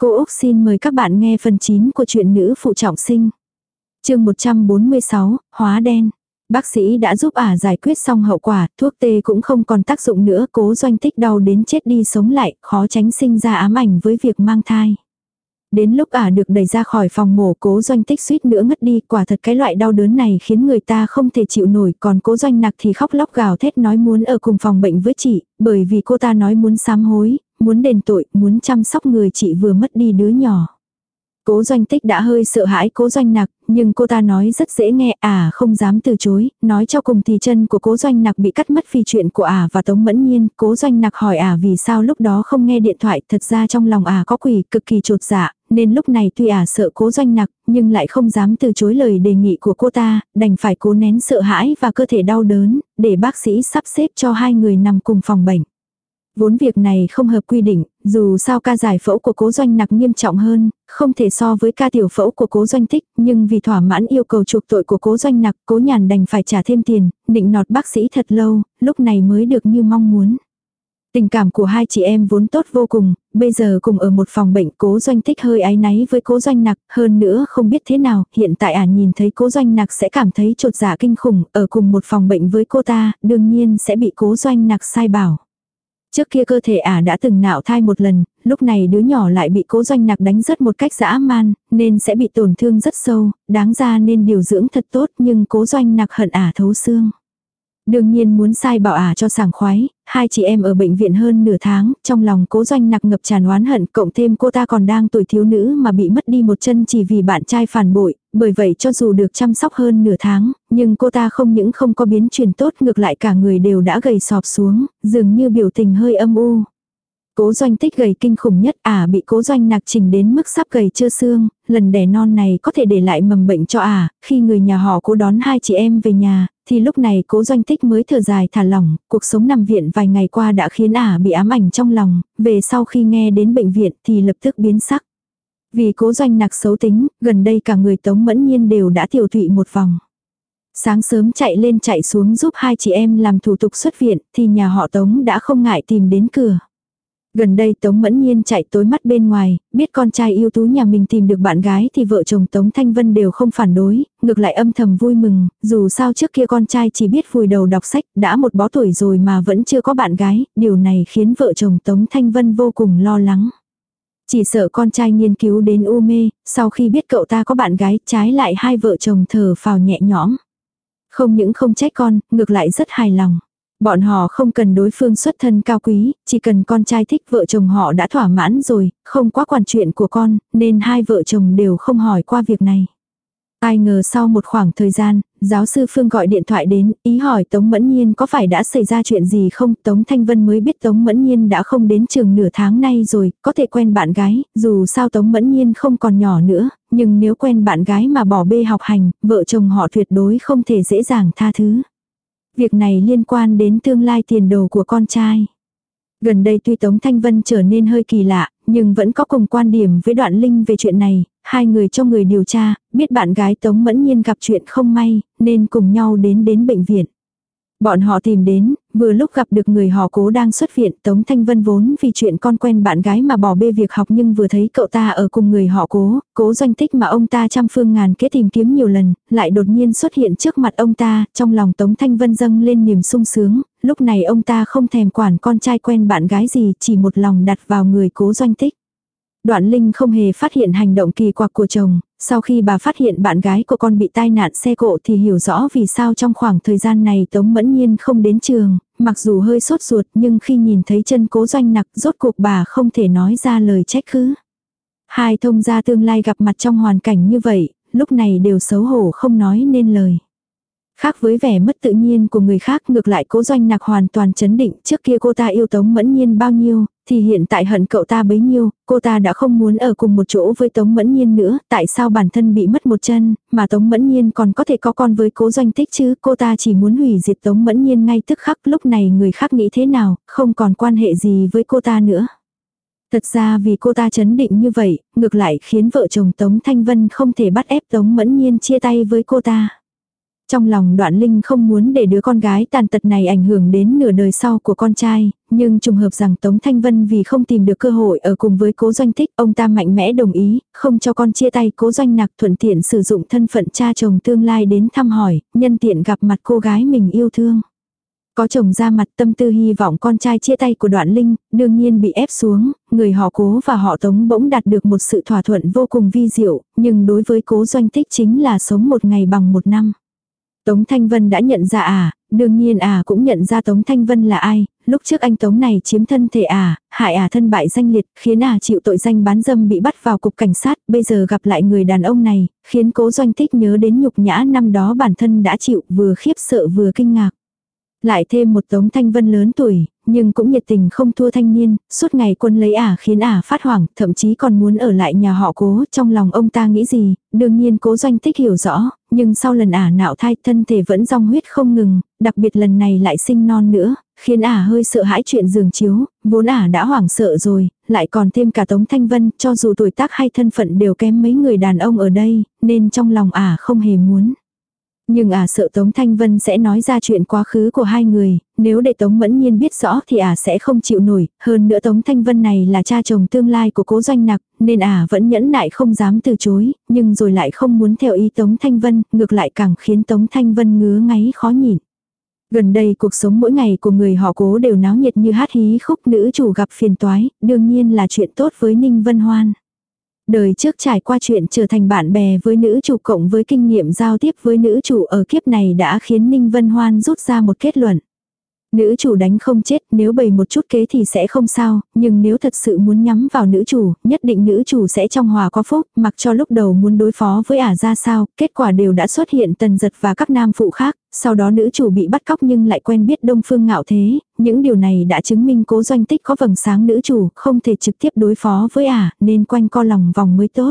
Cô Úc xin mời các bạn nghe phần 9 của truyện nữ phụ trọng sinh. chương 146, hóa đen. Bác sĩ đã giúp ả giải quyết xong hậu quả, thuốc tê cũng không còn tác dụng nữa, cố doanh tích đau đến chết đi sống lại, khó tránh sinh ra ám ảnh với việc mang thai. Đến lúc ả được đẩy ra khỏi phòng mổ cố doanh tích suýt nữa ngất đi, quả thật cái loại đau đớn này khiến người ta không thể chịu nổi, còn cố doanh nặc thì khóc lóc gào thét nói muốn ở cùng phòng bệnh với chị, bởi vì cô ta nói muốn sám hối, muốn đền tội, muốn chăm sóc người chị vừa mất đi đứa nhỏ. Cố doanh tích đã hơi sợ hãi cố doanh nặc, nhưng cô ta nói rất dễ nghe, à không dám từ chối, nói cho cùng thì chân của cố doanh nặc bị cắt mất vì chuyện của ả và Tống Mẫn Nhiên, cố doanh nặc hỏi ả vì sao lúc đó không nghe điện thoại, thật ra trong lòng ả có quỷ cực kỳ trột dạ, nên lúc này tuy ả sợ cố doanh nặc, nhưng lại không dám từ chối lời đề nghị của cô ta, đành phải cố nén sợ hãi và cơ thể đau đớn, để bác sĩ sắp xếp cho hai người nằm cùng phòng bệnh. Vốn việc này không hợp quy định, dù sao ca giải phẫu của cố doanh nặc nghiêm trọng hơn, không thể so với ca tiểu phẫu của cố doanh tích, nhưng vì thỏa mãn yêu cầu trục tội của cố doanh nặc, cố nhàn đành phải trả thêm tiền, định nọt bác sĩ thật lâu, lúc này mới được như mong muốn. Tình cảm của hai chị em vốn tốt vô cùng, bây giờ cùng ở một phòng bệnh cố doanh tích hơi áy náy với cố doanh nặc, hơn nữa không biết thế nào, hiện tại ả nhìn thấy cố doanh nặc sẽ cảm thấy trột dạ kinh khủng, ở cùng một phòng bệnh với cô ta, đương nhiên sẽ bị cố doanh nặc sai bảo. Trước kia cơ thể ả đã từng nạo thai một lần, lúc này đứa nhỏ lại bị cố doanh nặc đánh rất một cách dã man, nên sẽ bị tổn thương rất sâu, đáng ra nên điều dưỡng thật tốt nhưng cố doanh nặc hận ả thấu xương. Đương nhiên muốn sai bảo ả cho sảng khoái, hai chị em ở bệnh viện hơn nửa tháng, trong lòng cố doanh nặc ngập tràn oán hận, cộng thêm cô ta còn đang tuổi thiếu nữ mà bị mất đi một chân chỉ vì bạn trai phản bội, bởi vậy cho dù được chăm sóc hơn nửa tháng, nhưng cô ta không những không có biến chuyển tốt ngược lại cả người đều đã gầy sọp xuống, dường như biểu tình hơi âm u. Cố doanh tích gầy kinh khủng nhất ả à, bị cố doanh nạc trình đến mức sắp gầy chưa xương, lần đẻ non này có thể để lại mầm bệnh cho ả, à. khi người nhà họ cố đón hai chị em về nhà, thì lúc này cố doanh tích mới thở dài thả lỏng, cuộc sống nằm viện vài ngày qua đã khiến ả à bị ám ảnh trong lòng, về sau khi nghe đến bệnh viện thì lập tức biến sắc. Vì cố doanh nạc xấu tính, gần đây cả người tống mẫn nhiên đều đã tiểu thụy một vòng. Sáng sớm chạy lên chạy xuống giúp hai chị em làm thủ tục xuất viện thì nhà họ tống đã không ngại tìm đến cửa. Gần đây Tống Mẫn Nhiên chạy tối mắt bên ngoài, biết con trai yêu tú nhà mình tìm được bạn gái thì vợ chồng Tống Thanh Vân đều không phản đối, ngược lại âm thầm vui mừng, dù sao trước kia con trai chỉ biết vùi đầu đọc sách, đã một bó tuổi rồi mà vẫn chưa có bạn gái, điều này khiến vợ chồng Tống Thanh Vân vô cùng lo lắng. Chỉ sợ con trai nghiên cứu đến u mê, sau khi biết cậu ta có bạn gái, trái lại hai vợ chồng thở phào nhẹ nhõm. Không những không trách con, ngược lại rất hài lòng. Bọn họ không cần đối phương xuất thân cao quý, chỉ cần con trai thích vợ chồng họ đã thỏa mãn rồi, không quá quản chuyện của con, nên hai vợ chồng đều không hỏi qua việc này. Ai ngờ sau một khoảng thời gian, giáo sư Phương gọi điện thoại đến, ý hỏi Tống Mẫn Nhiên có phải đã xảy ra chuyện gì không, Tống Thanh Vân mới biết Tống Mẫn Nhiên đã không đến trường nửa tháng nay rồi, có thể quen bạn gái, dù sao Tống Mẫn Nhiên không còn nhỏ nữa, nhưng nếu quen bạn gái mà bỏ bê học hành, vợ chồng họ tuyệt đối không thể dễ dàng tha thứ. Việc này liên quan đến tương lai tiền đồ của con trai. Gần đây tuy Tống Thanh Vân trở nên hơi kỳ lạ, nhưng vẫn có cùng quan điểm với đoạn linh về chuyện này, hai người cho người điều tra, biết bạn gái Tống Mẫn Nhiên gặp chuyện không may, nên cùng nhau đến đến bệnh viện. Bọn họ tìm đến, vừa lúc gặp được người họ cố đang xuất viện Tống Thanh Vân vốn vì chuyện con quen bạn gái mà bỏ bê việc học nhưng vừa thấy cậu ta ở cùng người họ cố, cố doanh tích mà ông ta trăm phương ngàn kế tìm kiếm nhiều lần, lại đột nhiên xuất hiện trước mặt ông ta, trong lòng Tống Thanh Vân dâng lên niềm sung sướng, lúc này ông ta không thèm quản con trai quen bạn gái gì, chỉ một lòng đặt vào người cố doanh tích. Đoạn Linh không hề phát hiện hành động kỳ quặc của chồng, sau khi bà phát hiện bạn gái của con bị tai nạn xe cộ thì hiểu rõ vì sao trong khoảng thời gian này Tống Mẫn Nhiên không đến trường, mặc dù hơi sốt ruột nhưng khi nhìn thấy chân cố doanh nặc rốt cuộc bà không thể nói ra lời trách cứ. Hai thông gia tương lai gặp mặt trong hoàn cảnh như vậy, lúc này đều xấu hổ không nói nên lời. Khác với vẻ mất tự nhiên của người khác ngược lại cố doanh nặc hoàn toàn chấn định trước kia cô ta yêu Tống Mẫn Nhiên bao nhiêu, thì hiện tại hận cậu ta bấy nhiêu, cô ta đã không muốn ở cùng một chỗ với Tống Mẫn Nhiên nữa, tại sao bản thân bị mất một chân, mà Tống Mẫn Nhiên còn có thể có con với cố doanh tích chứ, cô ta chỉ muốn hủy diệt Tống Mẫn Nhiên ngay tức khắc lúc này người khác nghĩ thế nào, không còn quan hệ gì với cô ta nữa. Thật ra vì cô ta chấn định như vậy, ngược lại khiến vợ chồng Tống Thanh Vân không thể bắt ép Tống Mẫn Nhiên chia tay với cô ta. Trong lòng đoạn linh không muốn để đứa con gái tàn tật này ảnh hưởng đến nửa đời sau của con trai, nhưng trùng hợp rằng Tống Thanh Vân vì không tìm được cơ hội ở cùng với cố doanh thích ông ta mạnh mẽ đồng ý, không cho con chia tay cố doanh nạc thuận tiện sử dụng thân phận cha chồng tương lai đến thăm hỏi, nhân tiện gặp mặt cô gái mình yêu thương. Có chồng ra mặt tâm tư hy vọng con trai chia tay của đoạn linh, đương nhiên bị ép xuống, người họ cố và họ tống bỗng đạt được một sự thỏa thuận vô cùng vi diệu, nhưng đối với cố doanh thích chính là sống một ngày bằng một năm. Tống Thanh Vân đã nhận ra à, đương nhiên à cũng nhận ra Tống Thanh Vân là ai, lúc trước anh Tống này chiếm thân thể à, hại à thân bại danh liệt, khiến à chịu tội danh bán dâm bị bắt vào cục cảnh sát, bây giờ gặp lại người đàn ông này, khiến cố doanh tích nhớ đến nhục nhã năm đó bản thân đã chịu vừa khiếp sợ vừa kinh ngạc. Lại thêm một Tống Thanh Vân lớn tuổi, nhưng cũng nhiệt tình không thua thanh niên, suốt ngày quân lấy ả khiến ả phát hoảng, thậm chí còn muốn ở lại nhà họ cố, trong lòng ông ta nghĩ gì, đương nhiên cố doanh tích hiểu rõ, nhưng sau lần ả nạo thai thân thể vẫn rong huyết không ngừng, đặc biệt lần này lại sinh non nữa, khiến ả hơi sợ hãi chuyện giường chiếu, vốn ả đã hoảng sợ rồi, lại còn thêm cả Tống Thanh Vân, cho dù tuổi tác hay thân phận đều kém mấy người đàn ông ở đây, nên trong lòng ả không hề muốn. Nhưng ả à sợ Tống Thanh Vân sẽ nói ra chuyện quá khứ của hai người, nếu để Tống Mẫn Nhiên biết rõ thì ả à sẽ không chịu nổi, hơn nữa Tống Thanh Vân này là cha chồng tương lai của cố doanh nặc, nên ả à vẫn nhẫn nại không dám từ chối, nhưng rồi lại không muốn theo ý Tống Thanh Vân, ngược lại càng khiến Tống Thanh Vân ngứa ngáy khó nhịn. Gần đây cuộc sống mỗi ngày của người họ cố đều náo nhiệt như hát hí khúc nữ chủ gặp phiền toái, đương nhiên là chuyện tốt với Ninh Vân Hoan. Đời trước trải qua chuyện trở thành bạn bè với nữ chủ cộng với kinh nghiệm giao tiếp với nữ chủ ở kiếp này đã khiến Ninh Vân Hoan rút ra một kết luận. Nữ chủ đánh không chết, nếu bày một chút kế thì sẽ không sao, nhưng nếu thật sự muốn nhắm vào nữ chủ, nhất định nữ chủ sẽ trong hòa có phúc, mặc cho lúc đầu muốn đối phó với ả ra sao, kết quả đều đã xuất hiện tần giật và các nam phụ khác, sau đó nữ chủ bị bắt cóc nhưng lại quen biết đông phương ngạo thế, những điều này đã chứng minh cố doanh tích có vầng sáng nữ chủ, không thể trực tiếp đối phó với ả, nên quanh co lòng vòng mới tốt.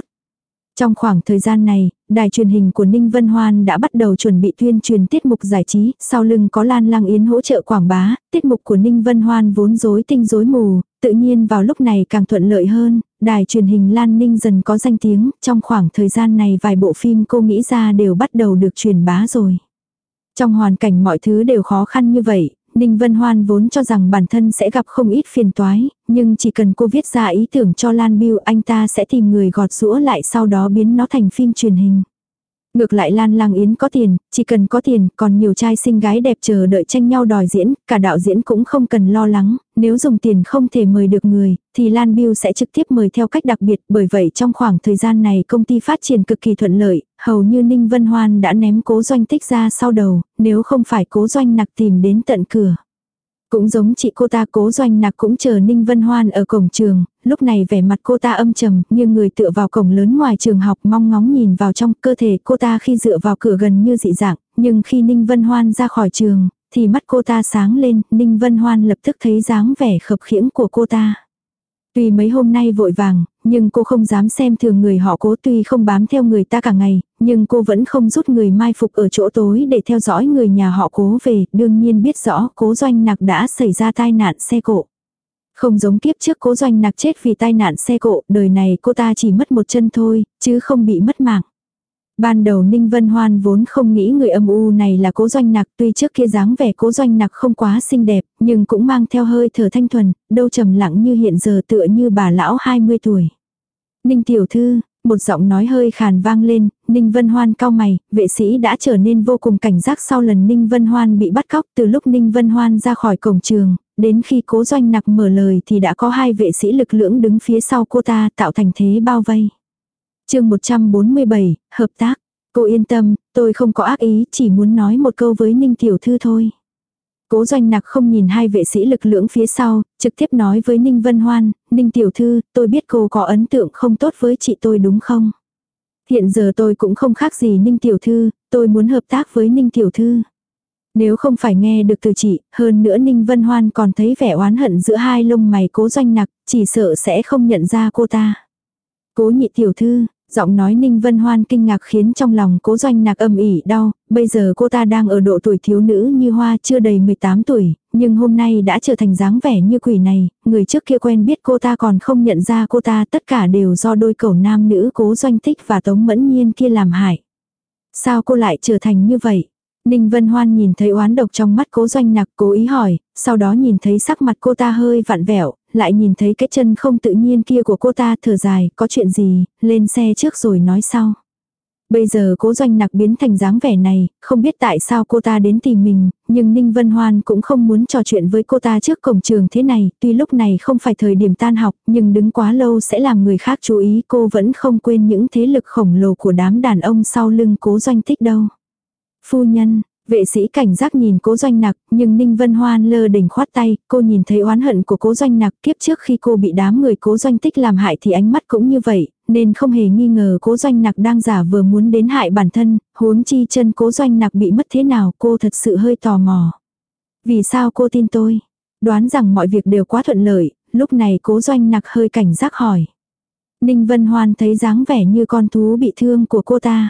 Trong khoảng thời gian này, đài truyền hình của Ninh Vân Hoan đã bắt đầu chuẩn bị tuyên truyền tiết mục giải trí, sau lưng có Lan lang Yến hỗ trợ quảng bá, tiết mục của Ninh Vân Hoan vốn rối tinh rối mù, tự nhiên vào lúc này càng thuận lợi hơn, đài truyền hình Lan Ninh dần có danh tiếng, trong khoảng thời gian này vài bộ phim cô nghĩ ra đều bắt đầu được truyền bá rồi. Trong hoàn cảnh mọi thứ đều khó khăn như vậy, Ninh Vân Hoan vốn cho rằng bản thân sẽ gặp không ít phiền toái, nhưng chỉ cần cô viết ra ý tưởng cho Lan Biêu anh ta sẽ tìm người gọt rũa lại sau đó biến nó thành phim truyền hình. Ngược lại Lan Lang Yến có tiền, chỉ cần có tiền, còn nhiều trai xinh gái đẹp chờ đợi tranh nhau đòi diễn, cả đạo diễn cũng không cần lo lắng, nếu dùng tiền không thể mời được người, thì Lan Biêu sẽ trực tiếp mời theo cách đặc biệt, bởi vậy trong khoảng thời gian này công ty phát triển cực kỳ thuận lợi, hầu như Ninh Vân Hoan đã ném cố doanh tích ra sau đầu, nếu không phải cố doanh nặc tìm đến tận cửa. Cũng giống chị cô ta cố doanh nạc cũng chờ Ninh Vân Hoan ở cổng trường, lúc này vẻ mặt cô ta âm trầm như người tựa vào cổng lớn ngoài trường học mong ngóng nhìn vào trong cơ thể cô ta khi dựa vào cửa gần như dị dạng, nhưng khi Ninh Vân Hoan ra khỏi trường, thì mắt cô ta sáng lên, Ninh Vân Hoan lập tức thấy dáng vẻ khập khiễng của cô ta. Tuy mấy hôm nay vội vàng, nhưng cô không dám xem thường người họ cố tuy không bám theo người ta cả ngày, nhưng cô vẫn không rút người mai phục ở chỗ tối để theo dõi người nhà họ cố về, đương nhiên biết rõ cố doanh nặc đã xảy ra tai nạn xe cộ. Không giống kiếp trước cố doanh nặc chết vì tai nạn xe cộ, đời này cô ta chỉ mất một chân thôi, chứ không bị mất mạng. Ban đầu Ninh Vân Hoan vốn không nghĩ người âm u này là cố doanh nặc tuy trước kia dáng vẻ cố doanh nặc không quá xinh đẹp, nhưng cũng mang theo hơi thở thanh thuần, đâu trầm lặng như hiện giờ tựa như bà lão 20 tuổi. Ninh tiểu thư, một giọng nói hơi khàn vang lên, Ninh Vân Hoan cao mày, vệ sĩ đã trở nên vô cùng cảnh giác sau lần Ninh Vân Hoan bị bắt cóc từ lúc Ninh Vân Hoan ra khỏi cổng trường, đến khi cố doanh nặc mở lời thì đã có hai vệ sĩ lực lưỡng đứng phía sau cô ta tạo thành thế bao vây. chương 147, hợp tác. Cô yên tâm, tôi không có ác ý, chỉ muốn nói một câu với Ninh Tiểu Thư thôi. Cố doanh nặc không nhìn hai vệ sĩ lực lưỡng phía sau, trực tiếp nói với Ninh Vân Hoan, Ninh Tiểu Thư, tôi biết cô có ấn tượng không tốt với chị tôi đúng không? Hiện giờ tôi cũng không khác gì Ninh Tiểu Thư, tôi muốn hợp tác với Ninh Tiểu Thư. Nếu không phải nghe được từ chị, hơn nữa Ninh Vân Hoan còn thấy vẻ oán hận giữa hai lông mày cố doanh nặc, chỉ sợ sẽ không nhận ra cô ta. Cố nhị tiểu thư, Giọng nói Ninh Vân Hoan kinh ngạc khiến trong lòng cố doanh nạc âm ỉ đau, bây giờ cô ta đang ở độ tuổi thiếu nữ như hoa chưa đầy 18 tuổi, nhưng hôm nay đã trở thành dáng vẻ như quỷ này, người trước kia quen biết cô ta còn không nhận ra cô ta tất cả đều do đôi cẩu nam nữ cố doanh tích và tống mẫn nhiên kia làm hại. Sao cô lại trở thành như vậy? Ninh Vân Hoan nhìn thấy oán độc trong mắt cố doanh nặc cố ý hỏi, sau đó nhìn thấy sắc mặt cô ta hơi vặn vẹo, lại nhìn thấy cái chân không tự nhiên kia của cô ta thở dài, có chuyện gì, lên xe trước rồi nói sau. Bây giờ cố doanh nặc biến thành dáng vẻ này, không biết tại sao cô ta đến tìm mình, nhưng Ninh Vân Hoan cũng không muốn trò chuyện với cô ta trước cổng trường thế này, tuy lúc này không phải thời điểm tan học, nhưng đứng quá lâu sẽ làm người khác chú ý cô vẫn không quên những thế lực khổng lồ của đám đàn ông sau lưng cố doanh thích đâu. Phu nhân, Vệ sĩ cảnh giác nhìn cố doanh nặc, nhưng Ninh Vân Hoan lơ đỉnh khoát tay, cô nhìn thấy oán hận của cố doanh nặc kiếp trước khi cô bị đám người cố doanh tích làm hại thì ánh mắt cũng như vậy, nên không hề nghi ngờ cố doanh nặc đang giả vừa muốn đến hại bản thân, huống chi chân cố doanh nặc bị mất thế nào cô thật sự hơi tò mò. Vì sao cô tin tôi? Đoán rằng mọi việc đều quá thuận lợi, lúc này cố doanh nặc hơi cảnh giác hỏi. Ninh Vân Hoan thấy dáng vẻ như con thú bị thương của cô ta.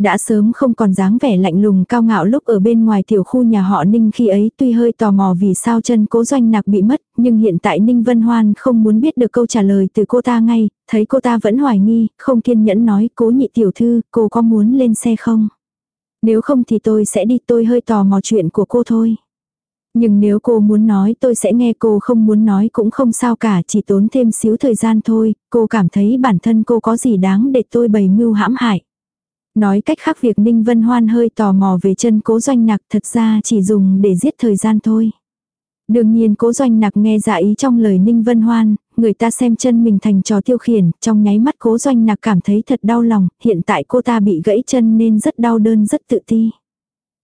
Đã sớm không còn dáng vẻ lạnh lùng cao ngạo lúc ở bên ngoài tiểu khu nhà họ Ninh khi ấy tuy hơi tò mò vì sao chân cố doanh nạc bị mất, nhưng hiện tại Ninh Vân Hoan không muốn biết được câu trả lời từ cô ta ngay, thấy cô ta vẫn hoài nghi, không kiên nhẫn nói cố nhị tiểu thư, cô có muốn lên xe không? Nếu không thì tôi sẽ đi tôi hơi tò mò chuyện của cô thôi. Nhưng nếu cô muốn nói tôi sẽ nghe cô không muốn nói cũng không sao cả chỉ tốn thêm xíu thời gian thôi, cô cảm thấy bản thân cô có gì đáng để tôi bày mưu hãm hại. Nói cách khác việc Ninh Vân Hoan hơi tò mò về chân cố doanh nặc thật ra chỉ dùng để giết thời gian thôi. Đương nhiên cố doanh nặc nghe dạ ý trong lời Ninh Vân Hoan, người ta xem chân mình thành trò tiêu khiển, trong nháy mắt cố doanh nặc cảm thấy thật đau lòng, hiện tại cô ta bị gãy chân nên rất đau đơn rất tự ti.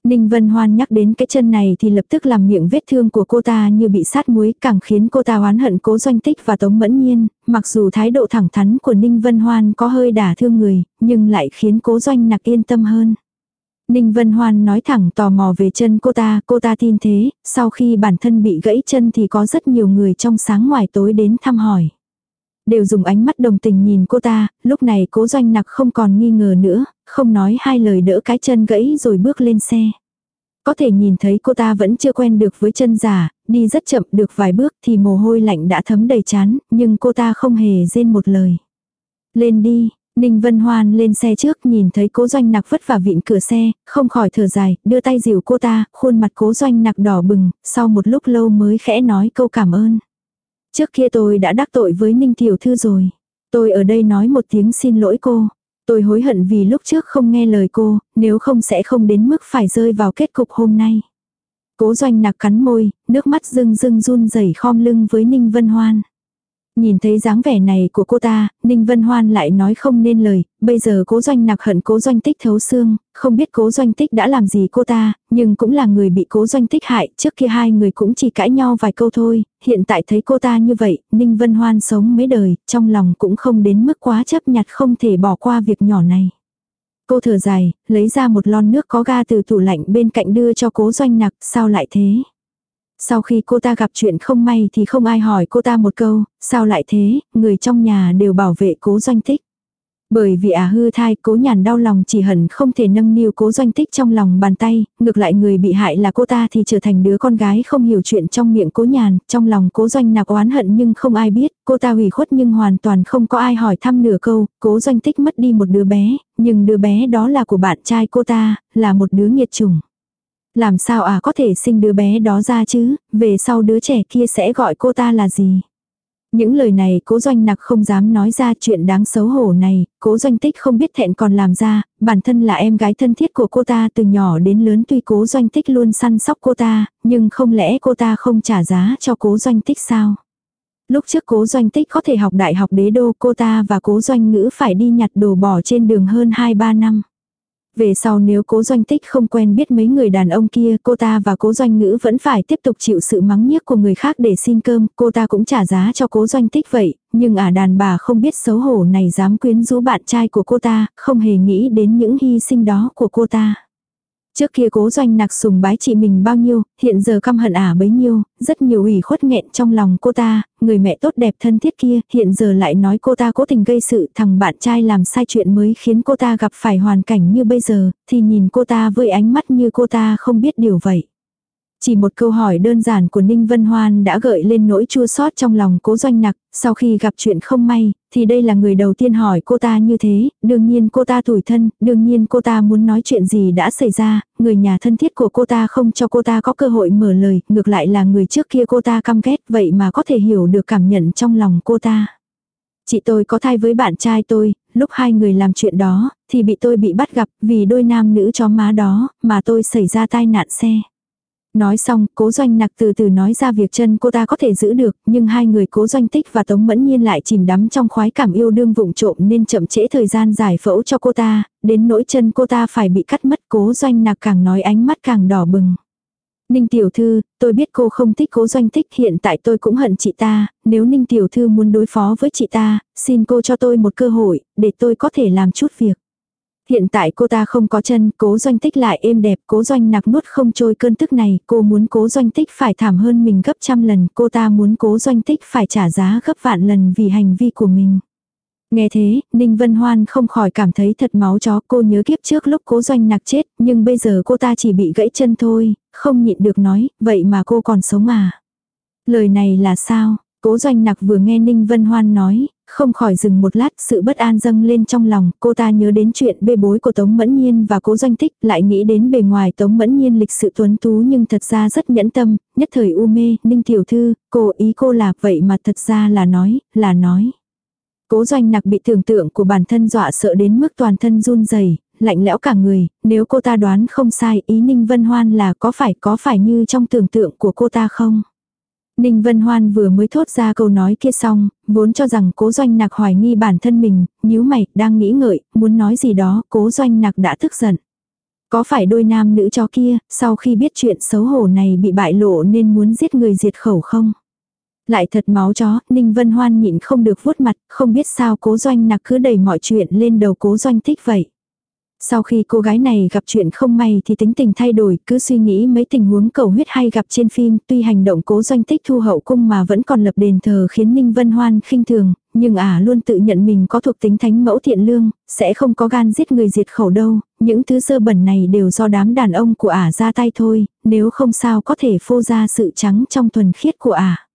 Ninh Vân Hoan nhắc đến cái chân này thì lập tức làm miệng vết thương của cô ta như bị sát muối, càng khiến cô ta oán hận cố doanh tích và tống mẫn nhiên, mặc dù thái độ thẳng thắn của Ninh Vân Hoan có hơi đả thương người, nhưng lại khiến cố doanh nặc yên tâm hơn. Ninh Vân Hoan nói thẳng tò mò về chân cô ta, cô ta tin thế, sau khi bản thân bị gãy chân thì có rất nhiều người trong sáng ngoài tối đến thăm hỏi. Đều dùng ánh mắt đồng tình nhìn cô ta, lúc này cố doanh nặc không còn nghi ngờ nữa, không nói hai lời đỡ cái chân gãy rồi bước lên xe. Có thể nhìn thấy cô ta vẫn chưa quen được với chân giả, đi rất chậm được vài bước thì mồ hôi lạnh đã thấm đầy chán, nhưng cô ta không hề rên một lời. Lên đi, Ninh Vân Hoan lên xe trước nhìn thấy cố doanh nặc vất vả vịn cửa xe, không khỏi thở dài, đưa tay dìu cô ta, khuôn mặt cố doanh nặc đỏ bừng, sau một lúc lâu mới khẽ nói câu cảm ơn. Trước kia tôi đã đắc tội với Ninh Tiểu Thư rồi. Tôi ở đây nói một tiếng xin lỗi cô. Tôi hối hận vì lúc trước không nghe lời cô, nếu không sẽ không đến mức phải rơi vào kết cục hôm nay. Cố doanh nạc cắn môi, nước mắt rưng rưng run rẩy khom lưng với Ninh Vân Hoan. Nhìn thấy dáng vẻ này của cô ta, Ninh Vân Hoan lại nói không nên lời, bây giờ cố doanh nặc hận cố doanh tích thấu xương, không biết cố doanh tích đã làm gì cô ta, nhưng cũng là người bị cố doanh tích hại, trước kia hai người cũng chỉ cãi nhau vài câu thôi, hiện tại thấy cô ta như vậy, Ninh Vân Hoan sống mấy đời, trong lòng cũng không đến mức quá chấp nhặt không thể bỏ qua việc nhỏ này. Cô thở dài, lấy ra một lon nước có ga từ tủ lạnh bên cạnh đưa cho cố doanh nặc, sao lại thế? Sau khi cô ta gặp chuyện không may thì không ai hỏi cô ta một câu, sao lại thế, người trong nhà đều bảo vệ cố doanh tích. Bởi vì à hư thai cố nhàn đau lòng chỉ hận không thể nâng niu cố doanh tích trong lòng bàn tay, ngược lại người bị hại là cô ta thì trở thành đứa con gái không hiểu chuyện trong miệng cố nhàn, trong lòng cố doanh nạc oán hận nhưng không ai biết, cô ta hủy khuất nhưng hoàn toàn không có ai hỏi thăm nửa câu, cố doanh tích mất đi một đứa bé, nhưng đứa bé đó là của bạn trai cô ta, là một đứa nghiệt chủng. Làm sao à có thể sinh đứa bé đó ra chứ, về sau đứa trẻ kia sẽ gọi cô ta là gì? Những lời này cố doanh nặc không dám nói ra chuyện đáng xấu hổ này, cố doanh tích không biết thẹn còn làm ra, bản thân là em gái thân thiết của cô ta từ nhỏ đến lớn tuy cố doanh tích luôn săn sóc cô ta, nhưng không lẽ cô ta không trả giá cho cố doanh tích sao? Lúc trước cố doanh tích có thể học đại học đế đô cô ta và cố doanh ngữ phải đi nhặt đồ bỏ trên đường hơn 2-3 năm. Về sau nếu cố doanh tích không quen biết mấy người đàn ông kia, cô ta và cố doanh ngữ vẫn phải tiếp tục chịu sự mắng nhiếc của người khác để xin cơm, cô ta cũng trả giá cho cố doanh tích vậy, nhưng ả à đàn bà không biết xấu hổ này dám quyến rũ bạn trai của cô ta, không hề nghĩ đến những hy sinh đó của cô ta. Trước kia cố doanh nạc sùng bái chị mình bao nhiêu, hiện giờ căm hận ả bấy nhiêu, rất nhiều ủy khuất nghẹn trong lòng cô ta, người mẹ tốt đẹp thân thiết kia, hiện giờ lại nói cô ta cố tình gây sự thằng bạn trai làm sai chuyện mới khiến cô ta gặp phải hoàn cảnh như bây giờ, thì nhìn cô ta với ánh mắt như cô ta không biết điều vậy. Chỉ một câu hỏi đơn giản của Ninh Vân Hoan đã gợi lên nỗi chua xót trong lòng cố doanh nặc, sau khi gặp chuyện không may, thì đây là người đầu tiên hỏi cô ta như thế, đương nhiên cô ta tủi thân, đương nhiên cô ta muốn nói chuyện gì đã xảy ra, người nhà thân thiết của cô ta không cho cô ta có cơ hội mở lời, ngược lại là người trước kia cô ta căm ghét vậy mà có thể hiểu được cảm nhận trong lòng cô ta. Chị tôi có thai với bạn trai tôi, lúc hai người làm chuyện đó, thì bị tôi bị bắt gặp vì đôi nam nữ chó má đó, mà tôi xảy ra tai nạn xe. Nói xong, cố doanh nặc từ từ nói ra việc chân cô ta có thể giữ được, nhưng hai người cố doanh tích và tống mẫn nhiên lại chìm đắm trong khoái cảm yêu đương vụng trộm nên chậm trễ thời gian giải phẫu cho cô ta, đến nỗi chân cô ta phải bị cắt mất cố doanh nặc càng nói ánh mắt càng đỏ bừng. Ninh tiểu thư, tôi biết cô không thích cố doanh tích hiện tại tôi cũng hận chị ta, nếu Ninh tiểu thư muốn đối phó với chị ta, xin cô cho tôi một cơ hội, để tôi có thể làm chút việc. Hiện tại cô ta không có chân, cố doanh tích lại êm đẹp, cố doanh nặc nuốt không trôi cơn tức này, cô muốn cố doanh tích phải thảm hơn mình gấp trăm lần, cô ta muốn cố doanh tích phải trả giá gấp vạn lần vì hành vi của mình. Nghe thế, Ninh Vân Hoan không khỏi cảm thấy thật máu chó cô nhớ kiếp trước lúc cố doanh nặc chết, nhưng bây giờ cô ta chỉ bị gãy chân thôi, không nhịn được nói, vậy mà cô còn sống à. Lời này là sao? Cố doanh nặc vừa nghe Ninh Vân Hoan nói, không khỏi dừng một lát sự bất an dâng lên trong lòng, cô ta nhớ đến chuyện bê bối của Tống Mẫn Nhiên và cố doanh tích, lại nghĩ đến bề ngoài Tống Mẫn Nhiên lịch sự tuấn tú nhưng thật ra rất nhẫn tâm, nhất thời u mê, Ninh Tiểu Thư, cô ý cô là vậy mà thật ra là nói, là nói. Cố doanh nặc bị tưởng tượng của bản thân dọa sợ đến mức toàn thân run rẩy lạnh lẽo cả người, nếu cô ta đoán không sai ý Ninh Vân Hoan là có phải có phải như trong tưởng tượng của cô ta không? Ninh Vân Hoan vừa mới thốt ra câu nói kia xong, vốn cho rằng cố doanh nặc hoài nghi bản thân mình, nhíu mày, đang nghĩ ngợi, muốn nói gì đó, cố doanh nặc đã tức giận. Có phải đôi nam nữ chó kia, sau khi biết chuyện xấu hổ này bị bại lộ nên muốn giết người diệt khẩu không? Lại thật máu chó, Ninh Vân Hoan nhịn không được vuốt mặt, không biết sao cố doanh nặc cứ đẩy mọi chuyện lên đầu cố doanh thích vậy. Sau khi cô gái này gặp chuyện không may thì tính tình thay đổi, cứ suy nghĩ mấy tình huống cầu huyết hay gặp trên phim, tuy hành động cố doanh tích thu hậu cung mà vẫn còn lập đền thờ khiến Ninh Vân Hoan khinh thường, nhưng ả à luôn tự nhận mình có thuộc tính thánh mẫu thiện lương, sẽ không có gan giết người diệt khẩu đâu, những thứ sơ bẩn này đều do đám đàn ông của ả à ra tay thôi, nếu không sao có thể phô ra sự trắng trong thuần khiết của ả. À.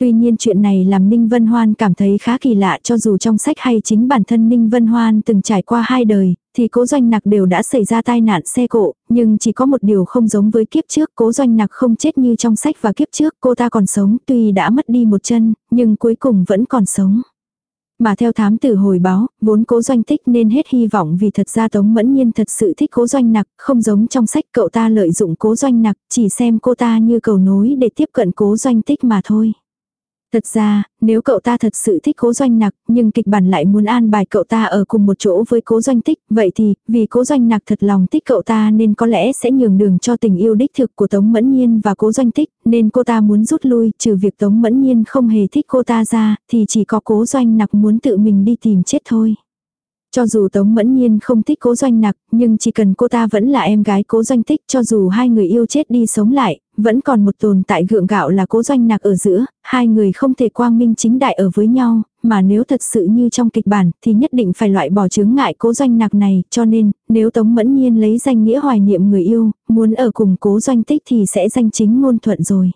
Tuy nhiên chuyện này làm Ninh Vân Hoan cảm thấy khá kỳ lạ cho dù trong sách hay chính bản thân Ninh Vân Hoan từng trải qua hai đời, thì cố doanh nặc đều đã xảy ra tai nạn xe cộ, nhưng chỉ có một điều không giống với kiếp trước, cố doanh nặc không chết như trong sách và kiếp trước, cô ta còn sống, tuy đã mất đi một chân, nhưng cuối cùng vẫn còn sống. Mà theo thám tử hồi báo, vốn cố doanh tích nên hết hy vọng vì thật ra Tống Mẫn Nhiên thật sự thích cố doanh nặc, không giống trong sách cậu ta lợi dụng cố doanh nặc, chỉ xem cô ta như cầu nối để tiếp cận cố doanh tích mà thôi. Thật ra, nếu cậu ta thật sự thích cố doanh nặc, nhưng kịch bản lại muốn an bài cậu ta ở cùng một chỗ với cố doanh tích, vậy thì, vì cố doanh nặc thật lòng thích cậu ta nên có lẽ sẽ nhường đường cho tình yêu đích thực của Tống Mẫn Nhiên và cố doanh tích, nên cô ta muốn rút lui, trừ việc Tống Mẫn Nhiên không hề thích cô ta ra, thì chỉ có cố doanh nặc muốn tự mình đi tìm chết thôi. Cho dù Tống Mẫn Nhiên không thích cố doanh nặc, nhưng chỉ cần cô ta vẫn là em gái cố doanh tích cho dù hai người yêu chết đi sống lại, vẫn còn một tồn tại gượng gạo là cố doanh nặc ở giữa, hai người không thể quang minh chính đại ở với nhau, mà nếu thật sự như trong kịch bản thì nhất định phải loại bỏ chướng ngại cố doanh nặc này, cho nên, nếu Tống Mẫn Nhiên lấy danh nghĩa hoài niệm người yêu, muốn ở cùng cố doanh tích thì sẽ danh chính ngôn thuận rồi.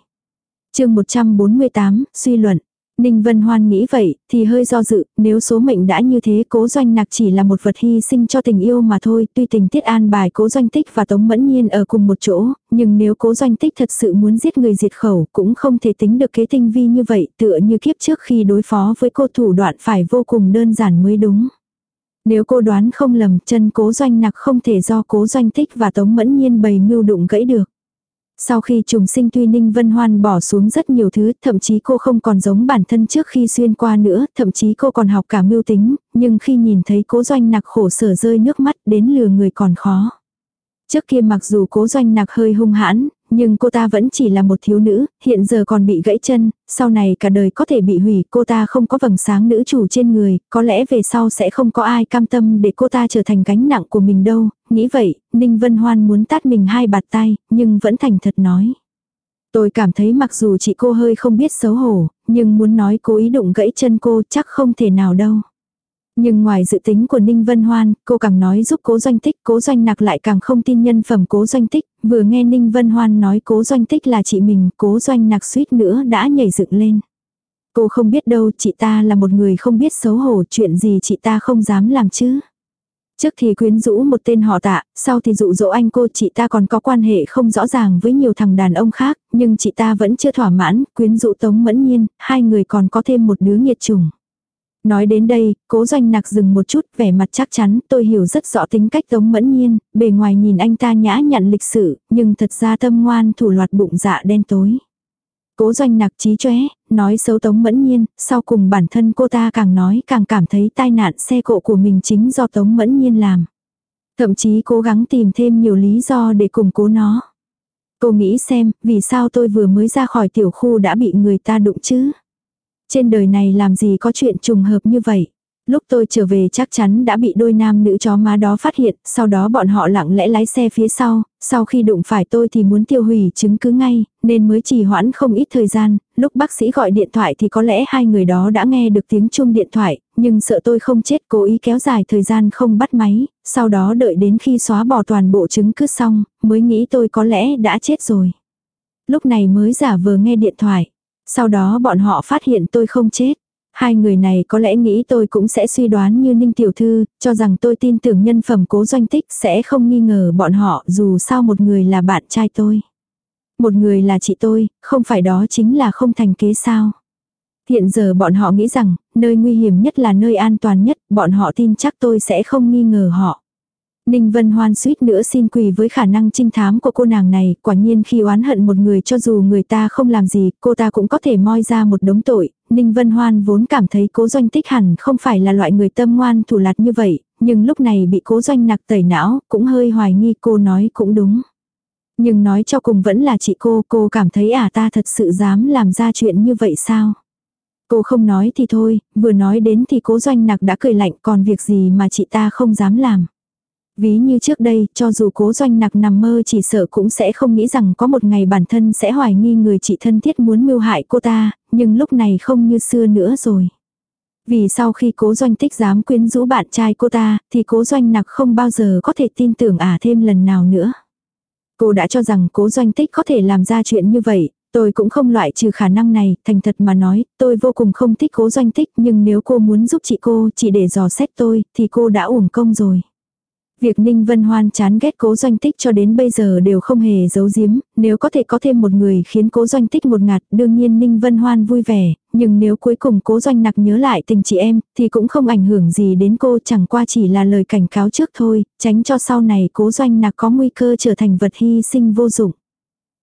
chương 148, suy luận. Ninh Vân Hoan nghĩ vậy, thì hơi do dự, nếu số mệnh đã như thế cố doanh nặc chỉ là một vật hy sinh cho tình yêu mà thôi, tuy tình tiết an bài cố doanh tích và Tống Mẫn Nhiên ở cùng một chỗ, nhưng nếu cố doanh tích thật sự muốn giết người diệt khẩu cũng không thể tính được kế tinh vi như vậy, tựa như kiếp trước khi đối phó với cô thủ đoạn phải vô cùng đơn giản mới đúng. Nếu cô đoán không lầm chân cố doanh nặc không thể do cố doanh tích và Tống Mẫn Nhiên bày mưu đụng gãy được. Sau khi trùng sinh tuy Ninh Vân Hoan bỏ xuống rất nhiều thứ, thậm chí cô không còn giống bản thân trước khi xuyên qua nữa, thậm chí cô còn học cả mưu tính, nhưng khi nhìn thấy cố doanh nặc khổ sở rơi nước mắt đến lừa người còn khó. Trước kia mặc dù cố doanh nặc hơi hung hãn, nhưng cô ta vẫn chỉ là một thiếu nữ, hiện giờ còn bị gãy chân, sau này cả đời có thể bị hủy, cô ta không có vầng sáng nữ chủ trên người, có lẽ về sau sẽ không có ai cam tâm để cô ta trở thành gánh nặng của mình đâu, nghĩ vậy, Ninh Vân Hoan muốn tát mình hai bạt tay, nhưng vẫn thành thật nói. Tôi cảm thấy mặc dù chị cô hơi không biết xấu hổ, nhưng muốn nói cố ý đụng gãy chân cô chắc không thể nào đâu. Nhưng ngoài dự tính của Ninh Vân Hoan, cô càng nói giúp cố doanh tích, cố doanh nặc lại càng không tin nhân phẩm cố doanh tích, vừa nghe Ninh Vân Hoan nói cố doanh tích là chị mình, cố doanh nặc suýt nữa đã nhảy dựng lên. Cô không biết đâu, chị ta là một người không biết xấu hổ, chuyện gì chị ta không dám làm chứ. Trước thì quyến rũ một tên họ tạ, sau thì dụ dỗ anh cô chị ta còn có quan hệ không rõ ràng với nhiều thằng đàn ông khác, nhưng chị ta vẫn chưa thỏa mãn, quyến rũ tống mẫn nhiên, hai người còn có thêm một đứa nghiệt trùng. Nói đến đây, cố doanh nặc dừng một chút, vẻ mặt chắc chắn, tôi hiểu rất rõ tính cách tống mẫn nhiên, bề ngoài nhìn anh ta nhã nhặn lịch sự, nhưng thật ra tâm ngoan thủ loạt bụng dạ đen tối. Cố doanh nặc trí chóe, nói xấu Tống Mẫn Nhiên, sau cùng bản thân cô ta càng nói càng cảm thấy tai nạn xe cộ của mình chính do Tống Mẫn Nhiên làm. Thậm chí cố gắng tìm thêm nhiều lý do để củng cố nó. Cô nghĩ xem, vì sao tôi vừa mới ra khỏi tiểu khu đã bị người ta đụng chứ? Trên đời này làm gì có chuyện trùng hợp như vậy? Lúc tôi trở về chắc chắn đã bị đôi nam nữ chó má đó phát hiện, sau đó bọn họ lặng lẽ lái xe phía sau, sau khi đụng phải tôi thì muốn tiêu hủy chứng cứ ngay, nên mới trì hoãn không ít thời gian, lúc bác sĩ gọi điện thoại thì có lẽ hai người đó đã nghe được tiếng chuông điện thoại, nhưng sợ tôi không chết cố ý kéo dài thời gian không bắt máy, sau đó đợi đến khi xóa bỏ toàn bộ chứng cứ xong, mới nghĩ tôi có lẽ đã chết rồi. Lúc này mới giả vờ nghe điện thoại, sau đó bọn họ phát hiện tôi không chết. Hai người này có lẽ nghĩ tôi cũng sẽ suy đoán như Ninh Tiểu Thư, cho rằng tôi tin tưởng nhân phẩm cố doanh tích sẽ không nghi ngờ bọn họ dù sao một người là bạn trai tôi. Một người là chị tôi, không phải đó chính là không thành kế sao. Hiện giờ bọn họ nghĩ rằng, nơi nguy hiểm nhất là nơi an toàn nhất, bọn họ tin chắc tôi sẽ không nghi ngờ họ. Ninh Vân Hoan suýt nữa xin quỳ với khả năng trinh thám của cô nàng này, quả nhiên khi oán hận một người cho dù người ta không làm gì, cô ta cũng có thể moi ra một đống tội. Ninh Vân Hoan vốn cảm thấy cố doanh tích hẳn không phải là loại người tâm ngoan thủ lạt như vậy, nhưng lúc này bị cố doanh nặc tẩy não, cũng hơi hoài nghi cô nói cũng đúng. Nhưng nói cho cùng vẫn là chị cô, cô cảm thấy à ta thật sự dám làm ra chuyện như vậy sao? Cô không nói thì thôi, vừa nói đến thì cố doanh nặc đã cười lạnh còn việc gì mà chị ta không dám làm. Ví như trước đây, cho dù cố doanh nặc nằm mơ chỉ sợ cũng sẽ không nghĩ rằng có một ngày bản thân sẽ hoài nghi người chị thân thiết muốn mưu hại cô ta, nhưng lúc này không như xưa nữa rồi. Vì sau khi cố doanh tích dám quyến rũ bạn trai cô ta, thì cố doanh nặc không bao giờ có thể tin tưởng ả à thêm lần nào nữa. Cô đã cho rằng cố doanh tích có thể làm ra chuyện như vậy, tôi cũng không loại trừ khả năng này, thành thật mà nói, tôi vô cùng không thích cố doanh tích nhưng nếu cô muốn giúp chị cô chỉ để dò xét tôi, thì cô đã uổng công rồi. Việc Ninh Vân Hoan chán ghét cố doanh tích cho đến bây giờ đều không hề giấu giếm, nếu có thể có thêm một người khiến cố doanh tích một ngạt, đương nhiên Ninh Vân Hoan vui vẻ, nhưng nếu cuối cùng cố doanh nặc nhớ lại tình chị em, thì cũng không ảnh hưởng gì đến cô chẳng qua chỉ là lời cảnh cáo trước thôi, tránh cho sau này cố doanh nặc có nguy cơ trở thành vật hy sinh vô dụng.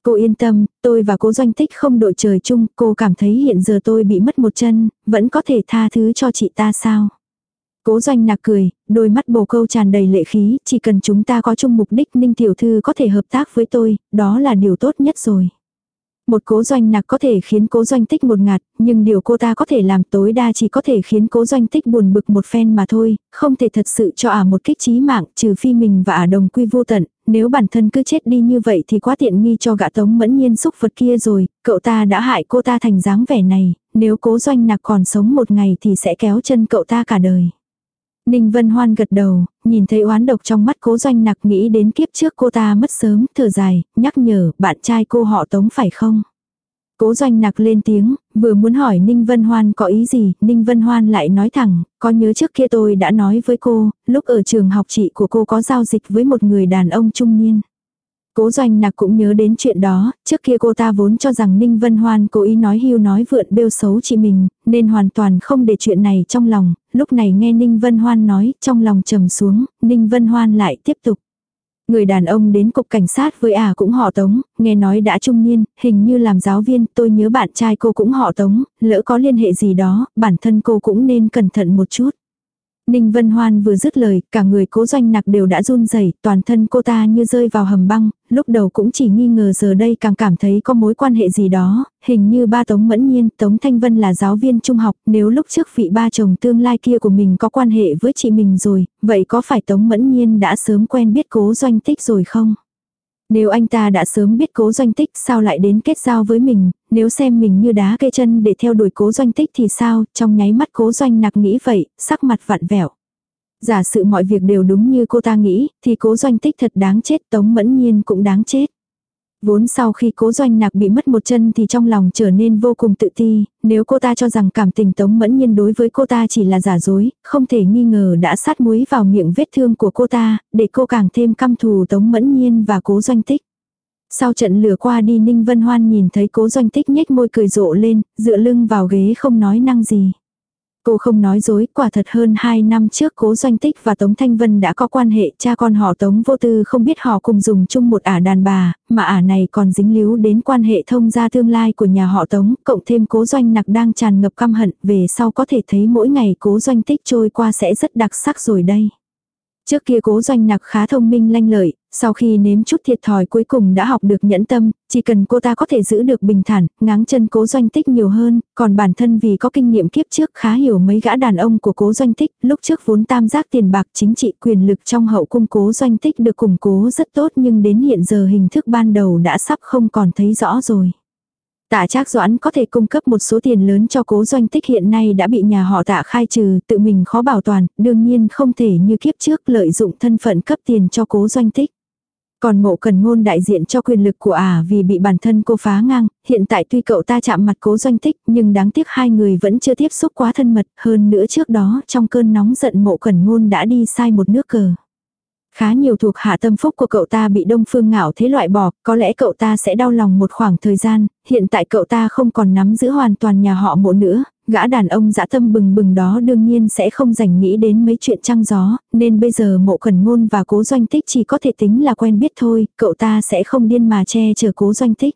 Cô yên tâm, tôi và cố doanh tích không đội trời chung, cô cảm thấy hiện giờ tôi bị mất một chân, vẫn có thể tha thứ cho chị ta sao? Cố doanh nạc cười, đôi mắt bồ câu tràn đầy lệ khí, chỉ cần chúng ta có chung mục đích Ninh Tiểu Thư có thể hợp tác với tôi, đó là điều tốt nhất rồi. Một cố doanh nạc có thể khiến cố doanh tích một ngạt, nhưng điều cô ta có thể làm tối đa chỉ có thể khiến cố doanh tích buồn bực một phen mà thôi, không thể thật sự cho ả một kích trí mạng trừ phi mình và ả đồng quy vô tận, nếu bản thân cứ chết đi như vậy thì quá tiện nghi cho gã tống mẫn nhiên xúc vật kia rồi, cậu ta đã hại cô ta thành dáng vẻ này, nếu cố doanh nạc còn sống một ngày thì sẽ kéo chân cậu ta cả đời. Ninh Vân Hoan gật đầu, nhìn thấy oán độc trong mắt cố doanh nặc nghĩ đến kiếp trước cô ta mất sớm, thở dài, nhắc nhở, bạn trai cô họ tống phải không? Cố doanh nặc lên tiếng, vừa muốn hỏi Ninh Vân Hoan có ý gì, Ninh Vân Hoan lại nói thẳng, có nhớ trước kia tôi đã nói với cô, lúc ở trường học chị của cô có giao dịch với một người đàn ông trung niên. Cố doanh nặc cũng nhớ đến chuyện đó, trước kia cô ta vốn cho rằng Ninh Vân Hoan cố ý nói hưu nói vượn bêu xấu chị mình, nên hoàn toàn không để chuyện này trong lòng, lúc này nghe Ninh Vân Hoan nói, trong lòng trầm xuống, Ninh Vân Hoan lại tiếp tục. Người đàn ông đến cục cảnh sát với à cũng họ tống, nghe nói đã trung niên, hình như làm giáo viên, tôi nhớ bạn trai cô cũng họ tống, lỡ có liên hệ gì đó, bản thân cô cũng nên cẩn thận một chút. Ninh Vân Hoan vừa dứt lời, cả người cố doanh nặc đều đã run rẩy, toàn thân cô ta như rơi vào hầm băng, lúc đầu cũng chỉ nghi ngờ giờ đây càng cảm thấy có mối quan hệ gì đó, hình như ba Tống Mẫn Nhiên, Tống Thanh Vân là giáo viên trung học, nếu lúc trước vị ba chồng tương lai kia của mình có quan hệ với chị mình rồi, vậy có phải Tống Mẫn Nhiên đã sớm quen biết cố doanh tích rồi không? Nếu anh ta đã sớm biết cố doanh tích sao lại đến kết giao với mình, nếu xem mình như đá cây chân để theo đuổi cố doanh tích thì sao, trong nháy mắt cố doanh nặc nghĩ vậy, sắc mặt vặn vẹo. Giả sự mọi việc đều đúng như cô ta nghĩ, thì cố doanh tích thật đáng chết, tống mẫn nhiên cũng đáng chết. Vốn sau khi cố doanh nạc bị mất một chân thì trong lòng trở nên vô cùng tự ti, nếu cô ta cho rằng cảm tình tống mẫn nhiên đối với cô ta chỉ là giả dối, không thể nghi ngờ đã sát muối vào miệng vết thương của cô ta, để cô càng thêm căm thù tống mẫn nhiên và cố doanh tích. Sau trận lửa qua đi Ninh Vân Hoan nhìn thấy cố doanh tích nhếch môi cười rộ lên, dựa lưng vào ghế không nói năng gì. Cô không nói dối, quả thật hơn 2 năm trước cố doanh tích và Tống Thanh Vân đã có quan hệ, cha con họ Tống vô tư không biết họ cùng dùng chung một ả đàn bà, mà ả này còn dính líu đến quan hệ thông gia tương lai của nhà họ Tống, cộng thêm cố doanh nặc đang tràn ngập căm hận, về sau có thể thấy mỗi ngày cố doanh tích trôi qua sẽ rất đặc sắc rồi đây. Trước kia cố doanh nặc khá thông minh lanh lợi, sau khi nếm chút thiệt thòi cuối cùng đã học được nhẫn tâm, chỉ cần cô ta có thể giữ được bình thản, ngáng chân cố doanh tích nhiều hơn, còn bản thân vì có kinh nghiệm kiếp trước khá hiểu mấy gã đàn ông của cố doanh tích, lúc trước vốn tam giác tiền bạc chính trị quyền lực trong hậu cung cố doanh tích được củng cố rất tốt nhưng đến hiện giờ hình thức ban đầu đã sắp không còn thấy rõ rồi. Tạ Trác Doãn có thể cung cấp một số tiền lớn cho cố doanh tích hiện nay đã bị nhà họ tạ khai trừ, tự mình khó bảo toàn, đương nhiên không thể như kiếp trước lợi dụng thân phận cấp tiền cho cố doanh tích. Còn mộ cần ngôn đại diện cho quyền lực của ả à vì bị bản thân cô phá ngang, hiện tại tuy cậu ta chạm mặt cố doanh tích nhưng đáng tiếc hai người vẫn chưa tiếp xúc quá thân mật, hơn nữa trước đó trong cơn nóng giận mộ cần ngôn đã đi sai một nước cờ. Khá nhiều thuộc hạ tâm phúc của cậu ta bị đông phương ngạo thế loại bỏ, có lẽ cậu ta sẽ đau lòng một khoảng thời gian, hiện tại cậu ta không còn nắm giữ hoàn toàn nhà họ mộ nữa, gã đàn ông dã tâm bừng bừng đó đương nhiên sẽ không dành nghĩ đến mấy chuyện trăng gió, nên bây giờ mộ khẩn ngôn và cố doanh tích chỉ có thể tính là quen biết thôi, cậu ta sẽ không điên mà che chở cố doanh tích.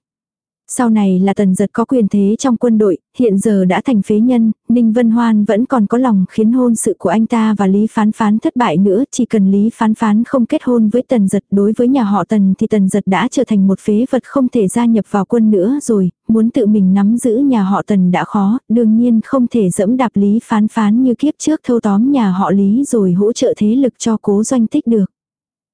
Sau này là tần giật có quyền thế trong quân đội, hiện giờ đã thành phế nhân, Ninh Vân Hoan vẫn còn có lòng khiến hôn sự của anh ta và Lý Phán Phán thất bại nữa, chỉ cần Lý Phán Phán không kết hôn với tần giật đối với nhà họ tần thì tần giật đã trở thành một phế vật không thể gia nhập vào quân nữa rồi, muốn tự mình nắm giữ nhà họ tần đã khó, đương nhiên không thể dẫm đạp Lý Phán Phán như kiếp trước thâu tóm nhà họ Lý rồi hỗ trợ thế lực cho cố doanh tích được.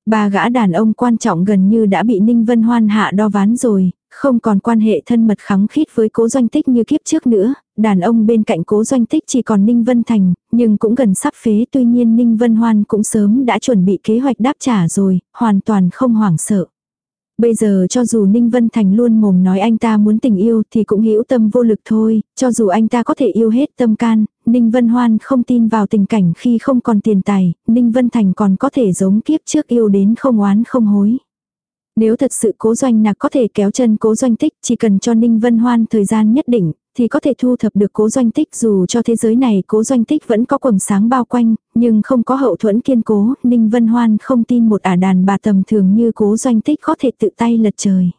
Ba gã đàn ông quan trọng gần như đã bị Ninh Vân Hoan hạ đo ván rồi, không còn quan hệ thân mật khắng khít với cố doanh tích như kiếp trước nữa, đàn ông bên cạnh cố doanh tích chỉ còn Ninh Vân Thành, nhưng cũng gần sắp phế tuy nhiên Ninh Vân Hoan cũng sớm đã chuẩn bị kế hoạch đáp trả rồi, hoàn toàn không hoảng sợ. Bây giờ cho dù Ninh Vân Thành luôn mồm nói anh ta muốn tình yêu thì cũng hữu tâm vô lực thôi, cho dù anh ta có thể yêu hết tâm can, Ninh Vân Hoan không tin vào tình cảnh khi không còn tiền tài, Ninh Vân Thành còn có thể giống kiếp trước yêu đến không oán không hối. Nếu thật sự cố doanh nạc có thể kéo chân cố doanh tích, chỉ cần cho Ninh Vân Hoan thời gian nhất định, thì có thể thu thập được cố doanh tích dù cho thế giới này cố doanh tích vẫn có quầng sáng bao quanh, nhưng không có hậu thuẫn kiên cố, Ninh Vân Hoan không tin một ả đàn bà tầm thường như cố doanh tích có thể tự tay lật trời.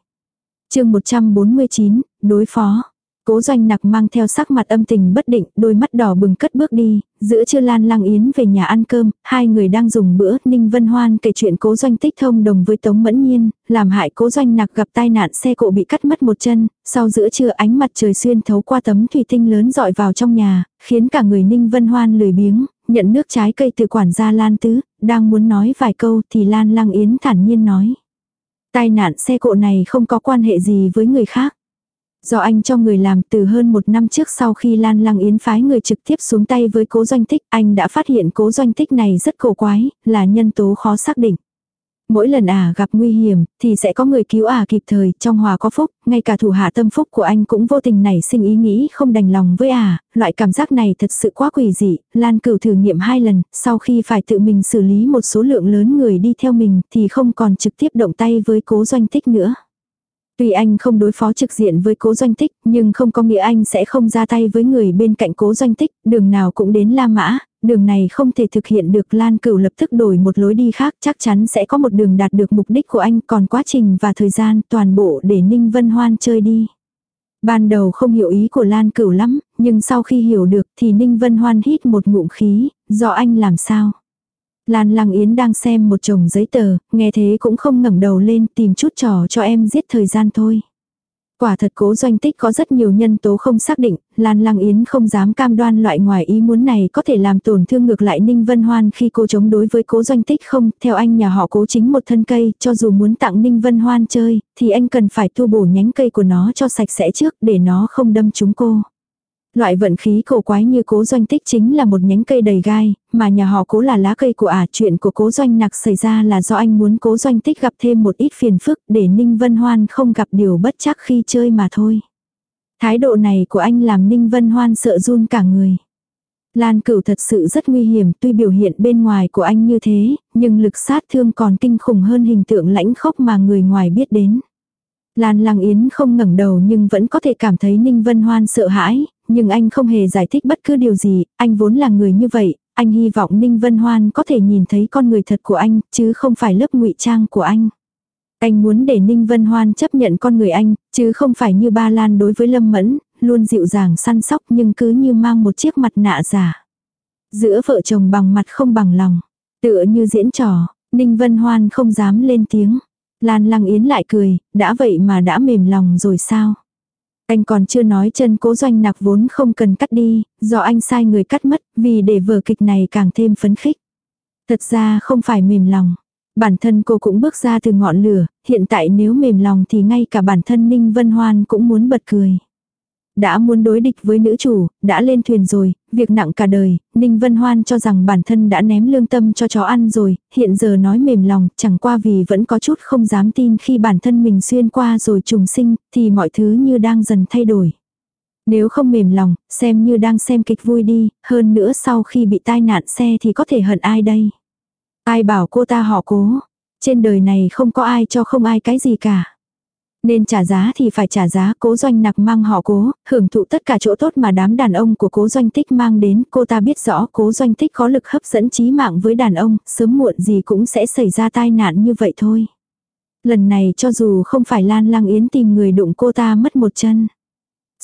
chương 149, đối phó. Cố doanh nặc mang theo sắc mặt âm tình bất định, đôi mắt đỏ bừng cất bước đi, giữa trưa Lan Lang Yến về nhà ăn cơm, hai người đang dùng bữa, Ninh Vân Hoan kể chuyện cố doanh tích thông đồng với Tống Mẫn Nhiên, làm hại cố doanh nặc gặp tai nạn xe cộ bị cắt mất một chân, sau giữa trưa ánh mặt trời xuyên thấu qua tấm thủy tinh lớn dọi vào trong nhà, khiến cả người Ninh Vân Hoan lười biếng, nhận nước trái cây từ quản gia Lan Tứ, đang muốn nói vài câu thì Lan Lang Yến thản nhiên nói. Tai nạn xe cộ này không có quan hệ gì với người khác. Do anh cho người làm từ hơn một năm trước sau khi Lan Lăng Yến phái người trực tiếp xuống tay với cố doanh tích, anh đã phát hiện cố doanh tích này rất cổ quái, là nhân tố khó xác định. Mỗi lần ả à gặp nguy hiểm, thì sẽ có người cứu ả à kịp thời, trong hòa có phúc, ngay cả thủ hạ tâm phúc của anh cũng vô tình nảy sinh ý nghĩ không đành lòng với ả, à. loại cảm giác này thật sự quá quỷ dị, Lan cửu thử nghiệm hai lần, sau khi phải tự mình xử lý một số lượng lớn người đi theo mình thì không còn trực tiếp động tay với cố doanh tích nữa. Tuy anh không đối phó trực diện với cố doanh tích, nhưng không có nghĩa anh sẽ không ra tay với người bên cạnh cố doanh tích, đường nào cũng đến La Mã, đường này không thể thực hiện được Lan Cửu lập tức đổi một lối đi khác, chắc chắn sẽ có một đường đạt được mục đích của anh, còn quá trình và thời gian toàn bộ để Ninh Vân Hoan chơi đi. Ban đầu không hiểu ý của Lan Cửu lắm, nhưng sau khi hiểu được thì Ninh Vân Hoan hít một ngụm khí, do anh làm sao. Lan Lăng Yến đang xem một chồng giấy tờ, nghe thế cũng không ngẩng đầu lên tìm chút trò cho em giết thời gian thôi. Quả thật cố doanh tích có rất nhiều nhân tố không xác định, Lan Lăng Yến không dám cam đoan loại ngoài ý muốn này có thể làm tổn thương ngược lại Ninh Vân Hoan khi cô chống đối với cố doanh tích không, theo anh nhà họ cố chính một thân cây, cho dù muốn tặng Ninh Vân Hoan chơi, thì anh cần phải thu bổ nhánh cây của nó cho sạch sẽ trước để nó không đâm trúng cô. Loại vận khí cổ quái như cố doanh tích chính là một nhánh cây đầy gai, mà nhà họ cố là lá cây của ả. chuyện của cố doanh nặc xảy ra là do anh muốn cố doanh tích gặp thêm một ít phiền phức để Ninh Vân Hoan không gặp điều bất chắc khi chơi mà thôi. Thái độ này của anh làm Ninh Vân Hoan sợ run cả người. Lan cửu thật sự rất nguy hiểm tuy biểu hiện bên ngoài của anh như thế, nhưng lực sát thương còn kinh khủng hơn hình tượng lãnh khốc mà người ngoài biết đến. Lan Lăng Yến không ngẩng đầu nhưng vẫn có thể cảm thấy Ninh Vân Hoan sợ hãi, nhưng anh không hề giải thích bất cứ điều gì, anh vốn là người như vậy, anh hy vọng Ninh Vân Hoan có thể nhìn thấy con người thật của anh, chứ không phải lớp ngụy trang của anh. Anh muốn để Ninh Vân Hoan chấp nhận con người anh, chứ không phải như ba Lan đối với Lâm Mẫn, luôn dịu dàng săn sóc nhưng cứ như mang một chiếc mặt nạ giả. Giữa vợ chồng bằng mặt không bằng lòng, tựa như diễn trò, Ninh Vân Hoan không dám lên tiếng. Lan Lăng Yến lại cười, đã vậy mà đã mềm lòng rồi sao? Anh còn chưa nói chân cố doanh nạc vốn không cần cắt đi, do anh sai người cắt mất, vì để vở kịch này càng thêm phấn khích. Thật ra không phải mềm lòng. Bản thân cô cũng bước ra từ ngọn lửa, hiện tại nếu mềm lòng thì ngay cả bản thân Ninh Vân Hoan cũng muốn bật cười. Đã muốn đối địch với nữ chủ, đã lên thuyền rồi, việc nặng cả đời, Ninh Vân Hoan cho rằng bản thân đã ném lương tâm cho chó ăn rồi, hiện giờ nói mềm lòng, chẳng qua vì vẫn có chút không dám tin khi bản thân mình xuyên qua rồi trùng sinh, thì mọi thứ như đang dần thay đổi. Nếu không mềm lòng, xem như đang xem kịch vui đi, hơn nữa sau khi bị tai nạn xe thì có thể hận ai đây. Ai bảo cô ta họ cố. Trên đời này không có ai cho không ai cái gì cả. Nên trả giá thì phải trả giá cố doanh nặc mang họ cố, hưởng thụ tất cả chỗ tốt mà đám đàn ông của cố doanh tích mang đến. Cô ta biết rõ cố doanh tích có lực hấp dẫn trí mạng với đàn ông, sớm muộn gì cũng sẽ xảy ra tai nạn như vậy thôi. Lần này cho dù không phải Lan Lăng Yến tìm người đụng cô ta mất một chân.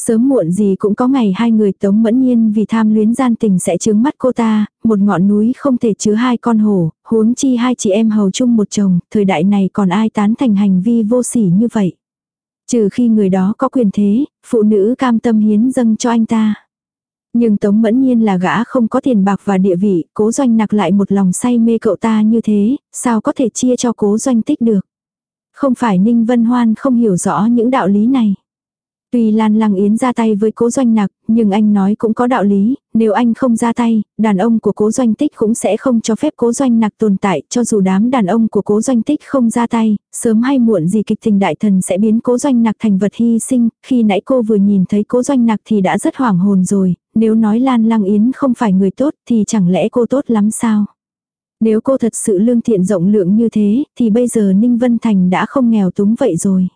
Sớm muộn gì cũng có ngày hai người tống mẫn nhiên vì tham luyến gian tình sẽ chướng mắt cô ta, một ngọn núi không thể chứa hai con hổ, huống chi hai chị em hầu chung một chồng, thời đại này còn ai tán thành hành vi vô sỉ như vậy. Trừ khi người đó có quyền thế, phụ nữ cam tâm hiến dâng cho anh ta. Nhưng Tống Mẫn Nhiên là gã không có tiền bạc và địa vị, cố doanh nặc lại một lòng say mê cậu ta như thế, sao có thể chia cho cố doanh tích được. Không phải Ninh Vân Hoan không hiểu rõ những đạo lý này. Tuy Lan Lăng Yến ra tay với cố doanh nặc, nhưng anh nói cũng có đạo lý, nếu anh không ra tay, đàn ông của cố doanh tích cũng sẽ không cho phép cố doanh nặc tồn tại, cho dù đám đàn ông của cố doanh tích không ra tay, sớm hay muộn gì kịch tình đại thần sẽ biến cố doanh nặc thành vật hy sinh, khi nãy cô vừa nhìn thấy cố doanh nặc thì đã rất hoảng hồn rồi, nếu nói Lan Lăng Yến không phải người tốt thì chẳng lẽ cô tốt lắm sao? Nếu cô thật sự lương thiện rộng lượng như thế, thì bây giờ Ninh Vân Thành đã không nghèo túng vậy rồi.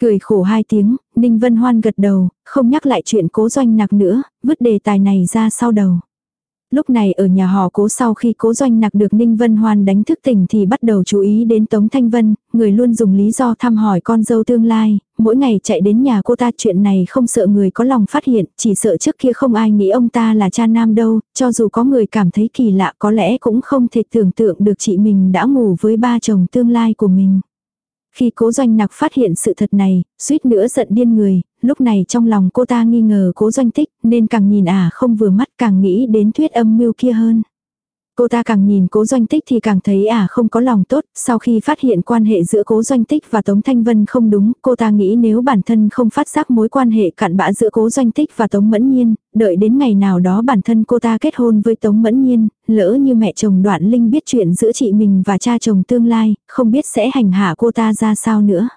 Cười khổ hai tiếng, Ninh Vân Hoan gật đầu, không nhắc lại chuyện cố doanh nặc nữa, vứt đề tài này ra sau đầu. Lúc này ở nhà họ cố sau khi cố doanh nặc được Ninh Vân Hoan đánh thức tỉnh thì bắt đầu chú ý đến Tống Thanh Vân, người luôn dùng lý do thăm hỏi con dâu tương lai, mỗi ngày chạy đến nhà cô ta chuyện này không sợ người có lòng phát hiện, chỉ sợ trước kia không ai nghĩ ông ta là cha nam đâu, cho dù có người cảm thấy kỳ lạ có lẽ cũng không thể tưởng tượng được chị mình đã ngủ với ba chồng tương lai của mình. Khi cố doanh nặc phát hiện sự thật này, suýt nữa giận điên người, lúc này trong lòng cô ta nghi ngờ cố doanh tích, nên càng nhìn à không vừa mắt càng nghĩ đến thuyết âm mưu kia hơn. Cô ta càng nhìn cố doanh tích thì càng thấy à không có lòng tốt, sau khi phát hiện quan hệ giữa cố doanh tích và Tống Thanh Vân không đúng, cô ta nghĩ nếu bản thân không phát giác mối quan hệ cặn bã giữa cố doanh tích và Tống Mẫn Nhiên, đợi đến ngày nào đó bản thân cô ta kết hôn với Tống Mẫn Nhiên, lỡ như mẹ chồng đoạn linh biết chuyện giữa chị mình và cha chồng tương lai, không biết sẽ hành hạ cô ta ra sao nữa.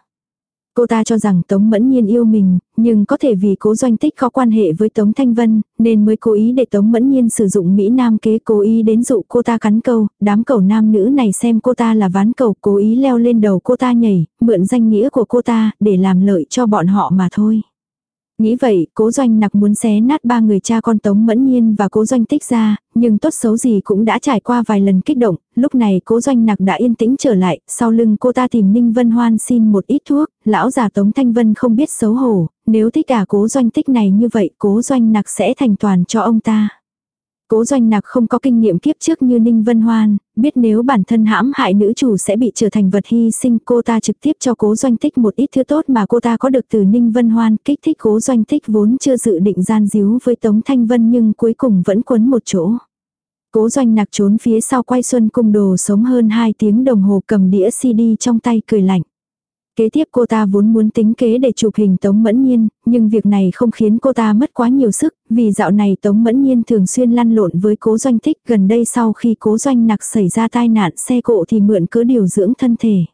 Cô ta cho rằng Tống Mẫn Nhiên yêu mình, nhưng có thể vì cố doanh tích có quan hệ với Tống Thanh Vân, nên mới cố ý để Tống Mẫn Nhiên sử dụng Mỹ Nam kế cố ý đến dụ cô ta cắn câu, đám cầu nam nữ này xem cô ta là ván cầu cố ý leo lên đầu cô ta nhảy, mượn danh nghĩa của cô ta để làm lợi cho bọn họ mà thôi. Nghĩ vậy, cố doanh nặc muốn xé nát ba người cha con Tống Mẫn Nhiên và cố doanh tích ra, nhưng tốt xấu gì cũng đã trải qua vài lần kích động, lúc này cố doanh nặc đã yên tĩnh trở lại, sau lưng cô ta tìm Ninh Vân Hoan xin một ít thuốc, lão già Tống Thanh Vân không biết xấu hổ, nếu thích cả cố doanh tích này như vậy cố doanh nặc sẽ thành toàn cho ông ta. Cố doanh nặc không có kinh nghiệm kiếp trước như Ninh Vân Hoan, biết nếu bản thân hãm hại nữ chủ sẽ bị trở thành vật hy sinh cô ta trực tiếp cho cố doanh tích một ít thứ tốt mà cô ta có được từ Ninh Vân Hoan kích thích cố doanh tích vốn chưa dự định gian díu với Tống Thanh Vân nhưng cuối cùng vẫn quấn một chỗ. Cố doanh nặc trốn phía sau quay xuân cung đồ sống hơn 2 tiếng đồng hồ cầm đĩa CD trong tay cười lạnh. Kế tiếp cô ta vốn muốn tính kế để chụp hình Tống Mẫn Nhiên, nhưng việc này không khiến cô ta mất quá nhiều sức, vì dạo này Tống Mẫn Nhiên thường xuyên lăn lộn với cố doanh thích gần đây sau khi cố doanh nặc xảy ra tai nạn xe cộ thì mượn cớ điều dưỡng thân thể.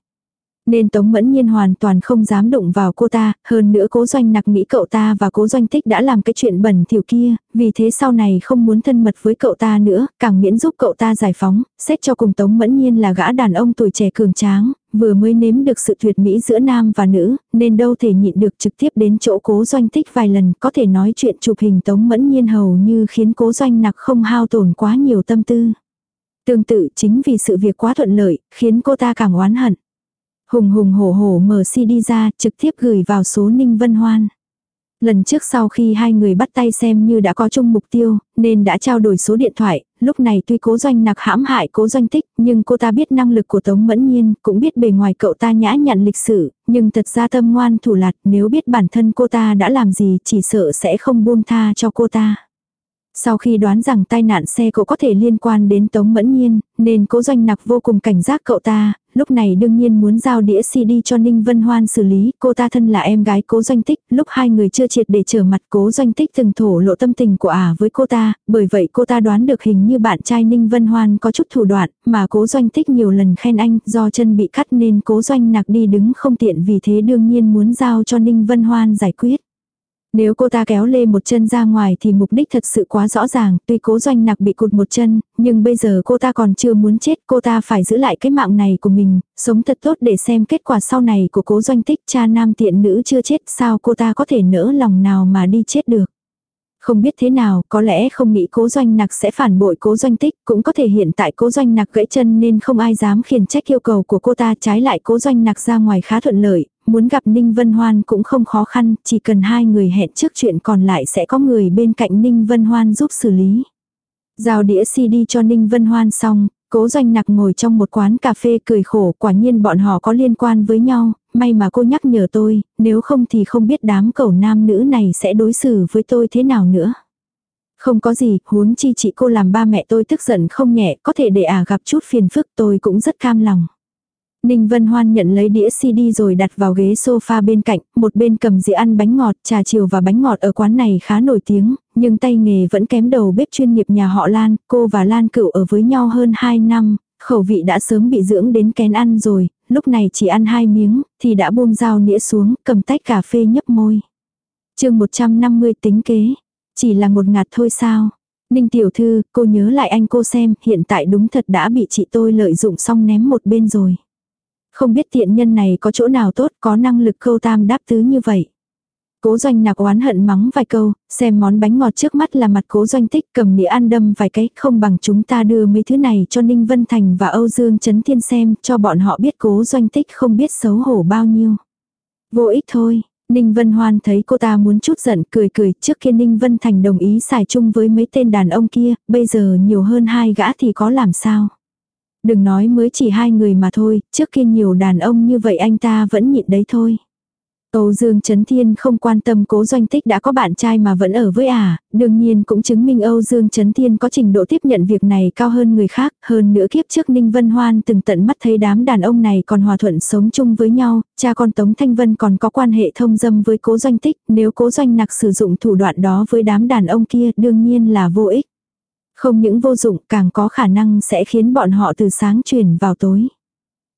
Nên Tống Mẫn Nhiên hoàn toàn không dám đụng vào cô ta, hơn nữa cố doanh nặc nghĩ cậu ta và cố doanh thích đã làm cái chuyện bẩn thỉu kia, vì thế sau này không muốn thân mật với cậu ta nữa, càng miễn giúp cậu ta giải phóng, xét cho cùng Tống Mẫn Nhiên là gã đàn ông tuổi trẻ cường tráng, vừa mới nếm được sự tuyệt mỹ giữa nam và nữ, nên đâu thể nhịn được trực tiếp đến chỗ cố doanh tích vài lần, có thể nói chuyện chụp hình Tống Mẫn Nhiên hầu như khiến cố doanh nặc không hao tổn quá nhiều tâm tư. Tương tự chính vì sự việc quá thuận lợi, khiến cô ta càng oán hận. Hùng hùng hổ hổ mở CD ra, trực tiếp gửi vào số Ninh Vân Hoan. Lần trước sau khi hai người bắt tay xem như đã có chung mục tiêu, nên đã trao đổi số điện thoại, lúc này tuy cố doanh nặc hãm hại cố doanh tích, nhưng cô ta biết năng lực của Tống Mẫn Nhiên, cũng biết bề ngoài cậu ta nhã nhặn lịch sử, nhưng thật ra tâm ngoan thủ lạt nếu biết bản thân cô ta đã làm gì chỉ sợ sẽ không buông tha cho cô ta. Sau khi đoán rằng tai nạn xe cậu có thể liên quan đến Tống Mẫn Nhiên, nên cố doanh nặc vô cùng cảnh giác cậu ta, lúc này đương nhiên muốn giao đĩa CD cho Ninh Vân Hoan xử lý, cô ta thân là em gái cố doanh tích, lúc hai người chưa triệt để trở mặt cố doanh tích từng thổ lộ tâm tình của ả à với cô ta, bởi vậy cô ta đoán được hình như bạn trai Ninh Vân Hoan có chút thủ đoạn, mà cố doanh tích nhiều lần khen anh, do chân bị cắt nên cố doanh nặc đi đứng không tiện vì thế đương nhiên muốn giao cho Ninh Vân Hoan giải quyết. Nếu cô ta kéo lê một chân ra ngoài thì mục đích thật sự quá rõ ràng, tuy cố doanh nặc bị cụt một chân, nhưng bây giờ cô ta còn chưa muốn chết, cô ta phải giữ lại cái mạng này của mình, sống thật tốt để xem kết quả sau này của cố doanh tích cha nam tiện nữ chưa chết sao cô ta có thể nỡ lòng nào mà đi chết được. Không biết thế nào, có lẽ không nghĩ cố doanh nặc sẽ phản bội cố doanh tích, cũng có thể hiện tại cố doanh nặc gãy chân nên không ai dám khiển trách yêu cầu của cô ta trái lại cố doanh nặc ra ngoài khá thuận lợi, muốn gặp Ninh Vân Hoan cũng không khó khăn, chỉ cần hai người hẹn trước chuyện còn lại sẽ có người bên cạnh Ninh Vân Hoan giúp xử lý. Giao đĩa CD cho Ninh Vân Hoan xong, cố doanh nặc ngồi trong một quán cà phê cười khổ quả nhiên bọn họ có liên quan với nhau, may mà cô nhắc nhở tôi, nếu không thì không biết đám cẩu nam nữ này sẽ đối xử với tôi thế nào nữa. Không có gì, huống chi chị cô làm ba mẹ tôi tức giận không nhẹ, có thể để à gặp chút phiền phức tôi cũng rất cam lòng. Ninh Vân Hoan nhận lấy đĩa CD rồi đặt vào ghế sofa bên cạnh, một bên cầm dĩa ăn bánh ngọt, trà chiều và bánh ngọt ở quán này khá nổi tiếng, nhưng tay nghề vẫn kém đầu bếp chuyên nghiệp nhà họ Lan, cô và Lan cựu ở với nhau hơn 2 năm, khẩu vị đã sớm bị dưỡng đến kén ăn rồi, lúc này chỉ ăn hai miếng, thì đã buông dao nĩa xuống, cầm tách cà phê nhấp môi. chương 150 tính kế, chỉ là một ngạt thôi sao. Ninh tiểu thư, cô nhớ lại anh cô xem, hiện tại đúng thật đã bị chị tôi lợi dụng xong ném một bên rồi. Không biết tiện nhân này có chỗ nào tốt có năng lực câu tam đáp tứ như vậy. Cố doanh nạc oán hận mắng vài câu, xem món bánh ngọt trước mắt là mặt cố doanh tích cầm nĩa ăn đâm vài cái, không bằng chúng ta đưa mấy thứ này cho Ninh Vân Thành và Âu Dương Trấn Thiên xem, cho bọn họ biết cố doanh tích không biết xấu hổ bao nhiêu. Vô ích thôi, Ninh Vân Hoan thấy cô ta muốn chút giận cười cười, trước kia Ninh Vân Thành đồng ý xài chung với mấy tên đàn ông kia, bây giờ nhiều hơn hai gã thì có làm sao. Đừng nói mới chỉ hai người mà thôi, trước kia nhiều đàn ông như vậy anh ta vẫn nhịn đấy thôi. Âu Dương Trấn Thiên không quan tâm cố doanh tích đã có bạn trai mà vẫn ở với ả, à, đương nhiên cũng chứng minh Âu Dương Trấn Thiên có trình độ tiếp nhận việc này cao hơn người khác, hơn nữa kiếp trước Ninh Vân Hoan từng tận mắt thấy đám đàn ông này còn hòa thuận sống chung với nhau, cha con Tống Thanh Vân còn có quan hệ thông dâm với cố doanh tích, nếu cố doanh nặc sử dụng thủ đoạn đó với đám đàn ông kia đương nhiên là vô ích. Không những vô dụng càng có khả năng sẽ khiến bọn họ từ sáng chuyển vào tối.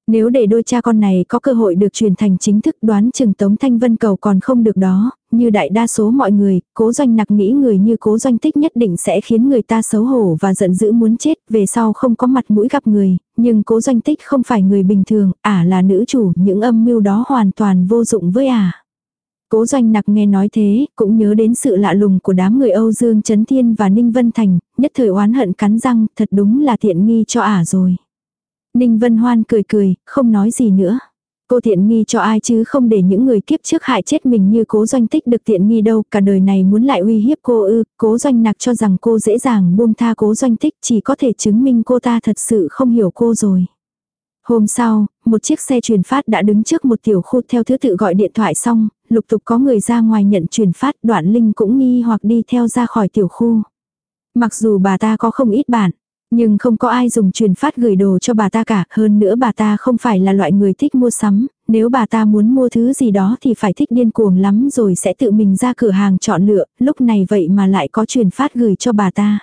Nếu để đôi cha con này có cơ hội được truyền thành chính thức đoán chừng Tống Thanh Vân cầu còn không được đó, như đại đa số mọi người, cố doanh nặc nghĩ người như cố doanh tích nhất định sẽ khiến người ta xấu hổ và giận dữ muốn chết, về sau không có mặt mũi gặp người, nhưng cố doanh tích không phải người bình thường, ả là nữ chủ, những âm mưu đó hoàn toàn vô dụng với ả. Cố doanh nặc nghe nói thế, cũng nhớ đến sự lạ lùng của đám người Âu Dương Trấn Thiên và Ninh Vân Thành, nhất thời oán hận cắn răng, thật đúng là thiện nghi cho ả rồi. Ninh Vân Hoan cười cười, không nói gì nữa. Cô tiện nghi cho ai chứ không để những người kiếp trước hại chết mình như cố doanh tích được tiện nghi đâu, cả đời này muốn lại uy hiếp cô ư, cố doanh nặc cho rằng cô dễ dàng buông tha cố doanh tích chỉ có thể chứng minh cô ta thật sự không hiểu cô rồi. Hôm sau, một chiếc xe truyền phát đã đứng trước một tiểu khu theo thứ tự gọi điện thoại xong, lục tục có người ra ngoài nhận truyền phát đoạn linh cũng nghi hoặc đi theo ra khỏi tiểu khu. Mặc dù bà ta có không ít bạn nhưng không có ai dùng truyền phát gửi đồ cho bà ta cả, hơn nữa bà ta không phải là loại người thích mua sắm, nếu bà ta muốn mua thứ gì đó thì phải thích điên cuồng lắm rồi sẽ tự mình ra cửa hàng chọn lựa, lúc này vậy mà lại có truyền phát gửi cho bà ta.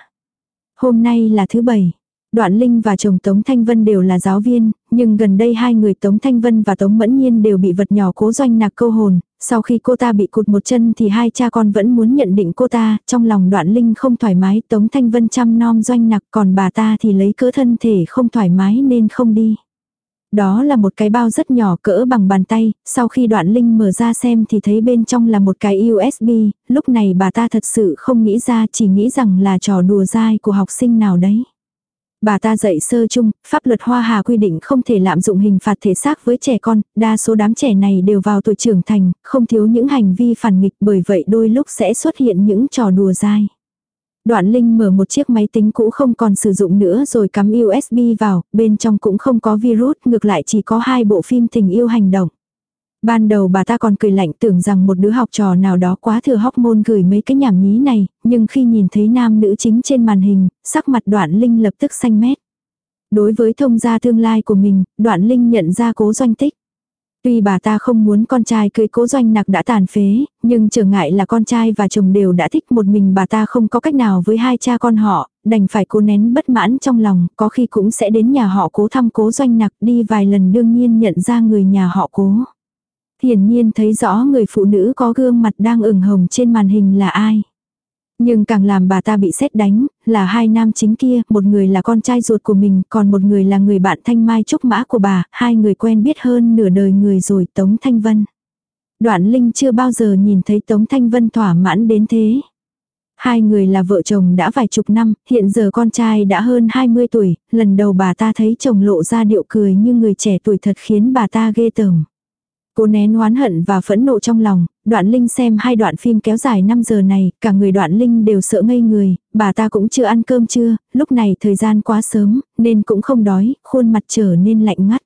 Hôm nay là thứ bảy, Đoạn Linh và chồng Tống Thanh Vân đều là giáo viên, nhưng gần đây hai người Tống Thanh Vân và Tống Mẫn Nhiên đều bị vật nhỏ cố doanh nạc câu hồn, sau khi cô ta bị cụt một chân thì hai cha con vẫn muốn nhận định cô ta, trong lòng Đoạn Linh không thoải mái, Tống Thanh Vân chăm nom doanh nặc còn bà ta thì lấy cỡ thân thể không thoải mái nên không đi. Đó là một cái bao rất nhỏ cỡ bằng bàn tay, sau khi đoạn linh mở ra xem thì thấy bên trong là một cái USB, lúc này bà ta thật sự không nghĩ ra chỉ nghĩ rằng là trò đùa dai của học sinh nào đấy. Bà ta dạy sơ chung, pháp luật Hoa Hà quy định không thể lạm dụng hình phạt thể xác với trẻ con, đa số đám trẻ này đều vào tuổi trưởng thành, không thiếu những hành vi phản nghịch bởi vậy đôi lúc sẽ xuất hiện những trò đùa dai. Đoạn Linh mở một chiếc máy tính cũ không còn sử dụng nữa rồi cắm USB vào, bên trong cũng không có virus, ngược lại chỉ có hai bộ phim tình yêu hành động. Ban đầu bà ta còn cười lạnh tưởng rằng một đứa học trò nào đó quá thừa hóc môn gửi mấy cái nhảm nhí này, nhưng khi nhìn thấy nam nữ chính trên màn hình, sắc mặt đoạn linh lập tức xanh mét. Đối với thông gia tương lai của mình, đoạn linh nhận ra cố doanh tích. Tuy bà ta không muốn con trai cưới cố doanh nặc đã tàn phế, nhưng trở ngại là con trai và chồng đều đã thích một mình bà ta không có cách nào với hai cha con họ, đành phải cố nén bất mãn trong lòng, có khi cũng sẽ đến nhà họ cố thăm cố doanh nặc đi vài lần đương nhiên nhận ra người nhà họ cố. Hiển nhiên thấy rõ người phụ nữ có gương mặt đang ửng hồng trên màn hình là ai. Nhưng càng làm bà ta bị xét đánh, là hai nam chính kia, một người là con trai ruột của mình, còn một người là người bạn thanh mai trúc mã của bà, hai người quen biết hơn nửa đời người rồi, Tống Thanh Vân. Đoạn Linh chưa bao giờ nhìn thấy Tống Thanh Vân thỏa mãn đến thế. Hai người là vợ chồng đã vài chục năm, hiện giờ con trai đã hơn 20 tuổi, lần đầu bà ta thấy chồng lộ ra điệu cười như người trẻ tuổi thật khiến bà ta ghê tởm. Cô nén oán hận và phẫn nộ trong lòng, đoạn linh xem hai đoạn phim kéo dài 5 giờ này, cả người đoạn linh đều sợ ngây người, bà ta cũng chưa ăn cơm chưa, lúc này thời gian quá sớm, nên cũng không đói, khuôn mặt trở nên lạnh ngắt.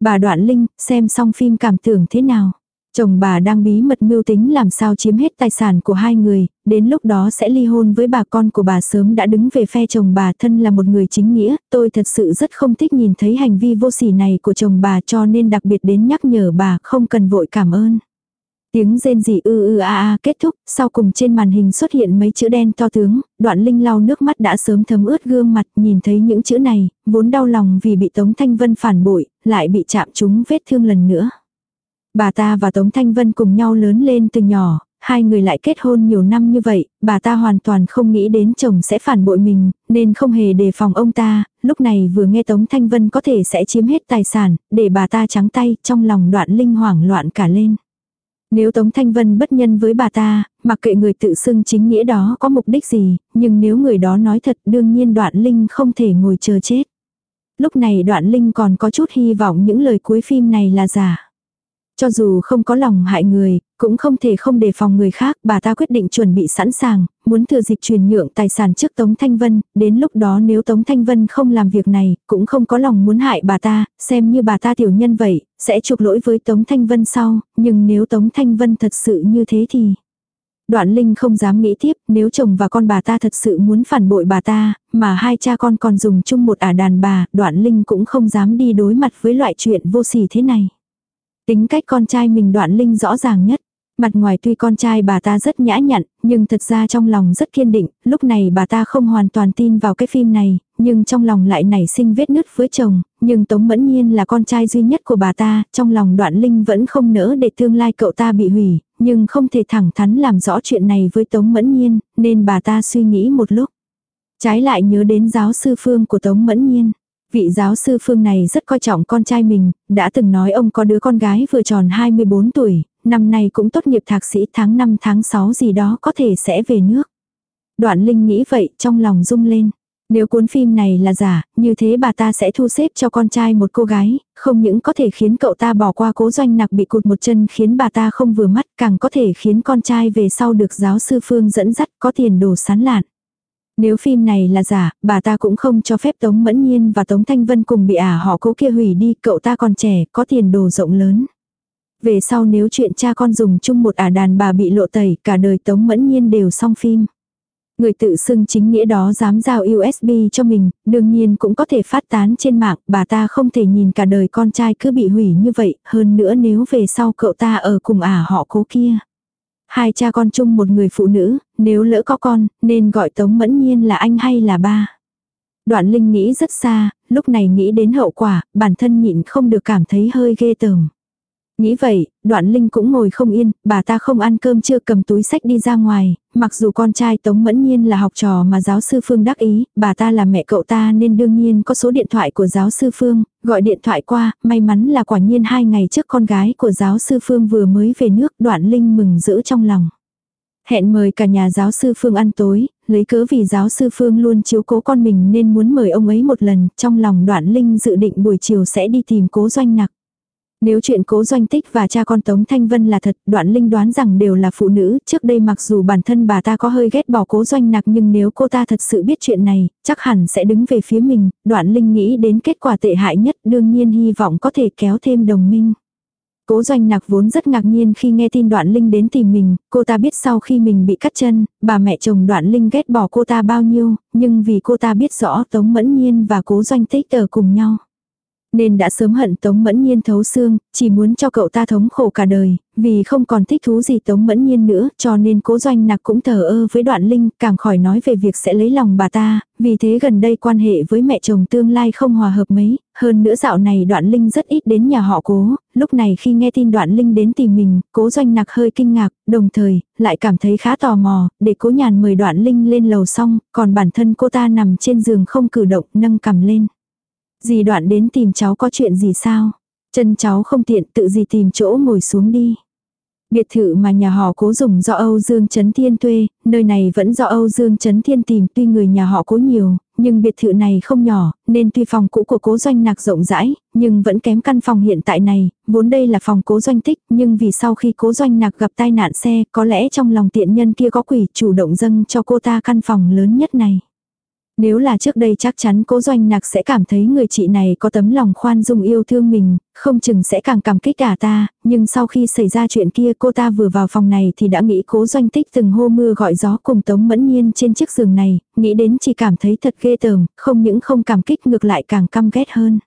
Bà đoạn linh, xem xong phim cảm tưởng thế nào? Chồng bà đang bí mật mưu tính làm sao chiếm hết tài sản của hai người, đến lúc đó sẽ ly hôn với bà con của bà sớm đã đứng về phe chồng bà thân là một người chính nghĩa, tôi thật sự rất không thích nhìn thấy hành vi vô sỉ này của chồng bà cho nên đặc biệt đến nhắc nhở bà không cần vội cảm ơn. Tiếng rên rỉ ư ư a a kết thúc, sau cùng trên màn hình xuất hiện mấy chữ đen to tướng, đoạn linh lau nước mắt đã sớm thấm ướt gương mặt nhìn thấy những chữ này, vốn đau lòng vì bị Tống Thanh Vân phản bội, lại bị chạm trúng vết thương lần nữa. Bà ta và Tống Thanh Vân cùng nhau lớn lên từ nhỏ, hai người lại kết hôn nhiều năm như vậy, bà ta hoàn toàn không nghĩ đến chồng sẽ phản bội mình, nên không hề đề phòng ông ta, lúc này vừa nghe Tống Thanh Vân có thể sẽ chiếm hết tài sản, để bà ta trắng tay, trong lòng đoạn linh hoảng loạn cả lên. Nếu Tống Thanh Vân bất nhân với bà ta, mặc kệ người tự xưng chính nghĩa đó có mục đích gì, nhưng nếu người đó nói thật đương nhiên đoạn linh không thể ngồi chờ chết. Lúc này đoạn linh còn có chút hy vọng những lời cuối phim này là giả. Cho dù không có lòng hại người, cũng không thể không đề phòng người khác, bà ta quyết định chuẩn bị sẵn sàng, muốn thừa dịch truyền nhượng tài sản trước Tống Thanh Vân, đến lúc đó nếu Tống Thanh Vân không làm việc này, cũng không có lòng muốn hại bà ta, xem như bà ta tiểu nhân vậy, sẽ chuộc lỗi với Tống Thanh Vân sau, nhưng nếu Tống Thanh Vân thật sự như thế thì... Đoạn Linh không dám nghĩ tiếp, nếu chồng và con bà ta thật sự muốn phản bội bà ta, mà hai cha con còn dùng chung một ả đàn bà, Đoạn Linh cũng không dám đi đối mặt với loại chuyện vô sỉ thế này. Tính cách con trai mình đoạn linh rõ ràng nhất. Mặt ngoài tuy con trai bà ta rất nhã nhặn, nhưng thật ra trong lòng rất kiên định, lúc này bà ta không hoàn toàn tin vào cái phim này, nhưng trong lòng lại nảy sinh vết nứt với chồng, nhưng Tống Mẫn Nhiên là con trai duy nhất của bà ta, trong lòng đoạn linh vẫn không nỡ để tương lai cậu ta bị hủy, nhưng không thể thẳng thắn làm rõ chuyện này với Tống Mẫn Nhiên, nên bà ta suy nghĩ một lúc. Trái lại nhớ đến giáo sư phương của Tống Mẫn Nhiên. Vị giáo sư Phương này rất coi trọng con trai mình, đã từng nói ông có đứa con gái vừa tròn 24 tuổi, năm nay cũng tốt nghiệp thạc sĩ tháng 5 tháng 6 gì đó có thể sẽ về nước. Đoạn Linh nghĩ vậy trong lòng rung lên. Nếu cuốn phim này là giả, như thế bà ta sẽ thu xếp cho con trai một cô gái, không những có thể khiến cậu ta bỏ qua cố doanh nặc bị cụt một chân khiến bà ta không vừa mắt, càng có thể khiến con trai về sau được giáo sư Phương dẫn dắt có tiền đồ sán lạn. Nếu phim này là giả, bà ta cũng không cho phép Tống Mẫn Nhiên và Tống Thanh Vân cùng bị ả họ cố kia hủy đi, cậu ta còn trẻ, có tiền đồ rộng lớn. Về sau nếu chuyện cha con dùng chung một ả đàn bà bị lộ tẩy, cả đời Tống Mẫn Nhiên đều xong phim. Người tự xưng chính nghĩa đó dám giao USB cho mình, đương nhiên cũng có thể phát tán trên mạng, bà ta không thể nhìn cả đời con trai cứ bị hủy như vậy, hơn nữa nếu về sau cậu ta ở cùng ả họ cố kia. Hai cha con chung một người phụ nữ, nếu lỡ có con, nên gọi Tống Mẫn Nhiên là anh hay là ba. Đoạn Linh nghĩ rất xa, lúc này nghĩ đến hậu quả, bản thân nhịn không được cảm thấy hơi ghê tởm. Nghĩ vậy, đoạn linh cũng ngồi không yên, bà ta không ăn cơm chưa cầm túi sách đi ra ngoài, mặc dù con trai Tống Mẫn Nhiên là học trò mà giáo sư Phương đắc ý, bà ta là mẹ cậu ta nên đương nhiên có số điện thoại của giáo sư Phương, gọi điện thoại qua, may mắn là quả nhiên hai ngày trước con gái của giáo sư Phương vừa mới về nước đoạn linh mừng giữ trong lòng. Hẹn mời cả nhà giáo sư Phương ăn tối, lấy cớ vì giáo sư Phương luôn chiếu cố con mình nên muốn mời ông ấy một lần, trong lòng đoạn linh dự định buổi chiều sẽ đi tìm cố doanh nặc. Nếu chuyện cố doanh tích và cha con Tống Thanh Vân là thật, đoạn linh đoán rằng đều là phụ nữ, trước đây mặc dù bản thân bà ta có hơi ghét bỏ cố doanh nặc nhưng nếu cô ta thật sự biết chuyện này, chắc hẳn sẽ đứng về phía mình, đoạn linh nghĩ đến kết quả tệ hại nhất đương nhiên hy vọng có thể kéo thêm đồng minh. Cố doanh nặc vốn rất ngạc nhiên khi nghe tin đoạn linh đến tìm mình, cô ta biết sau khi mình bị cắt chân, bà mẹ chồng đoạn linh ghét bỏ cô ta bao nhiêu, nhưng vì cô ta biết rõ Tống Mẫn Nhiên và cố doanh tích ở cùng nhau. Nên đã sớm hận Tống Mẫn Nhiên thấu xương, chỉ muốn cho cậu ta thống khổ cả đời, vì không còn thích thú gì Tống Mẫn Nhiên nữa, cho nên cố doanh nặc cũng thờ ơ với đoạn linh, càng khỏi nói về việc sẽ lấy lòng bà ta, vì thế gần đây quan hệ với mẹ chồng tương lai không hòa hợp mấy, hơn nữa dạo này đoạn linh rất ít đến nhà họ cố, lúc này khi nghe tin đoạn linh đến tìm mình, cố doanh nặc hơi kinh ngạc, đồng thời, lại cảm thấy khá tò mò, để cố nhàn mời đoạn linh lên lầu xong, còn bản thân cô ta nằm trên giường không cử động, nâng cầm lên. Dì đoạn đến tìm cháu có chuyện gì sao? Chân cháu không tiện tự gì tìm chỗ ngồi xuống đi. Biệt thự mà nhà họ cố dùng do Âu Dương Trấn Thiên thuê, nơi này vẫn do Âu Dương Trấn Thiên tìm tuy người nhà họ cố nhiều, nhưng biệt thự này không nhỏ, nên tuy phòng cũ của cố doanh nạc rộng rãi, nhưng vẫn kém căn phòng hiện tại này, vốn đây là phòng cố doanh tích, nhưng vì sau khi cố doanh nạc gặp tai nạn xe, có lẽ trong lòng tiện nhân kia có quỷ chủ động dâng cho cô ta căn phòng lớn nhất này. Nếu là trước đây chắc chắn cố doanh nạc sẽ cảm thấy người chị này có tấm lòng khoan dung yêu thương mình, không chừng sẽ càng cảm kích cả ta, nhưng sau khi xảy ra chuyện kia cô ta vừa vào phòng này thì đã nghĩ cố doanh tích từng hô mưa gọi gió cùng tống mẫn nhiên trên chiếc giường này, nghĩ đến chỉ cảm thấy thật ghê tởm, không những không cảm kích ngược lại càng căm ghét hơn.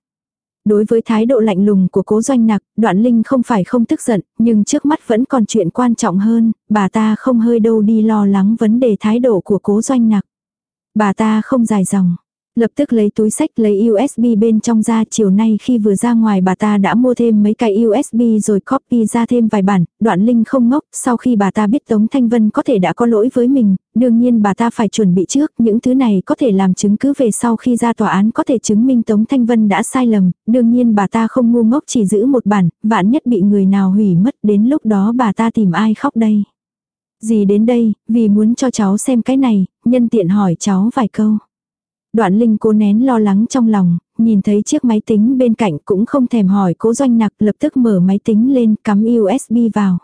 Đối với thái độ lạnh lùng của cố doanh nạc, đoạn linh không phải không tức giận, nhưng trước mắt vẫn còn chuyện quan trọng hơn, bà ta không hơi đâu đi lo lắng vấn đề thái độ của cố doanh nạc. Bà ta không dài dòng. Lập tức lấy túi sách lấy USB bên trong ra chiều nay khi vừa ra ngoài bà ta đã mua thêm mấy cái USB rồi copy ra thêm vài bản, đoạn linh không ngốc, sau khi bà ta biết Tống Thanh Vân có thể đã có lỗi với mình, đương nhiên bà ta phải chuẩn bị trước, những thứ này có thể làm chứng cứ về sau khi ra tòa án có thể chứng minh Tống Thanh Vân đã sai lầm, đương nhiên bà ta không ngu ngốc chỉ giữ một bản, vạn nhất bị người nào hủy mất đến lúc đó bà ta tìm ai khóc đây. Gì đến đây, vì muốn cho cháu xem cái này, nhân tiện hỏi cháu vài câu. Đoạn linh cố nén lo lắng trong lòng, nhìn thấy chiếc máy tính bên cạnh cũng không thèm hỏi cố doanh nặc lập tức mở máy tính lên cắm USB vào.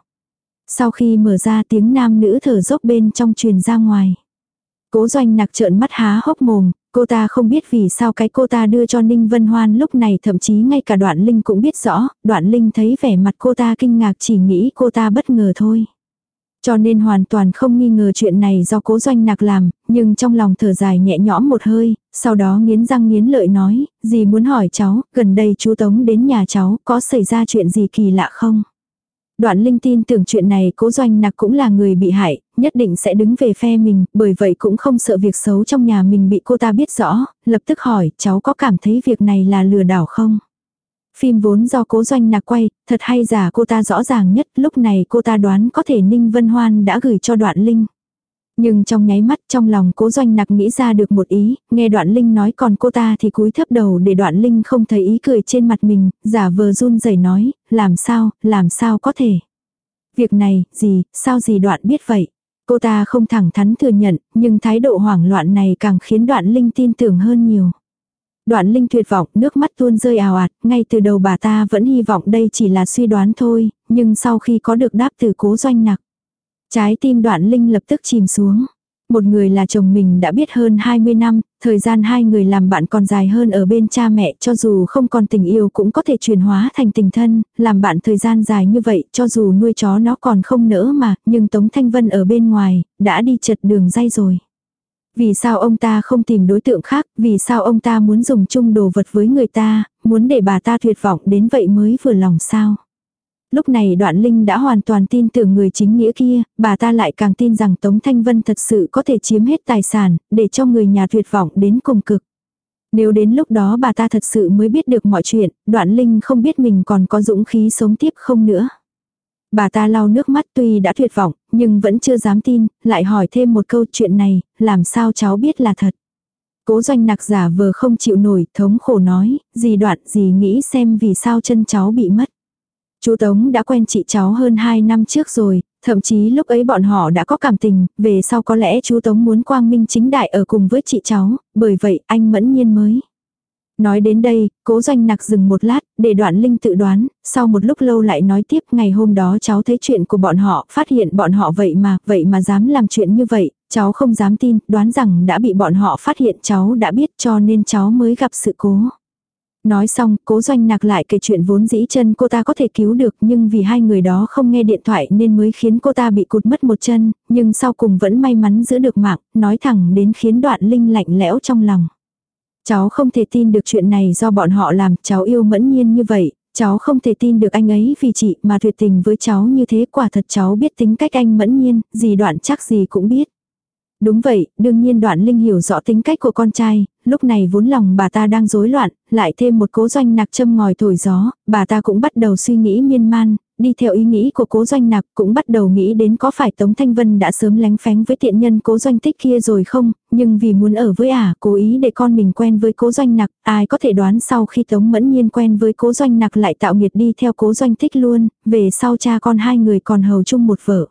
Sau khi mở ra tiếng nam nữ thở dốc bên trong truyền ra ngoài. Cố doanh nặc trợn mắt há hốc mồm, cô ta không biết vì sao cái cô ta đưa cho Ninh Vân Hoan lúc này thậm chí ngay cả đoạn linh cũng biết rõ, đoạn linh thấy vẻ mặt cô ta kinh ngạc chỉ nghĩ cô ta bất ngờ thôi. Cho nên hoàn toàn không nghi ngờ chuyện này do cố doanh nạc làm, nhưng trong lòng thở dài nhẹ nhõm một hơi, sau đó nghiến răng nghiến lợi nói, gì muốn hỏi cháu, gần đây chú Tống đến nhà cháu, có xảy ra chuyện gì kỳ lạ không? Đoạn linh tin tưởng chuyện này cố doanh nạc cũng là người bị hại, nhất định sẽ đứng về phe mình, bởi vậy cũng không sợ việc xấu trong nhà mình bị cô ta biết rõ, lập tức hỏi cháu có cảm thấy việc này là lừa đảo không? Phim vốn do cố doanh nạc quay, thật hay giả cô ta rõ ràng nhất, lúc này cô ta đoán có thể Ninh Vân Hoan đã gửi cho đoạn linh. Nhưng trong nháy mắt trong lòng cố doanh nặc nghĩ ra được một ý, nghe đoạn linh nói còn cô ta thì cúi thấp đầu để đoạn linh không thấy ý cười trên mặt mình, giả vờ run rẩy nói, làm sao, làm sao có thể. Việc này, gì, sao gì đoạn biết vậy. Cô ta không thẳng thắn thừa nhận, nhưng thái độ hoảng loạn này càng khiến đoạn linh tin tưởng hơn nhiều. Đoạn linh tuyệt vọng, nước mắt tuôn rơi ào ạt, ngay từ đầu bà ta vẫn hy vọng đây chỉ là suy đoán thôi, nhưng sau khi có được đáp từ cố doanh nặc. Trái tim đoạn linh lập tức chìm xuống. Một người là chồng mình đã biết hơn 20 năm, thời gian hai người làm bạn còn dài hơn ở bên cha mẹ cho dù không còn tình yêu cũng có thể chuyển hóa thành tình thân, làm bạn thời gian dài như vậy cho dù nuôi chó nó còn không nỡ mà, nhưng Tống Thanh Vân ở bên ngoài, đã đi chật đường dây rồi. Vì sao ông ta không tìm đối tượng khác, vì sao ông ta muốn dùng chung đồ vật với người ta, muốn để bà ta tuyệt vọng đến vậy mới vừa lòng sao. Lúc này đoạn linh đã hoàn toàn tin tưởng người chính nghĩa kia, bà ta lại càng tin rằng Tống Thanh Vân thật sự có thể chiếm hết tài sản, để cho người nhà tuyệt vọng đến cùng cực. Nếu đến lúc đó bà ta thật sự mới biết được mọi chuyện, đoạn linh không biết mình còn có dũng khí sống tiếp không nữa. Bà ta lau nước mắt tuy đã tuyệt vọng, nhưng vẫn chưa dám tin, lại hỏi thêm một câu chuyện này, làm sao cháu biết là thật. Cố doanh nặc giả vờ không chịu nổi, thống khổ nói, gì đoạn gì nghĩ xem vì sao chân cháu bị mất. Chú Tống đã quen chị cháu hơn 2 năm trước rồi, thậm chí lúc ấy bọn họ đã có cảm tình, về sau có lẽ chú Tống muốn quang minh chính đại ở cùng với chị cháu, bởi vậy anh mẫn nhiên mới. Nói đến đây, cố doanh nặc dừng một lát, để đoạn linh tự đoán, sau một lúc lâu lại nói tiếp ngày hôm đó cháu thấy chuyện của bọn họ, phát hiện bọn họ vậy mà, vậy mà dám làm chuyện như vậy, cháu không dám tin, đoán rằng đã bị bọn họ phát hiện cháu đã biết cho nên cháu mới gặp sự cố. Nói xong, cố doanh nặc lại kể chuyện vốn dĩ chân cô ta có thể cứu được nhưng vì hai người đó không nghe điện thoại nên mới khiến cô ta bị cụt mất một chân, nhưng sau cùng vẫn may mắn giữ được mạng, nói thẳng đến khiến đoạn linh lạnh lẽo trong lòng. Cháu không thể tin được chuyện này do bọn họ làm, cháu yêu mẫn nhiên như vậy, cháu không thể tin được anh ấy vì chị mà tuyệt tình với cháu như thế quả thật cháu biết tính cách anh mẫn nhiên, gì đoạn chắc gì cũng biết. Đúng vậy, đương nhiên đoạn linh hiểu rõ tính cách của con trai, lúc này vốn lòng bà ta đang rối loạn, lại thêm một cố doanh nặc châm ngòi thổi gió, bà ta cũng bắt đầu suy nghĩ miên man, đi theo ý nghĩ của cố doanh nặc cũng bắt đầu nghĩ đến có phải Tống Thanh Vân đã sớm lánh phánh với tiện nhân cố doanh tích kia rồi không, nhưng vì muốn ở với ả à, cố ý để con mình quen với cố doanh nặc, ai có thể đoán sau khi Tống mẫn nhiên quen với cố doanh nặc lại tạo nghiệt đi theo cố doanh tích luôn, về sau cha con hai người còn hầu chung một vợ.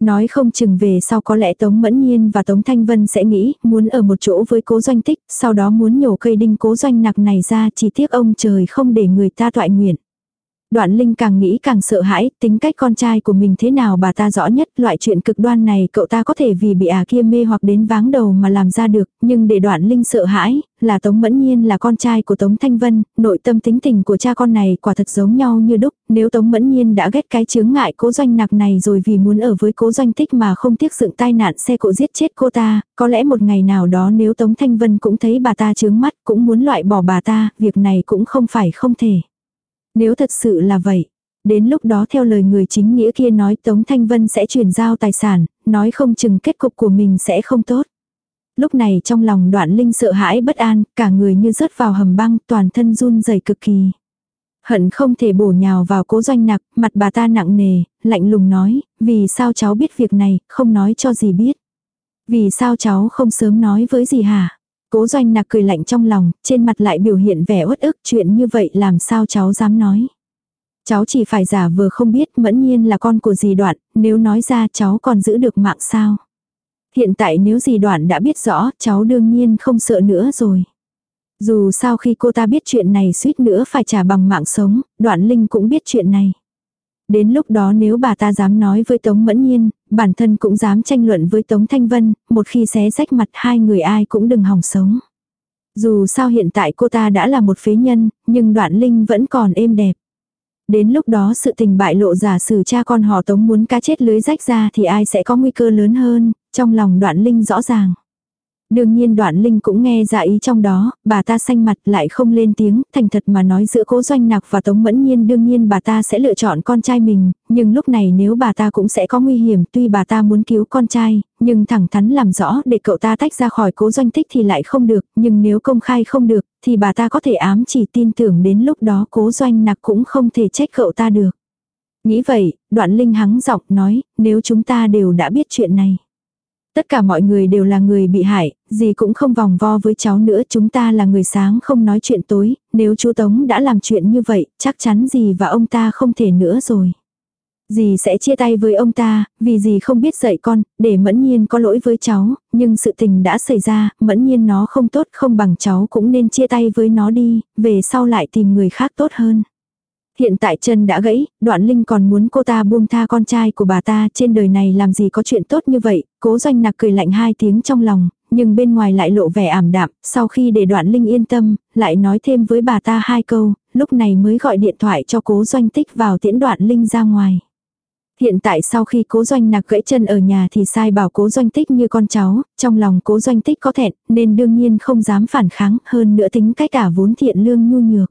Nói không chừng về sau có lẽ Tống Mẫn Nhiên và Tống Thanh Vân sẽ nghĩ muốn ở một chỗ với cố doanh tích, sau đó muốn nhổ cây đinh cố doanh nặc này ra chỉ tiếc ông trời không để người ta toại nguyện. Đoạn Linh càng nghĩ càng sợ hãi, tính cách con trai của mình thế nào bà ta rõ nhất, loại chuyện cực đoan này cậu ta có thể vì bị à kia mê hoặc đến váng đầu mà làm ra được, nhưng để Đoạn Linh sợ hãi, là Tống Mẫn Nhiên là con trai của Tống Thanh Vân, nội tâm tính tình của cha con này quả thật giống nhau như đúc, nếu Tống Mẫn Nhiên đã ghét cái chướng ngại cố doanh nặc này rồi vì muốn ở với cố doanh tích mà không tiếc dựng tai nạn xe cộ giết chết cô ta, có lẽ một ngày nào đó nếu Tống Thanh Vân cũng thấy bà ta chướng mắt cũng muốn loại bỏ bà ta, việc này cũng không phải không thể. Nếu thật sự là vậy, đến lúc đó theo lời người chính nghĩa kia nói Tống Thanh Vân sẽ chuyển giao tài sản, nói không chừng kết cục của mình sẽ không tốt. Lúc này trong lòng đoạn linh sợ hãi bất an, cả người như rớt vào hầm băng, toàn thân run rẩy cực kỳ. Hận không thể bổ nhào vào cố doanh nặc, mặt bà ta nặng nề, lạnh lùng nói, vì sao cháu biết việc này, không nói cho gì biết. Vì sao cháu không sớm nói với gì hả? Cố doanh nạc cười lạnh trong lòng, trên mặt lại biểu hiện vẻ uất ức chuyện như vậy làm sao cháu dám nói. Cháu chỉ phải giả vờ không biết mẫn nhiên là con của dì đoạn, nếu nói ra cháu còn giữ được mạng sao. Hiện tại nếu dì đoạn đã biết rõ, cháu đương nhiên không sợ nữa rồi. Dù sao khi cô ta biết chuyện này suýt nữa phải trả bằng mạng sống, đoạn linh cũng biết chuyện này. Đến lúc đó nếu bà ta dám nói với Tống Mẫn Nhiên, bản thân cũng dám tranh luận với Tống Thanh Vân, một khi xé rách mặt hai người ai cũng đừng hòng sống. Dù sao hiện tại cô ta đã là một phế nhân, nhưng đoạn linh vẫn còn êm đẹp. Đến lúc đó sự tình bại lộ giả sử cha con họ Tống muốn cá chết lưới rách ra thì ai sẽ có nguy cơ lớn hơn, trong lòng đoạn linh rõ ràng. Đương nhiên đoạn linh cũng nghe ra ý trong đó, bà ta xanh mặt lại không lên tiếng, thành thật mà nói giữa cố doanh nặc và tống mẫn nhiên đương nhiên bà ta sẽ lựa chọn con trai mình, nhưng lúc này nếu bà ta cũng sẽ có nguy hiểm tuy bà ta muốn cứu con trai, nhưng thẳng thắn làm rõ để cậu ta tách ra khỏi cố doanh thích thì lại không được, nhưng nếu công khai không được, thì bà ta có thể ám chỉ tin tưởng đến lúc đó cố doanh nặc cũng không thể trách cậu ta được. Nghĩ vậy, đoạn linh hắng giọng nói, nếu chúng ta đều đã biết chuyện này. Tất cả mọi người đều là người bị hại, gì cũng không vòng vo với cháu nữa, chúng ta là người sáng không nói chuyện tối, nếu chú Tống đã làm chuyện như vậy, chắc chắn gì và ông ta không thể nữa rồi. Dì sẽ chia tay với ông ta, vì dì không biết dạy con, để mẫn nhiên có lỗi với cháu, nhưng sự tình đã xảy ra, mẫn nhiên nó không tốt không bằng cháu cũng nên chia tay với nó đi, về sau lại tìm người khác tốt hơn. Hiện tại chân đã gãy, đoạn linh còn muốn cô ta buông tha con trai của bà ta trên đời này làm gì có chuyện tốt như vậy, cố doanh nặc cười lạnh hai tiếng trong lòng, nhưng bên ngoài lại lộ vẻ ảm đạm, sau khi để đoạn linh yên tâm, lại nói thêm với bà ta hai câu, lúc này mới gọi điện thoại cho cố doanh tích vào tiễn đoạn linh ra ngoài. Hiện tại sau khi cố doanh nặc gãy chân ở nhà thì sai bảo cố doanh tích như con cháu, trong lòng cố doanh tích có thẹn, nên đương nhiên không dám phản kháng, hơn nữa tính cách cả vốn thiện lương nhu nhược.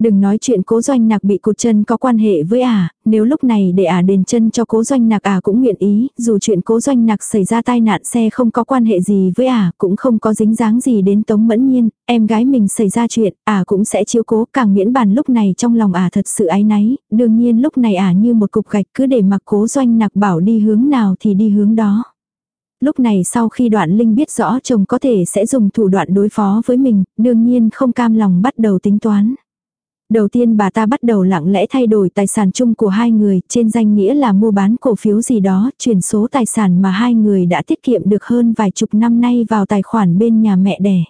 Đừng nói chuyện cố doanh nạc bị cụt chân có quan hệ với ả, à, nếu lúc này để ả à đền chân cho cố doanh nạc ả à cũng nguyện ý, dù chuyện cố doanh nạc xảy ra tai nạn xe không có quan hệ gì với ả, cũng không có dính dáng gì đến tống mẫn nhiên, em gái mình xảy ra chuyện, ả cũng sẽ chiếu cố càng miễn bàn lúc này trong lòng ả thật sự ái náy, đương nhiên lúc này ả như một cục gạch cứ để mặc cố doanh nạc bảo đi hướng nào thì đi hướng đó. Lúc này sau khi đoạn linh biết rõ chồng có thể sẽ dùng thủ đoạn đối phó với mình, đương nhiên không cam lòng bắt đầu tính toán. Đầu tiên bà ta bắt đầu lặng lẽ thay đổi tài sản chung của hai người, trên danh nghĩa là mua bán cổ phiếu gì đó, chuyển số tài sản mà hai người đã tiết kiệm được hơn vài chục năm nay vào tài khoản bên nhà mẹ đẻ.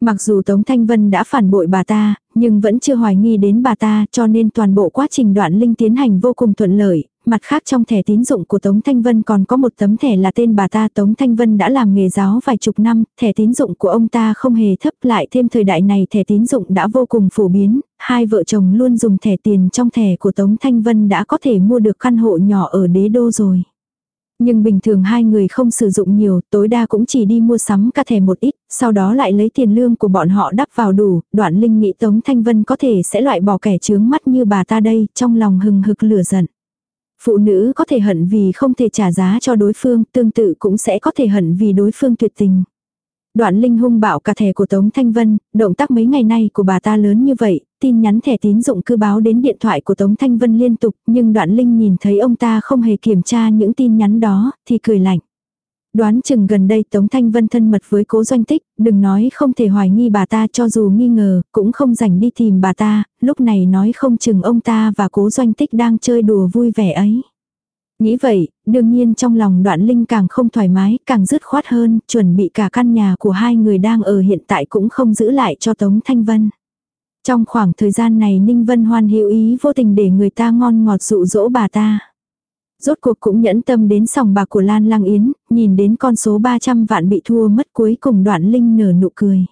Mặc dù Tống Thanh Vân đã phản bội bà ta, nhưng vẫn chưa hoài nghi đến bà ta cho nên toàn bộ quá trình đoạn linh tiến hành vô cùng thuận lợi, mặt khác trong thẻ tín dụng của Tống Thanh Vân còn có một tấm thẻ là tên bà ta Tống Thanh Vân đã làm nghề giáo vài chục năm, thẻ tín dụng của ông ta không hề thấp lại thêm thời đại này thẻ tín dụng đã vô cùng phổ biến, hai vợ chồng luôn dùng thẻ tiền trong thẻ của Tống Thanh Vân đã có thể mua được căn hộ nhỏ ở đế đô rồi. Nhưng bình thường hai người không sử dụng nhiều, tối đa cũng chỉ đi mua sắm cả thẻ một ít, sau đó lại lấy tiền lương của bọn họ đắp vào đủ, đoạn linh nghĩ Tống Thanh Vân có thể sẽ loại bỏ kẻ chướng mắt như bà ta đây, trong lòng hừng hực lửa giận. Phụ nữ có thể hận vì không thể trả giá cho đối phương, tương tự cũng sẽ có thể hận vì đối phương tuyệt tình. Đoạn linh hung bạo cả thẻ của Tống Thanh Vân, động tác mấy ngày nay của bà ta lớn như vậy, tin nhắn thẻ tín dụng cứ báo đến điện thoại của Tống Thanh Vân liên tục, nhưng đoạn linh nhìn thấy ông ta không hề kiểm tra những tin nhắn đó, thì cười lạnh. Đoán chừng gần đây Tống Thanh Vân thân mật với cố doanh tích, đừng nói không thể hoài nghi bà ta cho dù nghi ngờ, cũng không rảnh đi tìm bà ta, lúc này nói không chừng ông ta và cố doanh tích đang chơi đùa vui vẻ ấy. Nghĩ vậy, đương nhiên trong lòng đoạn linh càng không thoải mái, càng dứt khoát hơn, chuẩn bị cả căn nhà của hai người đang ở hiện tại cũng không giữ lại cho Tống Thanh Vân. Trong khoảng thời gian này Ninh Vân Hoan hữu ý vô tình để người ta ngon ngọt dụ dỗ bà ta. Rốt cuộc cũng nhẫn tâm đến sòng bạc của Lan Lang Yến, nhìn đến con số 300 vạn bị thua mất cuối cùng đoạn linh nở nụ cười.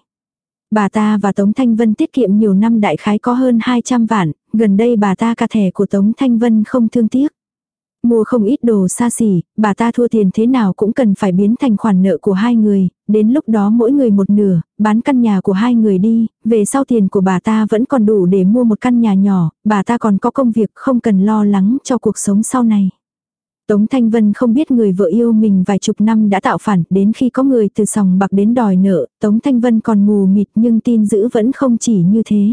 Bà ta và Tống Thanh Vân tiết kiệm nhiều năm đại khái có hơn 200 vạn, gần đây bà ta cả thẻ của Tống Thanh Vân không thương tiếc. Mua không ít đồ xa xỉ, bà ta thua tiền thế nào cũng cần phải biến thành khoản nợ của hai người, đến lúc đó mỗi người một nửa, bán căn nhà của hai người đi, về sau tiền của bà ta vẫn còn đủ để mua một căn nhà nhỏ, bà ta còn có công việc không cần lo lắng cho cuộc sống sau này. Tống Thanh Vân không biết người vợ yêu mình vài chục năm đã tạo phản, đến khi có người từ sòng bạc đến đòi nợ, Tống Thanh Vân còn mù mịt nhưng tin giữ vẫn không chỉ như thế.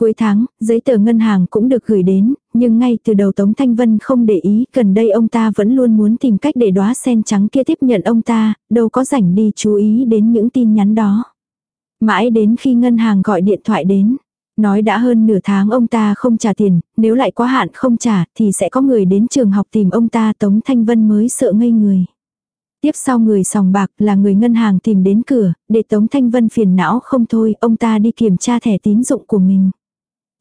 Cuối tháng, giấy tờ ngân hàng cũng được gửi đến, nhưng ngay từ đầu Tống Thanh Vân không để ý, gần đây ông ta vẫn luôn muốn tìm cách để đóa sen trắng kia tiếp nhận ông ta, đâu có rảnh đi chú ý đến những tin nhắn đó. Mãi đến khi ngân hàng gọi điện thoại đến, nói đã hơn nửa tháng ông ta không trả tiền, nếu lại quá hạn không trả thì sẽ có người đến trường học tìm ông ta Tống Thanh Vân mới sợ ngây người. Tiếp sau người sòng bạc là người ngân hàng tìm đến cửa, để Tống Thanh Vân phiền não không thôi, ông ta đi kiểm tra thẻ tín dụng của mình.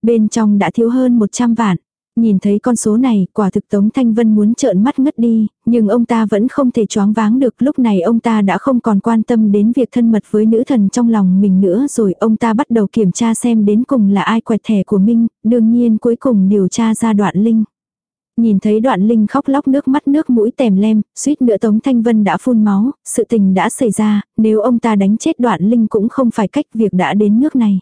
Bên trong đã thiếu hơn 100 vạn. Nhìn thấy con số này, quả thực Tống Thanh Vân muốn trợn mắt ngất đi, nhưng ông ta vẫn không thể choáng váng được. Lúc này ông ta đã không còn quan tâm đến việc thân mật với nữ thần trong lòng mình nữa rồi. Ông ta bắt đầu kiểm tra xem đến cùng là ai quẹt thẻ của Minh, đương nhiên cuối cùng điều tra ra đoạn linh. Nhìn thấy đoạn linh khóc lóc nước mắt nước mũi tèm lem, suýt nữa Tống Thanh Vân đã phun máu, sự tình đã xảy ra, nếu ông ta đánh chết đoạn linh cũng không phải cách việc đã đến nước này.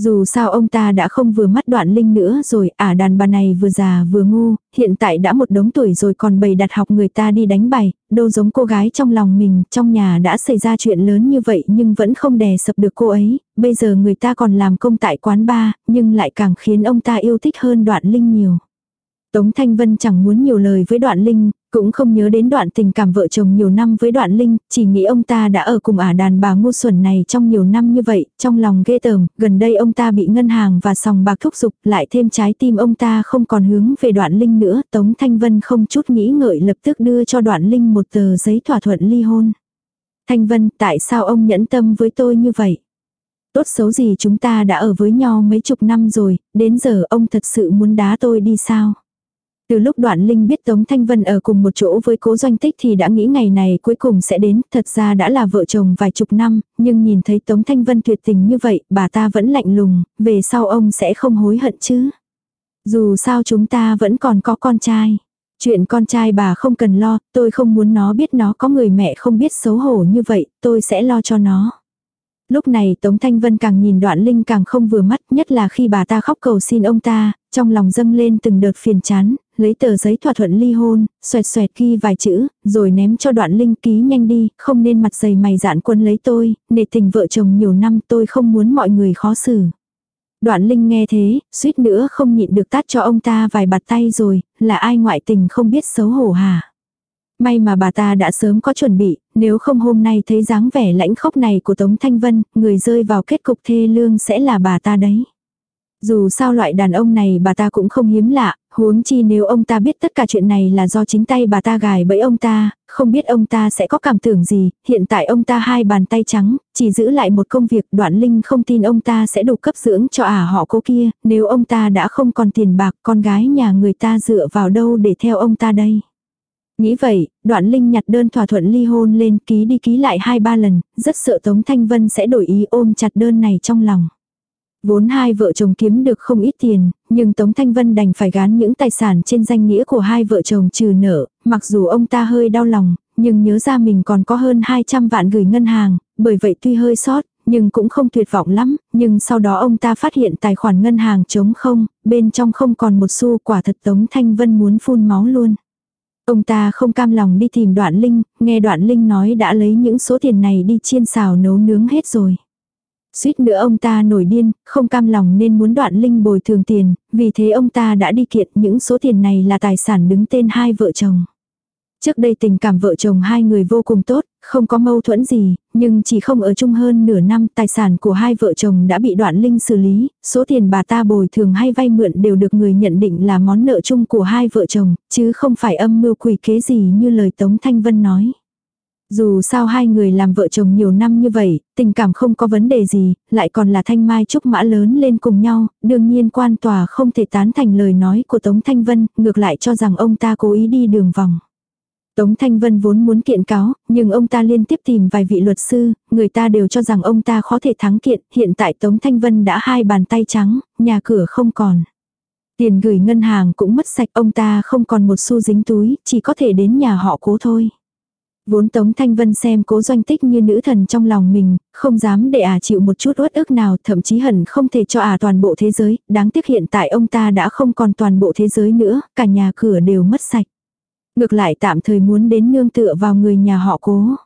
Dù sao ông ta đã không vừa mắt đoạn linh nữa rồi, ả à đàn bà này vừa già vừa ngu, hiện tại đã một đống tuổi rồi còn bày đặt học người ta đi đánh bài, đâu giống cô gái trong lòng mình, trong nhà đã xảy ra chuyện lớn như vậy nhưng vẫn không đè sập được cô ấy, bây giờ người ta còn làm công tại quán bar, nhưng lại càng khiến ông ta yêu thích hơn đoạn linh nhiều. Tống Thanh Vân chẳng muốn nhiều lời với đoạn linh, cũng không nhớ đến đoạn tình cảm vợ chồng nhiều năm với đoạn linh, chỉ nghĩ ông ta đã ở cùng ả đàn bà ngu xuẩn này trong nhiều năm như vậy, trong lòng ghê tởm, gần đây ông ta bị ngân hàng và sòng bạc thúc giục, lại thêm trái tim ông ta không còn hướng về đoạn linh nữa, Tống Thanh Vân không chút nghĩ ngợi lập tức đưa cho đoạn linh một tờ giấy thỏa thuận ly hôn. Thanh Vân, tại sao ông nhẫn tâm với tôi như vậy? Tốt xấu gì chúng ta đã ở với nhau mấy chục năm rồi, đến giờ ông thật sự muốn đá tôi đi sao? Từ lúc đoạn linh biết Tống Thanh Vân ở cùng một chỗ với cố doanh tích thì đã nghĩ ngày này cuối cùng sẽ đến, thật ra đã là vợ chồng vài chục năm, nhưng nhìn thấy Tống Thanh Vân tuyệt tình như vậy, bà ta vẫn lạnh lùng, về sau ông sẽ không hối hận chứ. Dù sao chúng ta vẫn còn có con trai. Chuyện con trai bà không cần lo, tôi không muốn nó biết nó có người mẹ không biết xấu hổ như vậy, tôi sẽ lo cho nó. Lúc này Tống Thanh Vân càng nhìn đoạn linh càng không vừa mắt nhất là khi bà ta khóc cầu xin ông ta, trong lòng dâng lên từng đợt phiền chán, lấy tờ giấy thỏa thuận ly hôn, xoẹt xoẹt ghi vài chữ, rồi ném cho đoạn linh ký nhanh đi, không nên mặt dày mày dạn quân lấy tôi, nể tình vợ chồng nhiều năm tôi không muốn mọi người khó xử. Đoạn linh nghe thế, suýt nữa không nhịn được tát cho ông ta vài bạt tay rồi, là ai ngoại tình không biết xấu hổ hả? May mà bà ta đã sớm có chuẩn bị, nếu không hôm nay thấy dáng vẻ lãnh khốc này của Tống Thanh Vân, người rơi vào kết cục thê lương sẽ là bà ta đấy. Dù sao loại đàn ông này bà ta cũng không hiếm lạ, huống chi nếu ông ta biết tất cả chuyện này là do chính tay bà ta gài bẫy ông ta, không biết ông ta sẽ có cảm tưởng gì, hiện tại ông ta hai bàn tay trắng, chỉ giữ lại một công việc đoạn linh không tin ông ta sẽ đủ cấp dưỡng cho ả họ cô kia, nếu ông ta đã không còn tiền bạc con gái nhà người ta dựa vào đâu để theo ông ta đây. Nghĩ vậy, đoạn linh nhặt đơn thỏa thuận ly hôn lên ký đi ký lại hai ba lần, rất sợ Tống Thanh Vân sẽ đổi ý ôm chặt đơn này trong lòng. Vốn hai vợ chồng kiếm được không ít tiền, nhưng Tống Thanh Vân đành phải gán những tài sản trên danh nghĩa của hai vợ chồng trừ nợ, mặc dù ông ta hơi đau lòng, nhưng nhớ ra mình còn có hơn 200 vạn gửi ngân hàng, bởi vậy tuy hơi sót, nhưng cũng không tuyệt vọng lắm, nhưng sau đó ông ta phát hiện tài khoản ngân hàng trống không, bên trong không còn một xu quả thật Tống Thanh Vân muốn phun máu luôn. Ông ta không cam lòng đi tìm đoạn linh, nghe đoạn linh nói đã lấy những số tiền này đi chiên xào nấu nướng hết rồi. Suýt nữa ông ta nổi điên, không cam lòng nên muốn đoạn linh bồi thường tiền, vì thế ông ta đã đi kiện những số tiền này là tài sản đứng tên hai vợ chồng. Trước đây tình cảm vợ chồng hai người vô cùng tốt, không có mâu thuẫn gì, nhưng chỉ không ở chung hơn nửa năm tài sản của hai vợ chồng đã bị đoạn linh xử lý, số tiền bà ta bồi thường hay vay mượn đều được người nhận định là món nợ chung của hai vợ chồng, chứ không phải âm mưu quỷ kế gì như lời Tống Thanh Vân nói. Dù sao hai người làm vợ chồng nhiều năm như vậy, tình cảm không có vấn đề gì, lại còn là thanh mai trúc mã lớn lên cùng nhau, đương nhiên quan tòa không thể tán thành lời nói của Tống Thanh Vân, ngược lại cho rằng ông ta cố ý đi đường vòng. Tống Thanh Vân vốn muốn kiện cáo, nhưng ông ta liên tiếp tìm vài vị luật sư, người ta đều cho rằng ông ta khó thể thắng kiện, hiện tại Tống Thanh Vân đã hai bàn tay trắng, nhà cửa không còn. Tiền gửi ngân hàng cũng mất sạch, ông ta không còn một xu dính túi, chỉ có thể đến nhà họ cố thôi. Vốn Tống Thanh Vân xem cố doanh tích như nữ thần trong lòng mình, không dám để ả à chịu một chút uất ức nào, thậm chí hẳn không thể cho ả à toàn bộ thế giới, đáng tiếc hiện tại ông ta đã không còn toàn bộ thế giới nữa, cả nhà cửa đều mất sạch. Ngược lại tạm thời muốn đến nương tựa vào người nhà họ cố.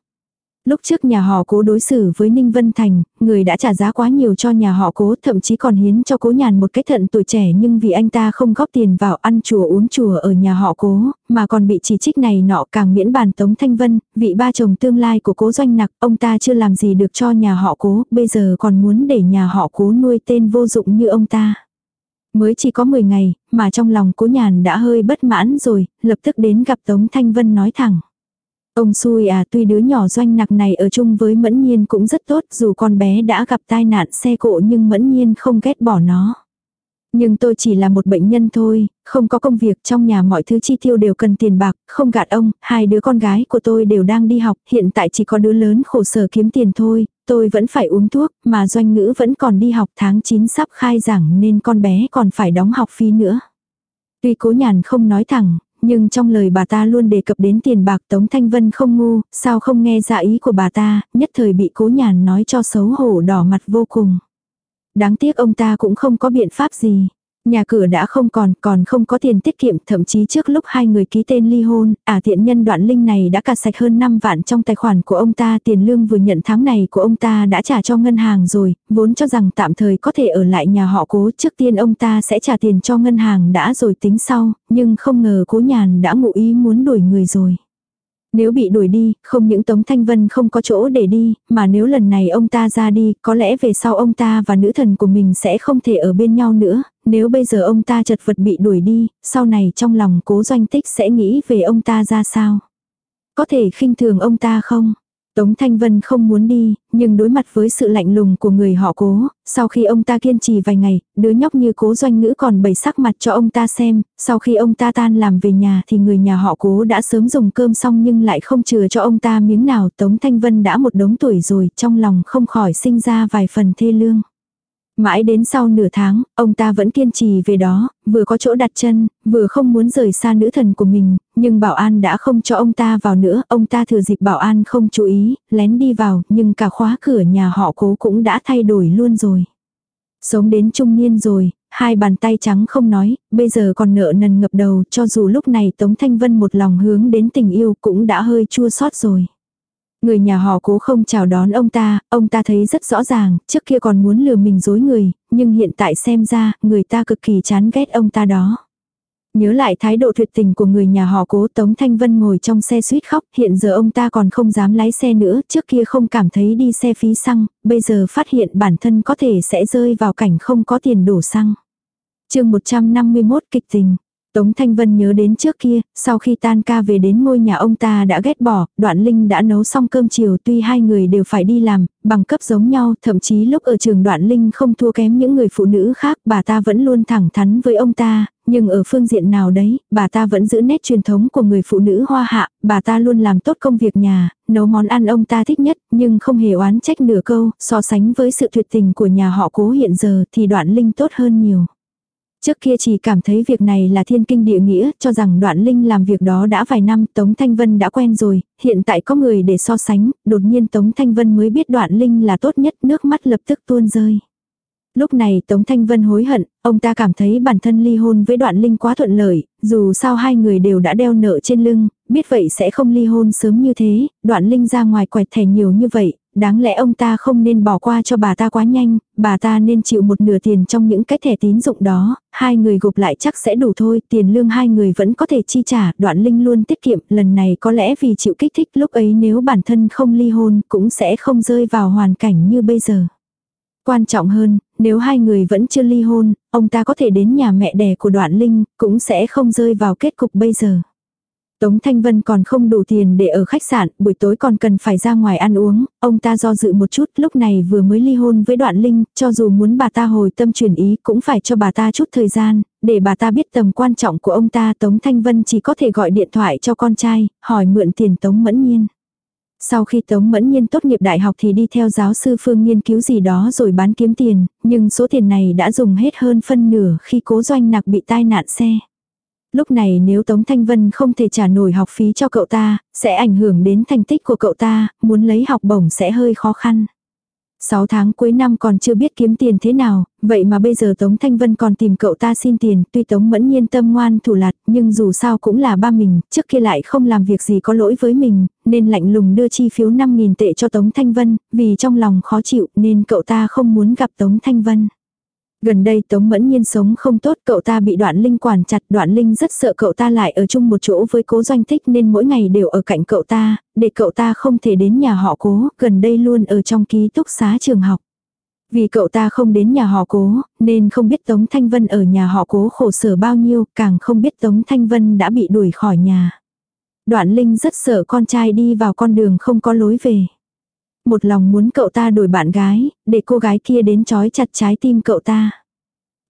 Lúc trước nhà họ cố đối xử với Ninh Vân Thành, người đã trả giá quá nhiều cho nhà họ cố, thậm chí còn hiến cho cố nhàn một cái thận tuổi trẻ nhưng vì anh ta không góp tiền vào ăn chùa uống chùa ở nhà họ cố, mà còn bị chỉ trích này nọ càng miễn bàn Tống Thanh Vân, vị ba chồng tương lai của cố doanh nặc, ông ta chưa làm gì được cho nhà họ cố, bây giờ còn muốn để nhà họ cố nuôi tên vô dụng như ông ta. Mới chỉ có 10 ngày, mà trong lòng cố nhàn đã hơi bất mãn rồi, lập tức đến gặp Tống Thanh Vân nói thẳng. Ông xui à tuy đứa nhỏ doanh nặc này ở chung với mẫn nhiên cũng rất tốt dù con bé đã gặp tai nạn xe cộ nhưng mẫn nhiên không ghét bỏ nó. Nhưng tôi chỉ là một bệnh nhân thôi, không có công việc trong nhà mọi thứ chi tiêu đều cần tiền bạc, không gạt ông, hai đứa con gái của tôi đều đang đi học, hiện tại chỉ có đứa lớn khổ sở kiếm tiền thôi, tôi vẫn phải uống thuốc, mà doanh ngữ vẫn còn đi học tháng 9 sắp khai giảng nên con bé còn phải đóng học phí nữa. Tuy cố nhàn không nói thẳng, nhưng trong lời bà ta luôn đề cập đến tiền bạc Tống Thanh Vân không ngu, sao không nghe ra ý của bà ta, nhất thời bị cố nhàn nói cho xấu hổ đỏ mặt vô cùng. Đáng tiếc ông ta cũng không có biện pháp gì. Nhà cửa đã không còn, còn không có tiền tiết kiệm, thậm chí trước lúc hai người ký tên ly hôn, à thiện nhân đoạn linh này đã cạt sạch hơn 5 vạn trong tài khoản của ông ta, tiền lương vừa nhận tháng này của ông ta đã trả cho ngân hàng rồi, vốn cho rằng tạm thời có thể ở lại nhà họ cố, trước tiên ông ta sẽ trả tiền cho ngân hàng đã rồi tính sau, nhưng không ngờ cố nhàn đã ngụ ý muốn đuổi người rồi. Nếu bị đuổi đi, không những Tống Thanh Vân không có chỗ để đi, mà nếu lần này ông ta ra đi, có lẽ về sau ông ta và nữ thần của mình sẽ không thể ở bên nhau nữa, nếu bây giờ ông ta chật vật bị đuổi đi, sau này trong lòng cố doanh tích sẽ nghĩ về ông ta ra sao. Có thể khinh thường ông ta không? Tống Thanh Vân không muốn đi, nhưng đối mặt với sự lạnh lùng của người họ cố, sau khi ông ta kiên trì vài ngày, đứa nhóc như cố doanh ngữ còn bày sắc mặt cho ông ta xem, sau khi ông ta tan làm về nhà thì người nhà họ cố đã sớm dùng cơm xong nhưng lại không chừa cho ông ta miếng nào. Tống Thanh Vân đã một đống tuổi rồi, trong lòng không khỏi sinh ra vài phần thê lương. Mãi đến sau nửa tháng, ông ta vẫn kiên trì về đó, vừa có chỗ đặt chân, vừa không muốn rời xa nữ thần của mình, nhưng bảo an đã không cho ông ta vào nữa, ông ta thừa dịp bảo an không chú ý, lén đi vào, nhưng cả khóa cửa nhà họ cố cũng đã thay đổi luôn rồi. Sống đến trung niên rồi, hai bàn tay trắng không nói, bây giờ còn nợ nần ngập đầu cho dù lúc này Tống Thanh Vân một lòng hướng đến tình yêu cũng đã hơi chua xót rồi. Người nhà họ cố không chào đón ông ta, ông ta thấy rất rõ ràng, trước kia còn muốn lừa mình dối người, nhưng hiện tại xem ra, người ta cực kỳ chán ghét ông ta đó. Nhớ lại thái độ tuyệt tình của người nhà họ cố Tống Thanh Vân ngồi trong xe suýt khóc, hiện giờ ông ta còn không dám lái xe nữa, trước kia không cảm thấy đi xe phí xăng, bây giờ phát hiện bản thân có thể sẽ rơi vào cảnh không có tiền đổ xăng. chương 151 kịch tình, Tống Thanh Vân nhớ đến trước kia, sau khi tan ca về đến ngôi nhà ông ta đã ghét bỏ, đoạn linh đã nấu xong cơm chiều tuy hai người đều phải đi làm, bằng cấp giống nhau, thậm chí lúc ở trường đoạn linh không thua kém những người phụ nữ khác, bà ta vẫn luôn thẳng thắn với ông ta, nhưng ở phương diện nào đấy, bà ta vẫn giữ nét truyền thống của người phụ nữ hoa hạ, bà ta luôn làm tốt công việc nhà, nấu món ăn ông ta thích nhất, nhưng không hề oán trách nửa câu, so sánh với sự tuyệt tình của nhà họ cố hiện giờ thì đoạn linh tốt hơn nhiều. Trước kia chỉ cảm thấy việc này là thiên kinh địa nghĩa, cho rằng đoạn linh làm việc đó đã vài năm, Tống Thanh Vân đã quen rồi, hiện tại có người để so sánh, đột nhiên Tống Thanh Vân mới biết đoạn linh là tốt nhất, nước mắt lập tức tuôn rơi. Lúc này Tống Thanh Vân hối hận, ông ta cảm thấy bản thân ly hôn với đoạn linh quá thuận lợi, dù sao hai người đều đã đeo nợ trên lưng, biết vậy sẽ không ly hôn sớm như thế, đoạn linh ra ngoài quẹt thẻ nhiều như vậy, đáng lẽ ông ta không nên bỏ qua cho bà ta quá nhanh, bà ta nên chịu một nửa tiền trong những cái thẻ tín dụng đó, hai người gộp lại chắc sẽ đủ thôi, tiền lương hai người vẫn có thể chi trả, đoạn linh luôn tiết kiệm, lần này có lẽ vì chịu kích thích lúc ấy nếu bản thân không ly hôn cũng sẽ không rơi vào hoàn cảnh như bây giờ. Quan trọng hơn, nếu hai người vẫn chưa ly hôn, ông ta có thể đến nhà mẹ đẻ của đoạn linh, cũng sẽ không rơi vào kết cục bây giờ. Tống Thanh Vân còn không đủ tiền để ở khách sạn, buổi tối còn cần phải ra ngoài ăn uống, ông ta do dự một chút, lúc này vừa mới ly hôn với đoạn linh, cho dù muốn bà ta hồi tâm chuyển ý cũng phải cho bà ta chút thời gian, để bà ta biết tầm quan trọng của ông ta Tống Thanh Vân chỉ có thể gọi điện thoại cho con trai, hỏi mượn tiền Tống Mẫn Nhiên. Sau khi Tống Mẫn Nhiên tốt nghiệp đại học thì đi theo giáo sư Phương nghiên cứu gì đó rồi bán kiếm tiền, nhưng số tiền này đã dùng hết hơn phân nửa khi cố doanh nặc bị tai nạn xe. Lúc này nếu Tống Thanh Vân không thể trả nổi học phí cho cậu ta, sẽ ảnh hưởng đến thành tích của cậu ta, muốn lấy học bổng sẽ hơi khó khăn. 6 tháng cuối năm còn chưa biết kiếm tiền thế nào, vậy mà bây giờ Tống Thanh Vân còn tìm cậu ta xin tiền, tuy Tống mẫn nhiên tâm ngoan thủ lạt, nhưng dù sao cũng là ba mình, trước kia lại không làm việc gì có lỗi với mình, nên lạnh lùng đưa chi phiếu 5.000 tệ cho Tống Thanh Vân, vì trong lòng khó chịu nên cậu ta không muốn gặp Tống Thanh Vân. Gần đây Tống Mẫn Nhiên sống không tốt, cậu ta bị đoạn linh quản chặt, đoạn linh rất sợ cậu ta lại ở chung một chỗ với cố doanh tích nên mỗi ngày đều ở cạnh cậu ta, để cậu ta không thể đến nhà họ cố, gần đây luôn ở trong ký túc xá trường học. Vì cậu ta không đến nhà họ cố, nên không biết Tống Thanh Vân ở nhà họ cố khổ sở bao nhiêu, càng không biết Tống Thanh Vân đã bị đuổi khỏi nhà. Đoạn Linh rất sợ con trai đi vào con đường không có lối về một lòng muốn cậu ta đổi bạn gái, để cô gái kia đến trói chặt trái tim cậu ta.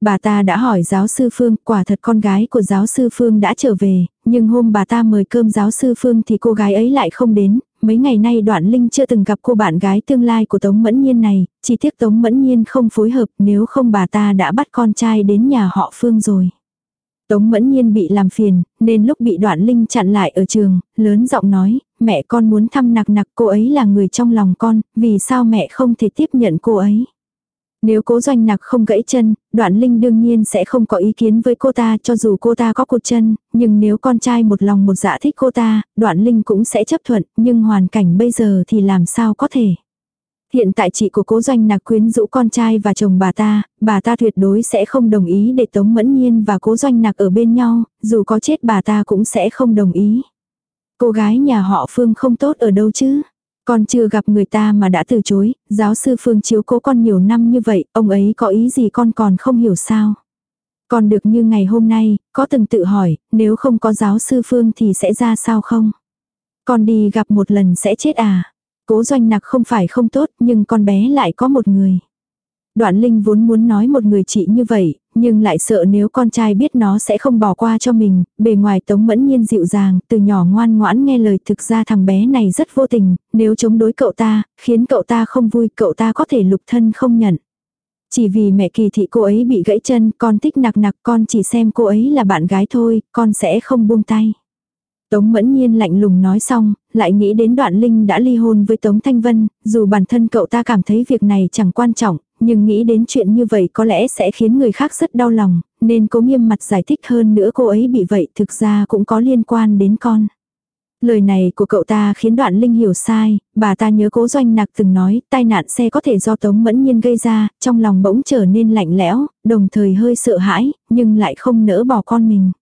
Bà ta đã hỏi giáo sư Phương, quả thật con gái của giáo sư Phương đã trở về, nhưng hôm bà ta mời cơm giáo sư Phương thì cô gái ấy lại không đến, mấy ngày nay đoạn linh chưa từng gặp cô bạn gái tương lai của Tống Mẫn Nhiên này, chỉ tiếc Tống Mẫn Nhiên không phối hợp nếu không bà ta đã bắt con trai đến nhà họ Phương rồi. Tống Mẫn Nhiên bị làm phiền, nên lúc bị đoạn linh chặn lại ở trường, lớn giọng nói, mẹ con muốn thăm nặc nặc cô ấy là người trong lòng con, vì sao mẹ không thể tiếp nhận cô ấy. Nếu cố doanh nặc không gãy chân, đoạn linh đương nhiên sẽ không có ý kiến với cô ta cho dù cô ta có cột chân, nhưng nếu con trai một lòng một dạ thích cô ta, đoạn linh cũng sẽ chấp thuận, nhưng hoàn cảnh bây giờ thì làm sao có thể. Hiện tại chị của cố doanh nặc quyến rũ con trai và chồng bà ta, bà ta tuyệt đối sẽ không đồng ý để Tống Mẫn Nhiên và cố doanh nặc ở bên nhau, dù có chết bà ta cũng sẽ không đồng ý. Cô gái nhà họ Phương không tốt ở đâu chứ. Con chưa gặp người ta mà đã từ chối, giáo sư Phương chiếu cố con nhiều năm như vậy, ông ấy có ý gì con còn không hiểu sao. con được như ngày hôm nay, có từng tự hỏi, nếu không có giáo sư Phương thì sẽ ra sao không? Con đi gặp một lần sẽ chết à? Cố doanh nặc không phải không tốt nhưng con bé lại có một người. Đoạn Linh vốn muốn nói một người chị như vậy, nhưng lại sợ nếu con trai biết nó sẽ không bỏ qua cho mình, bề ngoài Tống Mẫn Nhiên dịu dàng, từ nhỏ ngoan ngoãn nghe lời thực ra thằng bé này rất vô tình, nếu chống đối cậu ta, khiến cậu ta không vui, cậu ta có thể lục thân không nhận. Chỉ vì mẹ kỳ thị cô ấy bị gãy chân, con thích nặc nặc, con chỉ xem cô ấy là bạn gái thôi, con sẽ không buông tay. Tống Mẫn Nhiên lạnh lùng nói xong, lại nghĩ đến đoạn Linh đã ly hôn với Tống Thanh Vân, dù bản thân cậu ta cảm thấy việc này chẳng quan trọng, nhưng nghĩ đến chuyện như vậy có lẽ sẽ khiến người khác rất đau lòng, nên cố nghiêm mặt giải thích hơn nữa cô ấy bị vậy thực ra cũng có liên quan đến con. Lời này của cậu ta khiến đoạn linh hiểu sai, bà ta nhớ cố doanh nặc từng nói tai nạn xe có thể do tống mẫn nhiên gây ra, trong lòng bỗng trở nên lạnh lẽo, đồng thời hơi sợ hãi, nhưng lại không nỡ bỏ con mình.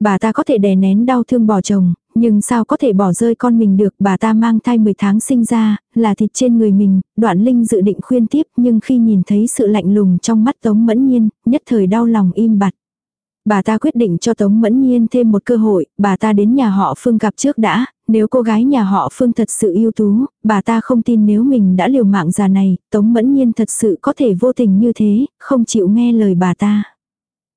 Bà ta có thể đè nén đau thương bỏ chồng, nhưng sao có thể bỏ rơi con mình được, bà ta mang thai 10 tháng sinh ra, là thịt trên người mình, đoạn linh dự định khuyên tiếp nhưng khi nhìn thấy sự lạnh lùng trong mắt Tống Mẫn Nhiên, nhất thời đau lòng im bặt. Bà ta quyết định cho Tống Mẫn Nhiên thêm một cơ hội, bà ta đến nhà họ Phương gặp trước đã, nếu cô gái nhà họ Phương thật sự ưu tú, bà ta không tin nếu mình đã liều mạng già này, Tống Mẫn Nhiên thật sự có thể vô tình như thế, không chịu nghe lời bà ta.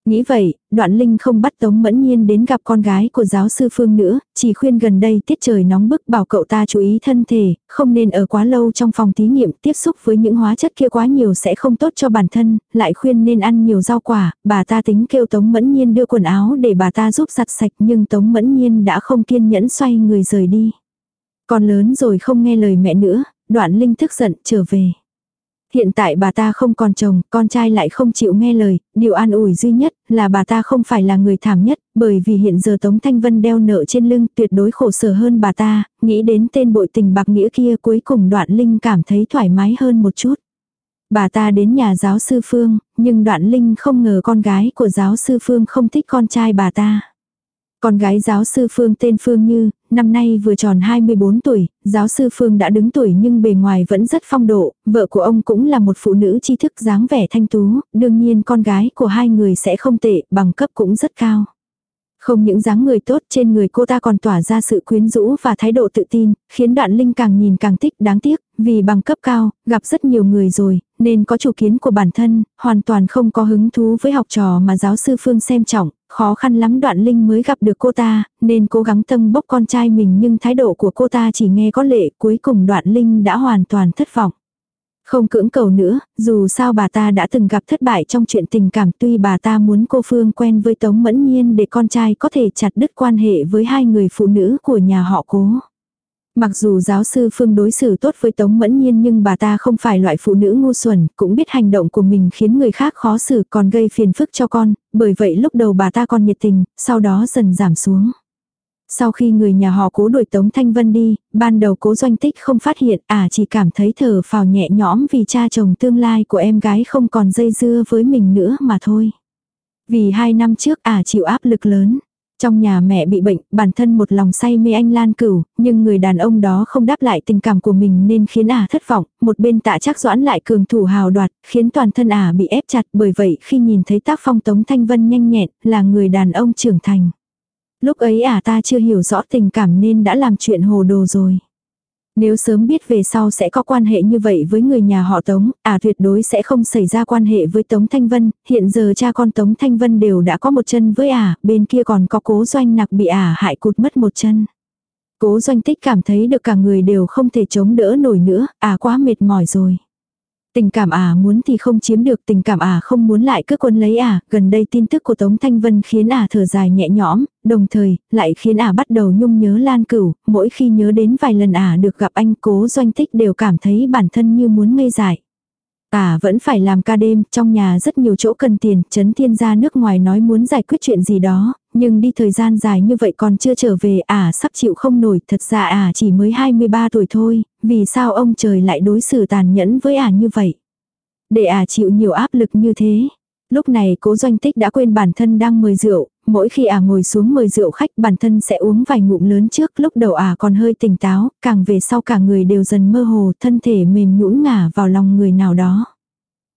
Nghĩ vậy, đoạn linh không bắt Tống Mẫn Nhiên đến gặp con gái của giáo sư Phương nữa, chỉ khuyên gần đây tiết trời nóng bức bảo cậu ta chú ý thân thể, không nên ở quá lâu trong phòng thí nghiệm tiếp xúc với những hóa chất kia quá nhiều sẽ không tốt cho bản thân, lại khuyên nên ăn nhiều rau quả, bà ta tính kêu Tống Mẫn Nhiên đưa quần áo để bà ta giúp giặt sạch nhưng Tống Mẫn Nhiên đã không kiên nhẫn xoay người rời đi. Con lớn rồi không nghe lời mẹ nữa, đoạn linh thức giận trở về. Hiện tại bà ta không còn chồng, con trai lại không chịu nghe lời, điều an ủi duy nhất là bà ta không phải là người thảm nhất, bởi vì hiện giờ Tống Thanh Vân đeo nợ trên lưng tuyệt đối khổ sở hơn bà ta, nghĩ đến tên bội tình bạc nghĩa kia cuối cùng đoạn linh cảm thấy thoải mái hơn một chút. Bà ta đến nhà giáo sư Phương, nhưng đoạn linh không ngờ con gái của giáo sư Phương không thích con trai bà ta. Con gái giáo sư Phương tên Phương Như, năm nay vừa tròn 24 tuổi, giáo sư Phương đã đứng tuổi nhưng bề ngoài vẫn rất phong độ, vợ của ông cũng là một phụ nữ tri thức dáng vẻ thanh tú, đương nhiên con gái của hai người sẽ không tệ, bằng cấp cũng rất cao. Không những dáng người tốt trên người cô ta còn tỏa ra sự quyến rũ và thái độ tự tin, khiến đoạn linh càng nhìn càng thích đáng tiếc, vì bằng cấp cao, gặp rất nhiều người rồi, nên có chủ kiến của bản thân, hoàn toàn không có hứng thú với học trò mà giáo sư Phương xem trọng, khó khăn lắm đoạn linh mới gặp được cô ta, nên cố gắng tâm bốc con trai mình nhưng thái độ của cô ta chỉ nghe có lệ, cuối cùng đoạn linh đã hoàn toàn thất vọng. Không cưỡng cầu nữa, dù sao bà ta đã từng gặp thất bại trong chuyện tình cảm tuy bà ta muốn cô Phương quen với Tống Mẫn Nhiên để con trai có thể chặt đứt quan hệ với hai người phụ nữ của nhà họ cố. Mặc dù giáo sư Phương đối xử tốt với Tống Mẫn Nhiên nhưng bà ta không phải loại phụ nữ ngu xuẩn, cũng biết hành động của mình khiến người khác khó xử còn gây phiền phức cho con, bởi vậy lúc đầu bà ta còn nhiệt tình, sau đó dần giảm xuống. Sau khi người nhà họ cố đuổi Tống Thanh Vân đi, ban đầu cố doanh tích không phát hiện, à chỉ cảm thấy thở phào nhẹ nhõm vì cha chồng tương lai của em gái không còn dây dưa với mình nữa mà thôi. Vì hai năm trước à chịu áp lực lớn. Trong nhà mẹ bị bệnh, bản thân một lòng say mê anh Lan Cửu, nhưng người đàn ông đó không đáp lại tình cảm của mình nên khiến ả thất vọng, một bên tạ chắc doãn lại cường thủ hào đoạt, khiến toàn thân ả bị ép chặt bởi vậy khi nhìn thấy tác phong Tống Thanh Vân nhanh nhẹn, là người đàn ông trưởng thành. Lúc ấy à ta chưa hiểu rõ tình cảm nên đã làm chuyện hồ đồ rồi. Nếu sớm biết về sau sẽ có quan hệ như vậy với người nhà họ Tống, à tuyệt đối sẽ không xảy ra quan hệ với Tống Thanh Vân, hiện giờ cha con Tống Thanh Vân đều đã có một chân với à bên kia còn có cố doanh nặc bị à hại cụt mất một chân. Cố doanh tích cảm thấy được cả người đều không thể chống đỡ nổi nữa, à quá mệt mỏi rồi. Tình cảm à muốn thì không chiếm được, tình cảm à không muốn lại cứ quân lấy à. gần đây tin tức của Tống Thanh Vân khiến à thở dài nhẹ nhõm, đồng thời, lại khiến à bắt đầu nhung nhớ Lan Cửu, mỗi khi nhớ đến vài lần à được gặp anh cố doanh tích đều cảm thấy bản thân như muốn ngây dại. À vẫn phải làm ca đêm, trong nhà rất nhiều chỗ cần tiền, chấn thiên gia nước ngoài nói muốn giải quyết chuyện gì đó, nhưng đi thời gian dài như vậy còn chưa trở về, à sắp chịu không nổi, thật ra à chỉ mới 23 tuổi thôi, vì sao ông trời lại đối xử tàn nhẫn với à như vậy. Để à chịu nhiều áp lực như thế. Lúc này cố doanh tích đã quên bản thân đang mời rượu, mỗi khi à ngồi xuống mời rượu khách bản thân sẽ uống vài ngụm lớn trước, lúc đầu à còn hơi tỉnh táo, càng về sau cả người đều dần mơ hồ, thân thể mềm nhũn ngả vào lòng người nào đó.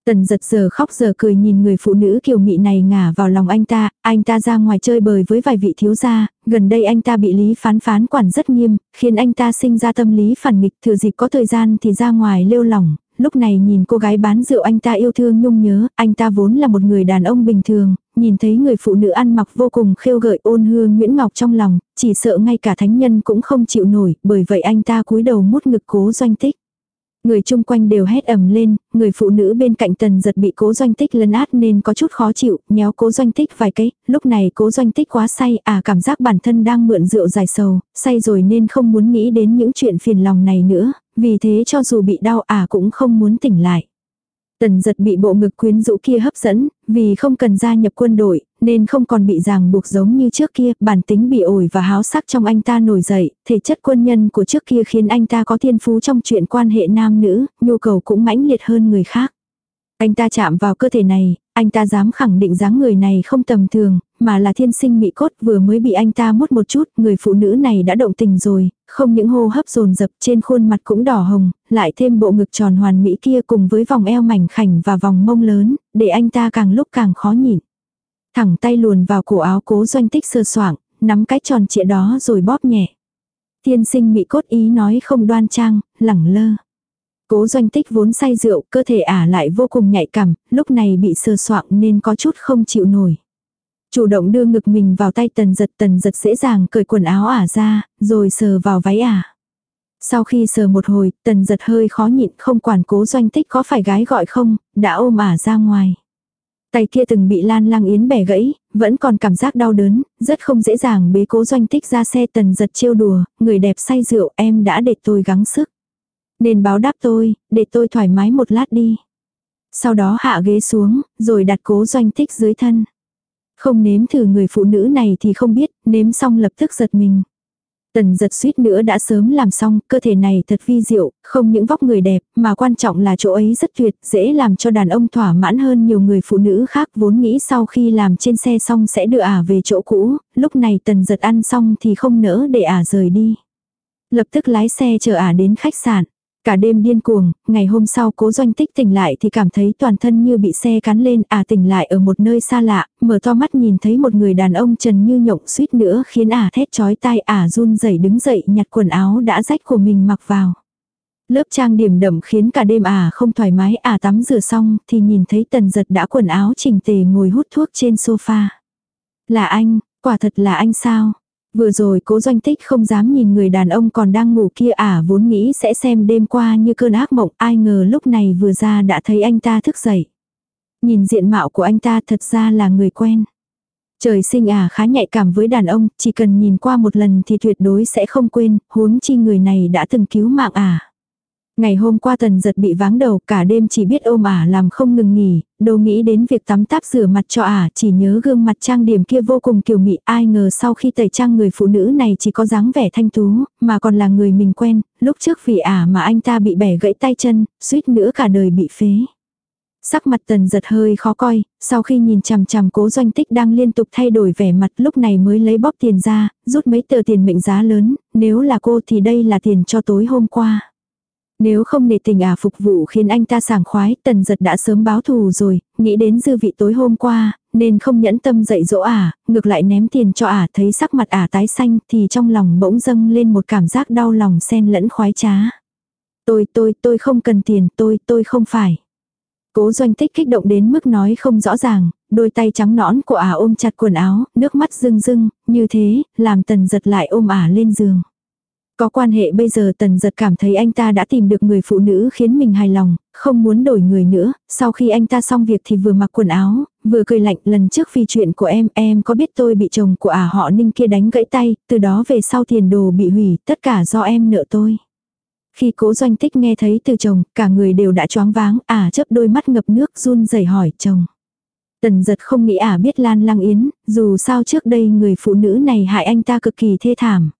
Tần giật giờ khóc giờ cười nhìn người phụ nữ kiều mị này ngả vào lòng anh ta, anh ta ra ngoài chơi bời với vài vị thiếu gia, gần đây anh ta bị lý phán phán quản rất nghiêm, khiến anh ta sinh ra tâm lý phản nghịch thừa dịp có thời gian thì ra ngoài lêu lỏng, lúc này nhìn cô gái bán rượu anh ta yêu thương nhung nhớ, anh ta vốn là một người đàn ông bình thường, nhìn thấy người phụ nữ ăn mặc vô cùng khêu gợi ôn hương Nguyễn Ngọc trong lòng, chỉ sợ ngay cả thánh nhân cũng không chịu nổi, bởi vậy anh ta cúi đầu mút ngực cố doanh tích. Người chung quanh đều hét ầm lên, người phụ nữ bên cạnh tần giật bị cố doanh tích lấn át nên có chút khó chịu, nhéo cố doanh tích vài cái, lúc này cố doanh tích quá say, à cảm giác bản thân đang mượn rượu dài sầu, say rồi nên không muốn nghĩ đến những chuyện phiền lòng này nữa, vì thế cho dù bị đau à cũng không muốn tỉnh lại. Tần giật bị bộ ngực quyến rũ kia hấp dẫn, vì không cần gia nhập quân đội, nên không còn bị ràng buộc giống như trước kia, bản tính bị ổi và háo sắc trong anh ta nổi dậy, thể chất quân nhân của trước kia khiến anh ta có thiên phú trong chuyện quan hệ nam nữ, nhu cầu cũng mãnh liệt hơn người khác. Anh ta chạm vào cơ thể này, anh ta dám khẳng định dáng người này không tầm thường, mà là thiên sinh mị cốt vừa mới bị anh ta mút một chút, người phụ nữ này đã động tình rồi, không những hô hấp dồn dập trên khuôn mặt cũng đỏ hồng, lại thêm bộ ngực tròn hoàn mỹ kia cùng với vòng eo mảnh khảnh và vòng mông lớn, để anh ta càng lúc càng khó nhịn. Thẳng tay luồn vào cổ áo cố doanh tích sơ soảng, nắm cái tròn trịa đó rồi bóp nhẹ. Tiên sinh mị cốt ý nói không đoan trang, lẳng lơ. Cố doanh tích vốn say rượu, cơ thể ả lại vô cùng nhạy cảm, lúc này bị sờ soạng nên có chút không chịu nổi. Chủ động đưa ngực mình vào tay tần giật tần giật dễ dàng cởi quần áo ả ra, rồi sờ vào váy ả. Sau khi sờ một hồi, tần giật hơi khó nhịn không quản cố doanh tích có phải gái gọi không, đã ôm ả ra ngoài. Tay kia từng bị Lan Lang Yến bẻ gãy, vẫn còn cảm giác đau đớn, rất không dễ dàng bế cố doanh tích ra xe tần giật trêu đùa, người đẹp say rượu em đã để tôi gắng sức. Nên báo đáp tôi, để tôi thoải mái một lát đi. Sau đó hạ ghế xuống, rồi đặt cố doanh tích dưới thân. Không nếm thử người phụ nữ này thì không biết, nếm xong lập tức giật mình. Tần giật suýt nữa đã sớm làm xong, cơ thể này thật vi diệu, không những vóc người đẹp, mà quan trọng là chỗ ấy rất tuyệt, dễ làm cho đàn ông thỏa mãn hơn nhiều người phụ nữ khác vốn nghĩ sau khi làm trên xe xong sẽ đưa ả về chỗ cũ, lúc này tần giật ăn xong thì không nỡ để ả rời đi. Lập tức lái xe chờ ả đến khách sạn. Cả đêm điên cuồng, ngày hôm sau cố doanh tích tỉnh lại thì cảm thấy toàn thân như bị xe cắn lên, à tỉnh lại ở một nơi xa lạ, mở to mắt nhìn thấy một người đàn ông trần như nhộng suýt nữa khiến à thét chói tai à run rẩy đứng dậy nhặt quần áo đã rách của mình mặc vào. Lớp trang điểm đậm khiến cả đêm à không thoải mái à tắm rửa xong thì nhìn thấy tần giật đã quần áo chỉnh tề ngồi hút thuốc trên sofa. Là anh, quả thật là anh sao? Vừa rồi cố doanh tích không dám nhìn người đàn ông còn đang ngủ kia ả à, vốn nghĩ sẽ xem đêm qua như cơn ác mộng ai ngờ lúc này vừa ra đã thấy anh ta thức dậy. Nhìn diện mạo của anh ta thật ra là người quen. Trời sinh ả à khá nhạy cảm với đàn ông, chỉ cần nhìn qua một lần thì tuyệt đối sẽ không quên, huống chi người này đã từng cứu mạng ả. À. Ngày hôm qua tần giật bị váng đầu cả đêm chỉ biết ôm ả làm không ngừng nghỉ, đâu nghĩ đến việc tắm táp rửa mặt cho ả chỉ nhớ gương mặt trang điểm kia vô cùng kiều mị ai ngờ sau khi tẩy trang người phụ nữ này chỉ có dáng vẻ thanh tú, mà còn là người mình quen, lúc trước vì ả mà anh ta bị bẻ gãy tay chân, suýt nữa cả đời bị phế. Sắc mặt tần giật hơi khó coi, sau khi nhìn chằm chằm cố doanh tích đang liên tục thay đổi vẻ mặt lúc này mới lấy bóp tiền ra, rút mấy tờ tiền mệnh giá lớn, nếu là cô thì đây là tiền cho tối hôm qua. Nếu không nề tình ả à phục vụ khiến anh ta sảng khoái, tần giật đã sớm báo thù rồi, nghĩ đến dư vị tối hôm qua, nên không nhẫn tâm dạy dỗ ả, à, ngược lại ném tiền cho ả thấy sắc mặt ả tái xanh thì trong lòng bỗng dâng lên một cảm giác đau lòng xen lẫn khoái trá. Tôi, tôi, tôi không cần tiền, tôi, tôi không phải. Cố doanh tích kích động đến mức nói không rõ ràng, đôi tay trắng nõn của ả ôm chặt quần áo, nước mắt rưng rưng, như thế, làm tần giật lại ôm ả lên giường. Có quan hệ bây giờ tần giật cảm thấy anh ta đã tìm được người phụ nữ khiến mình hài lòng, không muốn đổi người nữa, sau khi anh ta xong việc thì vừa mặc quần áo, vừa cười lạnh lần trước vì chuyện của em, em có biết tôi bị chồng của ả à họ ninh kia đánh gãy tay, từ đó về sau tiền đồ bị hủy, tất cả do em nợ tôi. Khi cố doanh tích nghe thấy từ chồng, cả người đều đã choáng váng, ả chớp đôi mắt ngập nước run rẩy hỏi chồng. Tần giật không nghĩ ả biết Lan Lăng Yến, dù sao trước đây người phụ nữ này hại anh ta cực kỳ thê thảm.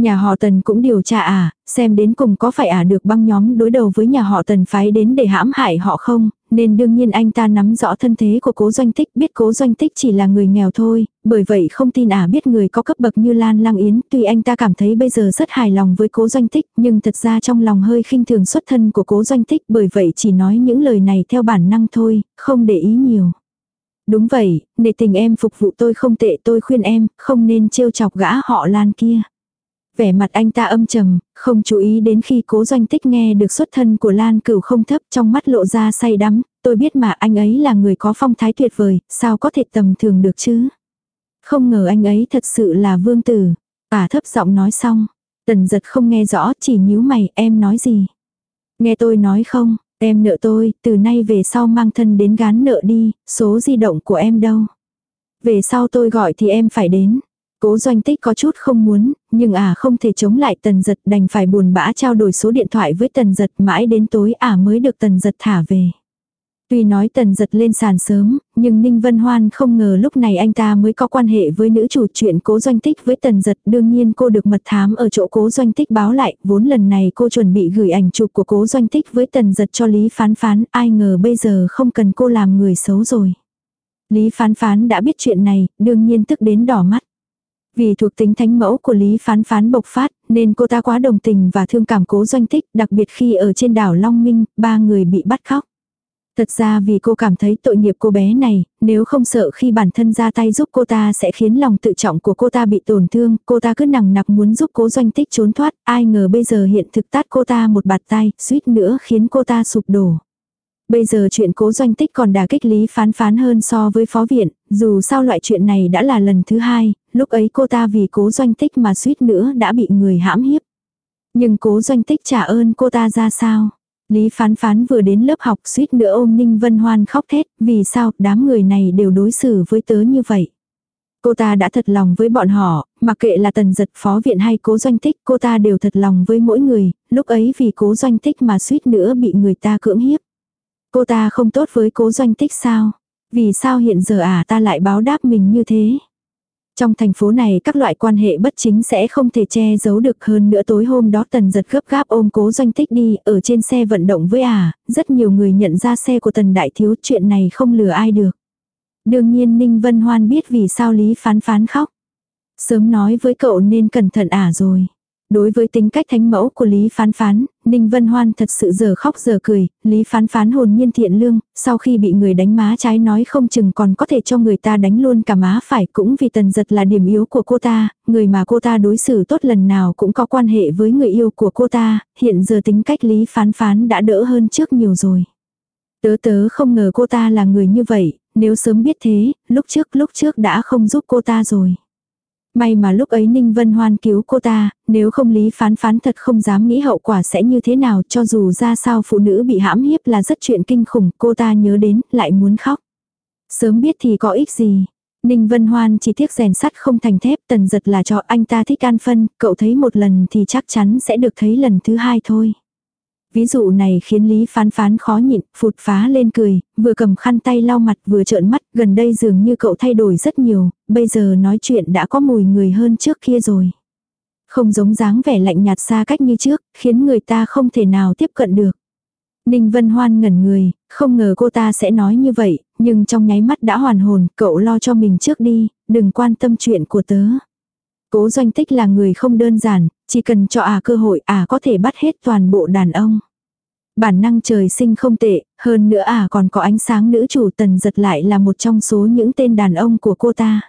Nhà họ Tần cũng điều tra à, xem đến cùng có phải à được băng nhóm đối đầu với nhà họ Tần phái đến để hãm hại họ không, nên đương nhiên anh ta nắm rõ thân thế của cố doanh tích biết cố doanh tích chỉ là người nghèo thôi, bởi vậy không tin à biết người có cấp bậc như Lan Lăng Yến, tuy anh ta cảm thấy bây giờ rất hài lòng với cố doanh tích, nhưng thật ra trong lòng hơi khinh thường xuất thân của cố doanh tích, bởi vậy chỉ nói những lời này theo bản năng thôi, không để ý nhiều. Đúng vậy, nể tình em phục vụ tôi không tệ tôi khuyên em, không nên trêu chọc gã họ Lan kia. Vẻ mặt anh ta âm trầm, không chú ý đến khi cố doanh tích nghe được xuất thân của Lan cửu không thấp trong mắt lộ ra say đắm, tôi biết mà anh ấy là người có phong thái tuyệt vời, sao có thể tầm thường được chứ. Không ngờ anh ấy thật sự là vương tử. Ả thấp giọng nói xong, tần giật không nghe rõ chỉ nhíu mày em nói gì. Nghe tôi nói không, em nợ tôi, từ nay về sau mang thân đến gán nợ đi, số di động của em đâu. Về sau tôi gọi thì em phải đến. Cố doanh tích có chút không muốn, nhưng à không thể chống lại tần giật đành phải buồn bã trao đổi số điện thoại với tần giật mãi đến tối à mới được tần giật thả về. Tuy nói tần giật lên sàn sớm, nhưng Ninh Vân Hoan không ngờ lúc này anh ta mới có quan hệ với nữ chủ chuyện cố doanh tích với tần giật. Đương nhiên cô được mật thám ở chỗ cố doanh tích báo lại, vốn lần này cô chuẩn bị gửi ảnh chụp của cố doanh tích với tần giật cho Lý Phán Phán, ai ngờ bây giờ không cần cô làm người xấu rồi. Lý Phán Phán đã biết chuyện này, đương nhiên tức đến đỏ mắt. Vì thuộc tính thánh mẫu của Lý Phán Phán bộc phát, nên cô ta quá đồng tình và thương cảm cố doanh tích, đặc biệt khi ở trên đảo Long Minh, ba người bị bắt khóc. Thật ra vì cô cảm thấy tội nghiệp cô bé này, nếu không sợ khi bản thân ra tay giúp cô ta sẽ khiến lòng tự trọng của cô ta bị tổn thương, cô ta cứ nằng nặc muốn giúp cố doanh tích trốn thoát, ai ngờ bây giờ hiện thực tát cô ta một bạt tay, suýt nữa khiến cô ta sụp đổ. Bây giờ chuyện cố doanh tích còn đà kích lý phán phán hơn so với phó viện, dù sao loại chuyện này đã là lần thứ hai, lúc ấy cô ta vì cố doanh tích mà suýt nữa đã bị người hãm hiếp. Nhưng cố doanh tích trả ơn cô ta ra sao? Lý phán phán vừa đến lớp học suýt nữa ôm Ninh Vân Hoan khóc thét, vì sao đám người này đều đối xử với tớ như vậy. Cô ta đã thật lòng với bọn họ, mặc kệ là tần giật phó viện hay cố doanh tích, cô ta đều thật lòng với mỗi người, lúc ấy vì cố doanh tích mà suýt nữa bị người ta cưỡng hiếp. Cô ta không tốt với cố doanh tích sao? Vì sao hiện giờ à ta lại báo đáp mình như thế? Trong thành phố này các loại quan hệ bất chính sẽ không thể che giấu được hơn nữa tối hôm đó tần giật gấp gáp ôm cố doanh tích đi ở trên xe vận động với à, rất nhiều người nhận ra xe của tần đại thiếu chuyện này không lừa ai được. Đương nhiên Ninh Vân Hoan biết vì sao Lý phán phán khóc. Sớm nói với cậu nên cẩn thận à rồi. Đối với tính cách thánh mẫu của Lý Phán Phán, Ninh Vân Hoan thật sự giờ khóc giờ cười, Lý Phán Phán hồn nhiên thiện lương, sau khi bị người đánh má trái nói không chừng còn có thể cho người ta đánh luôn cả má phải cũng vì tần giật là điểm yếu của cô ta, người mà cô ta đối xử tốt lần nào cũng có quan hệ với người yêu của cô ta, hiện giờ tính cách Lý Phán Phán đã đỡ hơn trước nhiều rồi. Tớ tớ không ngờ cô ta là người như vậy, nếu sớm biết thế, lúc trước lúc trước đã không giúp cô ta rồi. May mà lúc ấy Ninh Vân Hoan cứu cô ta, nếu không Lý Phán Phán thật không dám nghĩ hậu quả sẽ như thế nào cho dù ra sao phụ nữ bị hãm hiếp là rất chuyện kinh khủng, cô ta nhớ đến, lại muốn khóc. Sớm biết thì có ích gì. Ninh Vân Hoan chỉ tiếc rèn sắt không thành thép, tần giật là cho anh ta thích an phân, cậu thấy một lần thì chắc chắn sẽ được thấy lần thứ hai thôi. Ví dụ này khiến Lý phán phán khó nhịn, phụt phá lên cười, vừa cầm khăn tay lau mặt vừa trợn mắt, gần đây dường như cậu thay đổi rất nhiều, bây giờ nói chuyện đã có mùi người hơn trước kia rồi. Không giống dáng vẻ lạnh nhạt xa cách như trước, khiến người ta không thể nào tiếp cận được. Ninh Vân Hoan ngẩn người, không ngờ cô ta sẽ nói như vậy, nhưng trong nháy mắt đã hoàn hồn, cậu lo cho mình trước đi, đừng quan tâm chuyện của tớ. Cố doanh tích là người không đơn giản, chỉ cần cho à cơ hội à có thể bắt hết toàn bộ đàn ông. Bản năng trời sinh không tệ, hơn nữa à còn có ánh sáng nữ chủ tần giật lại là một trong số những tên đàn ông của cô ta.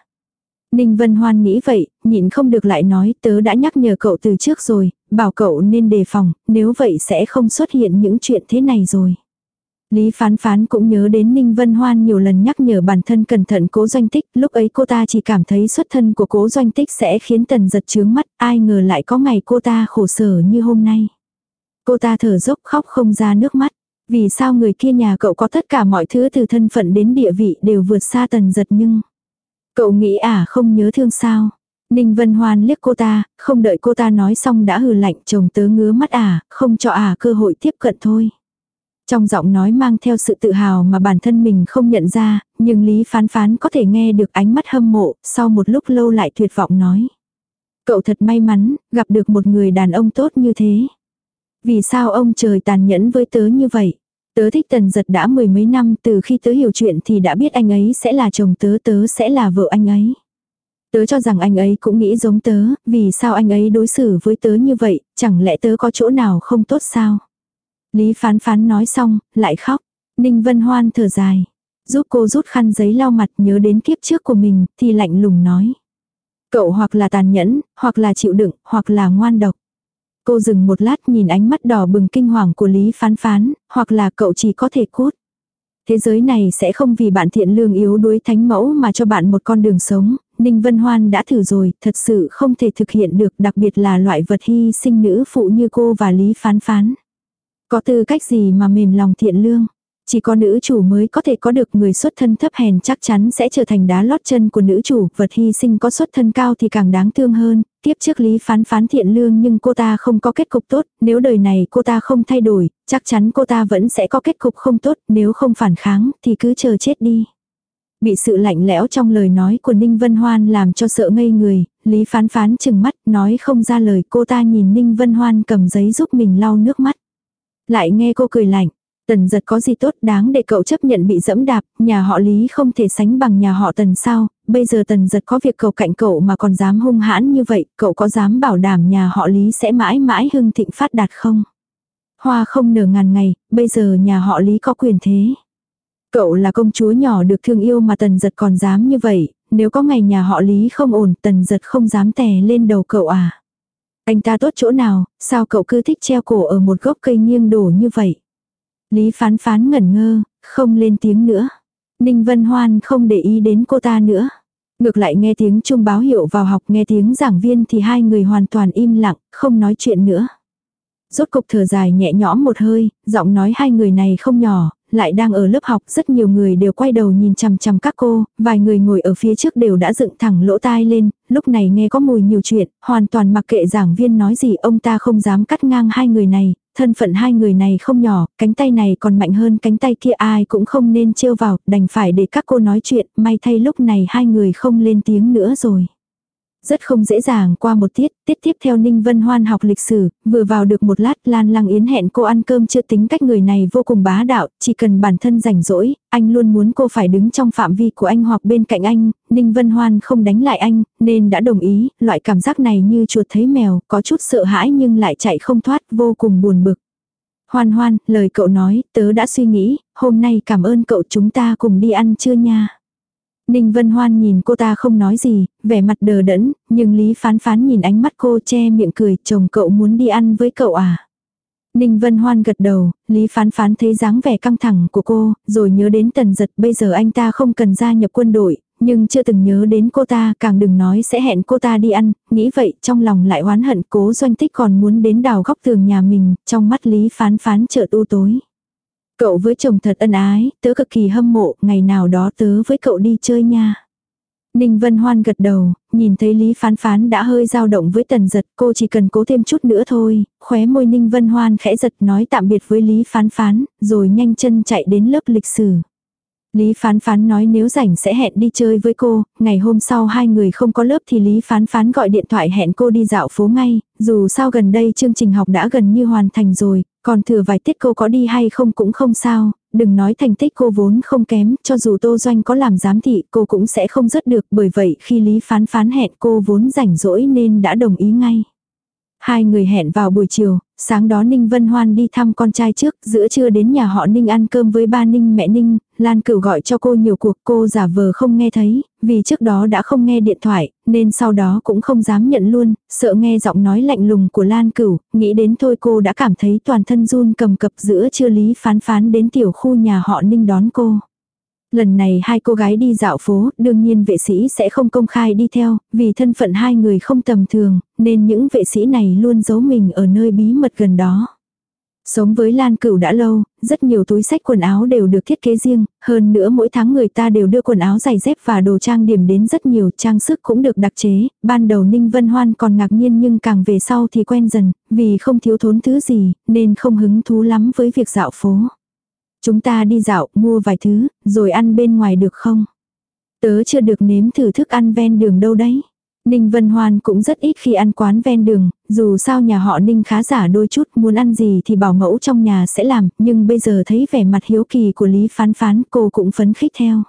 Ninh Vân Hoan nghĩ vậy, nhịn không được lại nói tớ đã nhắc nhở cậu từ trước rồi, bảo cậu nên đề phòng, nếu vậy sẽ không xuất hiện những chuyện thế này rồi. Lý phán phán cũng nhớ đến Ninh Vân Hoan nhiều lần nhắc nhở bản thân cẩn thận cố doanh tích, lúc ấy cô ta chỉ cảm thấy xuất thân của cố doanh tích sẽ khiến tần giật chướng mắt, ai ngờ lại có ngày cô ta khổ sở như hôm nay. Cô ta thở dốc khóc không ra nước mắt, vì sao người kia nhà cậu có tất cả mọi thứ từ thân phận đến địa vị đều vượt xa tần giật nhưng... Cậu nghĩ à không nhớ thương sao? Ninh Vân Hoan liếc cô ta, không đợi cô ta nói xong đã hừ lạnh chồng tớ ngứa mắt à, không cho à cơ hội tiếp cận thôi. Trong giọng nói mang theo sự tự hào mà bản thân mình không nhận ra, nhưng Lý Phán Phán có thể nghe được ánh mắt hâm mộ, sau một lúc lâu lại tuyệt vọng nói. Cậu thật may mắn, gặp được một người đàn ông tốt như thế. Vì sao ông trời tàn nhẫn với tớ như vậy? Tớ thích tần giật đã mười mấy năm từ khi tớ hiểu chuyện thì đã biết anh ấy sẽ là chồng tớ, tớ sẽ là vợ anh ấy. Tớ cho rằng anh ấy cũng nghĩ giống tớ, vì sao anh ấy đối xử với tớ như vậy, chẳng lẽ tớ có chỗ nào không tốt sao? Lý phán phán nói xong, lại khóc. Ninh Vân Hoan thở dài. Giúp cô rút khăn giấy lau mặt nhớ đến kiếp trước của mình, thì lạnh lùng nói. Cậu hoặc là tàn nhẫn, hoặc là chịu đựng, hoặc là ngoan độc. Cô dừng một lát nhìn ánh mắt đỏ bừng kinh hoàng của Lý phán phán, hoặc là cậu chỉ có thể cút. Thế giới này sẽ không vì bạn thiện lương yếu đuối thánh mẫu mà cho bạn một con đường sống, Ninh Vân Hoan đã thử rồi, thật sự không thể thực hiện được đặc biệt là loại vật hy sinh nữ phụ như cô và Lý phán phán. Có tư cách gì mà mềm lòng thiện lương? Chỉ có nữ chủ mới có thể có được người xuất thân thấp hèn chắc chắn sẽ trở thành đá lót chân của nữ chủ, vật hy sinh có xuất thân cao thì càng đáng thương hơn. Tiếp trước lý phán phán thiện lương nhưng cô ta không có kết cục tốt, nếu đời này cô ta không thay đổi, chắc chắn cô ta vẫn sẽ có kết cục không tốt, nếu không phản kháng thì cứ chờ chết đi. Bị sự lạnh lẽo trong lời nói của Ninh Vân Hoan làm cho sợ ngây người, Lý phán phán chừng mắt nói không ra lời cô ta nhìn Ninh Vân Hoan cầm giấy giúp mình lau nước mắt. Lại nghe cô cười lạnh. Tần giật có gì tốt đáng để cậu chấp nhận bị dẫm đạp, nhà họ Lý không thể sánh bằng nhà họ Tần sao, bây giờ Tần giật có việc cầu cạnh cậu mà còn dám hung hãn như vậy, cậu có dám bảo đảm nhà họ Lý sẽ mãi mãi hưng thịnh phát đạt không? Hoa không nở ngàn ngày, bây giờ nhà họ Lý có quyền thế. Cậu là công chúa nhỏ được thương yêu mà Tần giật còn dám như vậy, nếu có ngày nhà họ Lý không ổn Tần giật không dám tè lên đầu cậu à? Anh ta tốt chỗ nào, sao cậu cứ thích treo cổ ở một gốc cây nghiêng đổ như vậy? Lý phán phán ngẩn ngơ, không lên tiếng nữa. Ninh Vân Hoan không để ý đến cô ta nữa. Ngược lại nghe tiếng trung báo hiệu vào học nghe tiếng giảng viên thì hai người hoàn toàn im lặng, không nói chuyện nữa. Rốt cục thở dài nhẹ nhõm một hơi, giọng nói hai người này không nhỏ, lại đang ở lớp học, rất nhiều người đều quay đầu nhìn chằm chằm các cô, vài người ngồi ở phía trước đều đã dựng thẳng lỗ tai lên, lúc này nghe có mùi nhiều chuyện, hoàn toàn mặc kệ giảng viên nói gì ông ta không dám cắt ngang hai người này, thân phận hai người này không nhỏ, cánh tay này còn mạnh hơn cánh tay kia ai cũng không nên trêu vào, đành phải để các cô nói chuyện, may thay lúc này hai người không lên tiếng nữa rồi. Rất không dễ dàng qua một tiết, tiết tiếp theo Ninh Vân Hoan học lịch sử, vừa vào được một lát Lan Lăng Yến hẹn cô ăn cơm chưa tính cách người này vô cùng bá đạo, chỉ cần bản thân rảnh rỗi, anh luôn muốn cô phải đứng trong phạm vi của anh hoặc bên cạnh anh, Ninh Vân Hoan không đánh lại anh, nên đã đồng ý, loại cảm giác này như chuột thấy mèo, có chút sợ hãi nhưng lại chạy không thoát, vô cùng buồn bực. Hoan hoan, lời cậu nói, tớ đã suy nghĩ, hôm nay cảm ơn cậu chúng ta cùng đi ăn trưa nha. Ninh Vân Hoan nhìn cô ta không nói gì, vẻ mặt đờ đẫn, nhưng Lý Phán Phán nhìn ánh mắt cô che miệng cười, chồng cậu muốn đi ăn với cậu à. Ninh Vân Hoan gật đầu, Lý Phán Phán thấy dáng vẻ căng thẳng của cô, rồi nhớ đến tần giật bây giờ anh ta không cần gia nhập quân đội, nhưng chưa từng nhớ đến cô ta, càng đừng nói sẽ hẹn cô ta đi ăn, nghĩ vậy trong lòng lại oán hận cố doanh tích còn muốn đến đào góc tường nhà mình, trong mắt Lý Phán Phán chợt u tối. Cậu với chồng thật ân ái, tớ cực kỳ hâm mộ, ngày nào đó tớ với cậu đi chơi nha. Ninh Vân Hoan gật đầu, nhìn thấy Lý Phán Phán đã hơi dao động với tần giật, cô chỉ cần cố thêm chút nữa thôi, khóe môi Ninh Vân Hoan khẽ giật nói tạm biệt với Lý Phán Phán, rồi nhanh chân chạy đến lớp lịch sử. Lý Phán Phán nói nếu rảnh sẽ hẹn đi chơi với cô, ngày hôm sau hai người không có lớp thì Lý Phán Phán gọi điện thoại hẹn cô đi dạo phố ngay, dù sao gần đây chương trình học đã gần như hoàn thành rồi, còn thừa vài tiết cô có đi hay không cũng không sao, đừng nói thành tích cô vốn không kém, cho dù Tô Doanh có làm giám thị cô cũng sẽ không rớt được, bởi vậy khi Lý Phán Phán hẹn cô vốn rảnh rỗi nên đã đồng ý ngay. Hai người hẹn vào buổi chiều, sáng đó Ninh Vân Hoan đi thăm con trai trước, giữa trưa đến nhà họ Ninh ăn cơm với ba Ninh mẹ Ninh, Lan Cửu gọi cho cô nhiều cuộc cô giả vờ không nghe thấy, vì trước đó đã không nghe điện thoại, nên sau đó cũng không dám nhận luôn, sợ nghe giọng nói lạnh lùng của Lan Cửu, nghĩ đến thôi cô đã cảm thấy toàn thân run cầm cập giữa trưa lý phán phán đến tiểu khu nhà họ Ninh đón cô. Lần này hai cô gái đi dạo phố, đương nhiên vệ sĩ sẽ không công khai đi theo, vì thân phận hai người không tầm thường, nên những vệ sĩ này luôn giấu mình ở nơi bí mật gần đó. Sống với Lan Cửu đã lâu, rất nhiều túi sách quần áo đều được thiết kế riêng, hơn nữa mỗi tháng người ta đều đưa quần áo giày dép và đồ trang điểm đến rất nhiều, trang sức cũng được đặc chế, ban đầu Ninh Vân Hoan còn ngạc nhiên nhưng càng về sau thì quen dần, vì không thiếu thốn thứ gì, nên không hứng thú lắm với việc dạo phố. Chúng ta đi dạo, mua vài thứ, rồi ăn bên ngoài được không? Tớ chưa được nếm thử thức ăn ven đường đâu đấy. Ninh Vân Hoan cũng rất ít khi ăn quán ven đường, dù sao nhà họ Ninh khá giả đôi chút muốn ăn gì thì bảo mẫu trong nhà sẽ làm, nhưng bây giờ thấy vẻ mặt hiếu kỳ của Lý Phán Phán cô cũng phấn khích theo.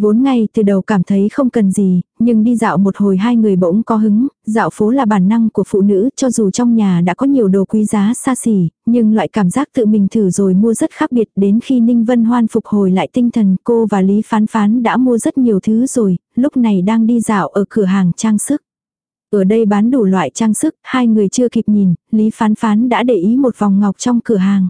Vốn ngay từ đầu cảm thấy không cần gì, nhưng đi dạo một hồi hai người bỗng có hứng, dạo phố là bản năng của phụ nữ cho dù trong nhà đã có nhiều đồ quý giá xa xỉ, nhưng loại cảm giác tự mình thử rồi mua rất khác biệt đến khi Ninh Vân Hoan phục hồi lại tinh thần cô và Lý Phán Phán đã mua rất nhiều thứ rồi, lúc này đang đi dạo ở cửa hàng trang sức. Ở đây bán đủ loại trang sức, hai người chưa kịp nhìn, Lý Phán Phán đã để ý một vòng ngọc trong cửa hàng.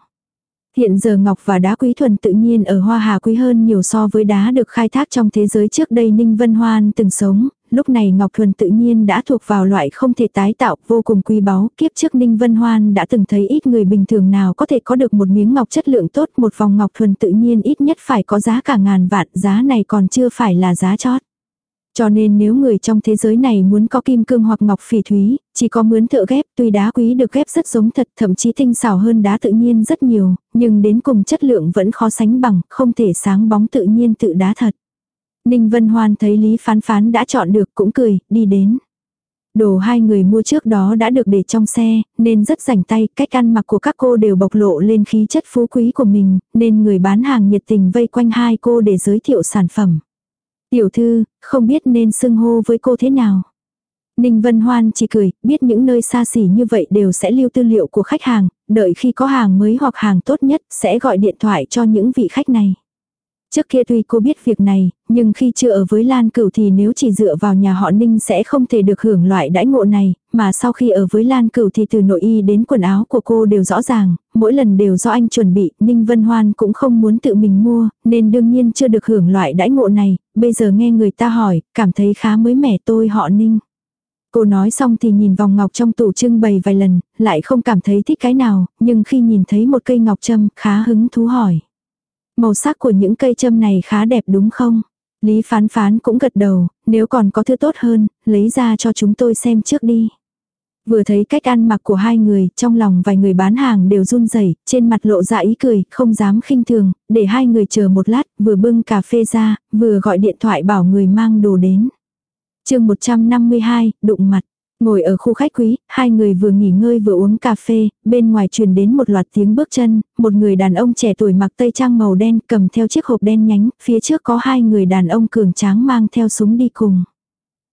Hiện giờ ngọc và đá quý thuần tự nhiên ở Hoa Hà quý hơn nhiều so với đá được khai thác trong thế giới trước đây Ninh Vân Hoan từng sống, lúc này ngọc thuần tự nhiên đã thuộc vào loại không thể tái tạo, vô cùng quý báu. Kiếp trước Ninh Vân Hoan đã từng thấy ít người bình thường nào có thể có được một miếng ngọc chất lượng tốt, một vòng ngọc thuần tự nhiên ít nhất phải có giá cả ngàn vạn, giá này còn chưa phải là giá chót. Cho nên nếu người trong thế giới này muốn có kim cương hoặc ngọc phỉ thúy, chỉ có mướn thợ ghép, tuy đá quý được ghép rất giống thật, thậm chí tinh xảo hơn đá tự nhiên rất nhiều, nhưng đến cùng chất lượng vẫn khó sánh bằng, không thể sáng bóng tự nhiên tự đá thật. Ninh Vân Hoan thấy Lý Phán Phán đã chọn được cũng cười, đi đến. Đồ hai người mua trước đó đã được để trong xe, nên rất rảnh tay, cách ăn mặc của các cô đều bộc lộ lên khí chất phú quý của mình, nên người bán hàng nhiệt tình vây quanh hai cô để giới thiệu sản phẩm. Tiểu thư, không biết nên xưng hô với cô thế nào. Ninh Vân Hoan chỉ cười, biết những nơi xa xỉ như vậy đều sẽ lưu tư liệu của khách hàng, đợi khi có hàng mới hoặc hàng tốt nhất sẽ gọi điện thoại cho những vị khách này. Trước kia tuy cô biết việc này, nhưng khi chưa ở với Lan Cửu thì nếu chỉ dựa vào nhà họ Ninh sẽ không thể được hưởng loại đãi ngộ này, mà sau khi ở với Lan Cửu thì từ nội y đến quần áo của cô đều rõ ràng, mỗi lần đều do anh chuẩn bị, Ninh Vân Hoan cũng không muốn tự mình mua, nên đương nhiên chưa được hưởng loại đãi ngộ này, bây giờ nghe người ta hỏi, cảm thấy khá mới mẻ tôi họ Ninh. Cô nói xong thì nhìn vòng ngọc trong tủ trưng bày vài lần, lại không cảm thấy thích cái nào, nhưng khi nhìn thấy một cây ngọc châm khá hứng thú hỏi. Màu sắc của những cây châm này khá đẹp đúng không? Lý phán phán cũng gật đầu, nếu còn có thứ tốt hơn, lấy ra cho chúng tôi xem trước đi. Vừa thấy cách ăn mặc của hai người, trong lòng vài người bán hàng đều run rẩy, trên mặt lộ ra ý cười, không dám khinh thường, để hai người chờ một lát, vừa bưng cà phê ra, vừa gọi điện thoại bảo người mang đồ đến. chương 152, đụng mặt. Ngồi ở khu khách quý, hai người vừa nghỉ ngơi vừa uống cà phê, bên ngoài truyền đến một loạt tiếng bước chân, một người đàn ông trẻ tuổi mặc tây trang màu đen cầm theo chiếc hộp đen nhánh, phía trước có hai người đàn ông cường tráng mang theo súng đi cùng.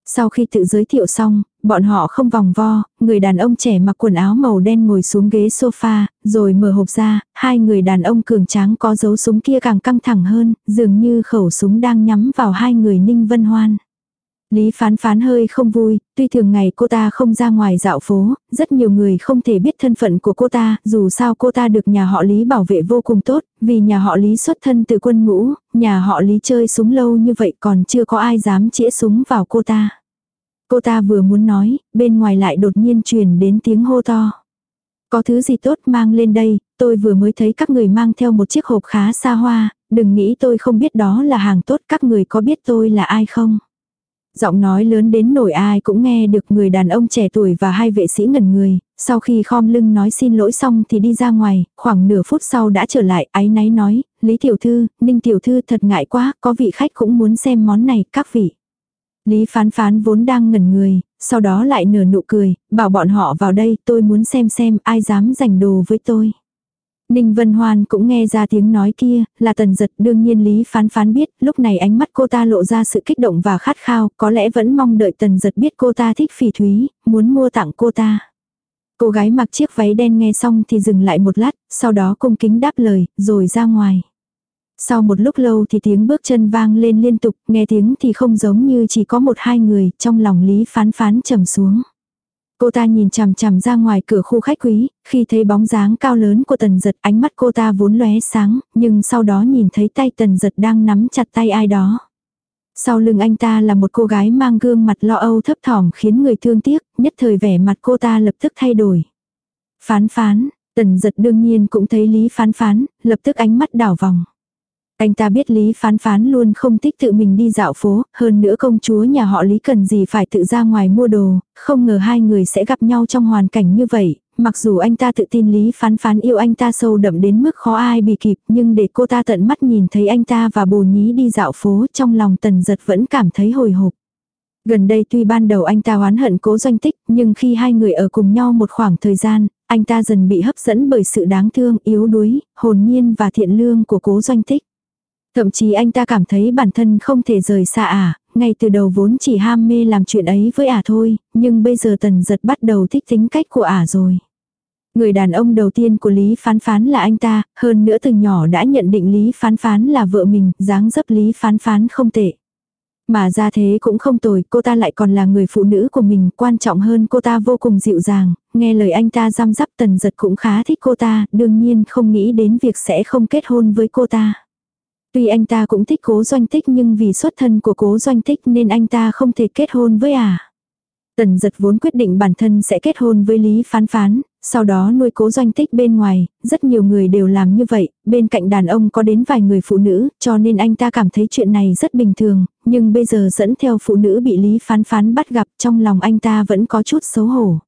Sau khi tự giới thiệu xong, bọn họ không vòng vo, người đàn ông trẻ mặc quần áo màu đen ngồi xuống ghế sofa, rồi mở hộp ra, hai người đàn ông cường tráng có dấu súng kia càng căng thẳng hơn, dường như khẩu súng đang nhắm vào hai người Ninh Vân Hoan. Lý phán phán hơi không vui, tuy thường ngày cô ta không ra ngoài dạo phố, rất nhiều người không thể biết thân phận của cô ta, dù sao cô ta được nhà họ Lý bảo vệ vô cùng tốt, vì nhà họ Lý xuất thân từ quân ngũ, nhà họ Lý chơi súng lâu như vậy còn chưa có ai dám chĩa súng vào cô ta. Cô ta vừa muốn nói, bên ngoài lại đột nhiên truyền đến tiếng hô to. Có thứ gì tốt mang lên đây, tôi vừa mới thấy các người mang theo một chiếc hộp khá xa hoa, đừng nghĩ tôi không biết đó là hàng tốt, các người có biết tôi là ai không? Giọng nói lớn đến nổi ai cũng nghe được người đàn ông trẻ tuổi và hai vệ sĩ ngẩn người, sau khi khom lưng nói xin lỗi xong thì đi ra ngoài, khoảng nửa phút sau đã trở lại, áy náy nói, Lý Tiểu Thư, Ninh Tiểu Thư thật ngại quá, có vị khách cũng muốn xem món này, các vị. Lý phán phán vốn đang ngẩn người, sau đó lại nở nụ cười, bảo bọn họ vào đây, tôi muốn xem xem ai dám giành đồ với tôi. Ninh Vân Hoan cũng nghe ra tiếng nói kia, là tần giật đương nhiên Lý Phán Phán biết, lúc này ánh mắt cô ta lộ ra sự kích động và khát khao, có lẽ vẫn mong đợi tần giật biết cô ta thích phỉ thúy, muốn mua tặng cô ta. Cô gái mặc chiếc váy đen nghe xong thì dừng lại một lát, sau đó cung kính đáp lời, rồi ra ngoài. Sau một lúc lâu thì tiếng bước chân vang lên liên tục, nghe tiếng thì không giống như chỉ có một hai người, trong lòng Lý Phán Phán trầm xuống. Cô ta nhìn chằm chằm ra ngoài cửa khu khách quý, khi thấy bóng dáng cao lớn của tần giật ánh mắt cô ta vốn lóe sáng, nhưng sau đó nhìn thấy tay tần giật đang nắm chặt tay ai đó. Sau lưng anh ta là một cô gái mang gương mặt lo âu thấp thỏm khiến người thương tiếc, nhất thời vẻ mặt cô ta lập tức thay đổi. Phán phán, Tần giật đương nhiên cũng thấy Lý Phán Phán, lập tức ánh mắt đảo vòng. Anh ta biết Lý Phán Phán luôn không thích tự mình đi dạo phố, hơn nữa công chúa nhà họ Lý cần gì phải tự ra ngoài mua đồ, không ngờ hai người sẽ gặp nhau trong hoàn cảnh như vậy. Mặc dù anh ta tự tin Lý Phán Phán yêu anh ta sâu đậm đến mức khó ai bị kịp, nhưng để cô ta tận mắt nhìn thấy anh ta và bồ nhí đi dạo phố trong lòng tần giật vẫn cảm thấy hồi hộp. Gần đây tuy ban đầu anh ta oán hận cố doanh tích, nhưng khi hai người ở cùng nhau một khoảng thời gian, anh ta dần bị hấp dẫn bởi sự đáng thương, yếu đuối, hồn nhiên và thiện lương của cố doanh tích. Thậm chí anh ta cảm thấy bản thân không thể rời xa ả, à, ngay từ đầu vốn chỉ ham mê làm chuyện ấy với ả à thôi, nhưng bây giờ tần giật bắt đầu thích tính cách của ả à rồi. Người đàn ông đầu tiên của Lý Phán Phán là anh ta, hơn nữa từ nhỏ đã nhận định Lý Phán Phán là vợ mình, dáng dấp Lý Phán Phán không tệ. Mà ra thế cũng không tồi, cô ta lại còn là người phụ nữ của mình, quan trọng hơn cô ta vô cùng dịu dàng, nghe lời anh ta giam giáp tần giật cũng khá thích cô ta, đương nhiên không nghĩ đến việc sẽ không kết hôn với cô ta. Tuy anh ta cũng thích cố doanh tích nhưng vì xuất thân của cố doanh tích nên anh ta không thể kết hôn với à. Tần giật vốn quyết định bản thân sẽ kết hôn với Lý Phán Phán, sau đó nuôi cố doanh tích bên ngoài, rất nhiều người đều làm như vậy, bên cạnh đàn ông có đến vài người phụ nữ, cho nên anh ta cảm thấy chuyện này rất bình thường, nhưng bây giờ dẫn theo phụ nữ bị Lý Phán Phán bắt gặp trong lòng anh ta vẫn có chút xấu hổ.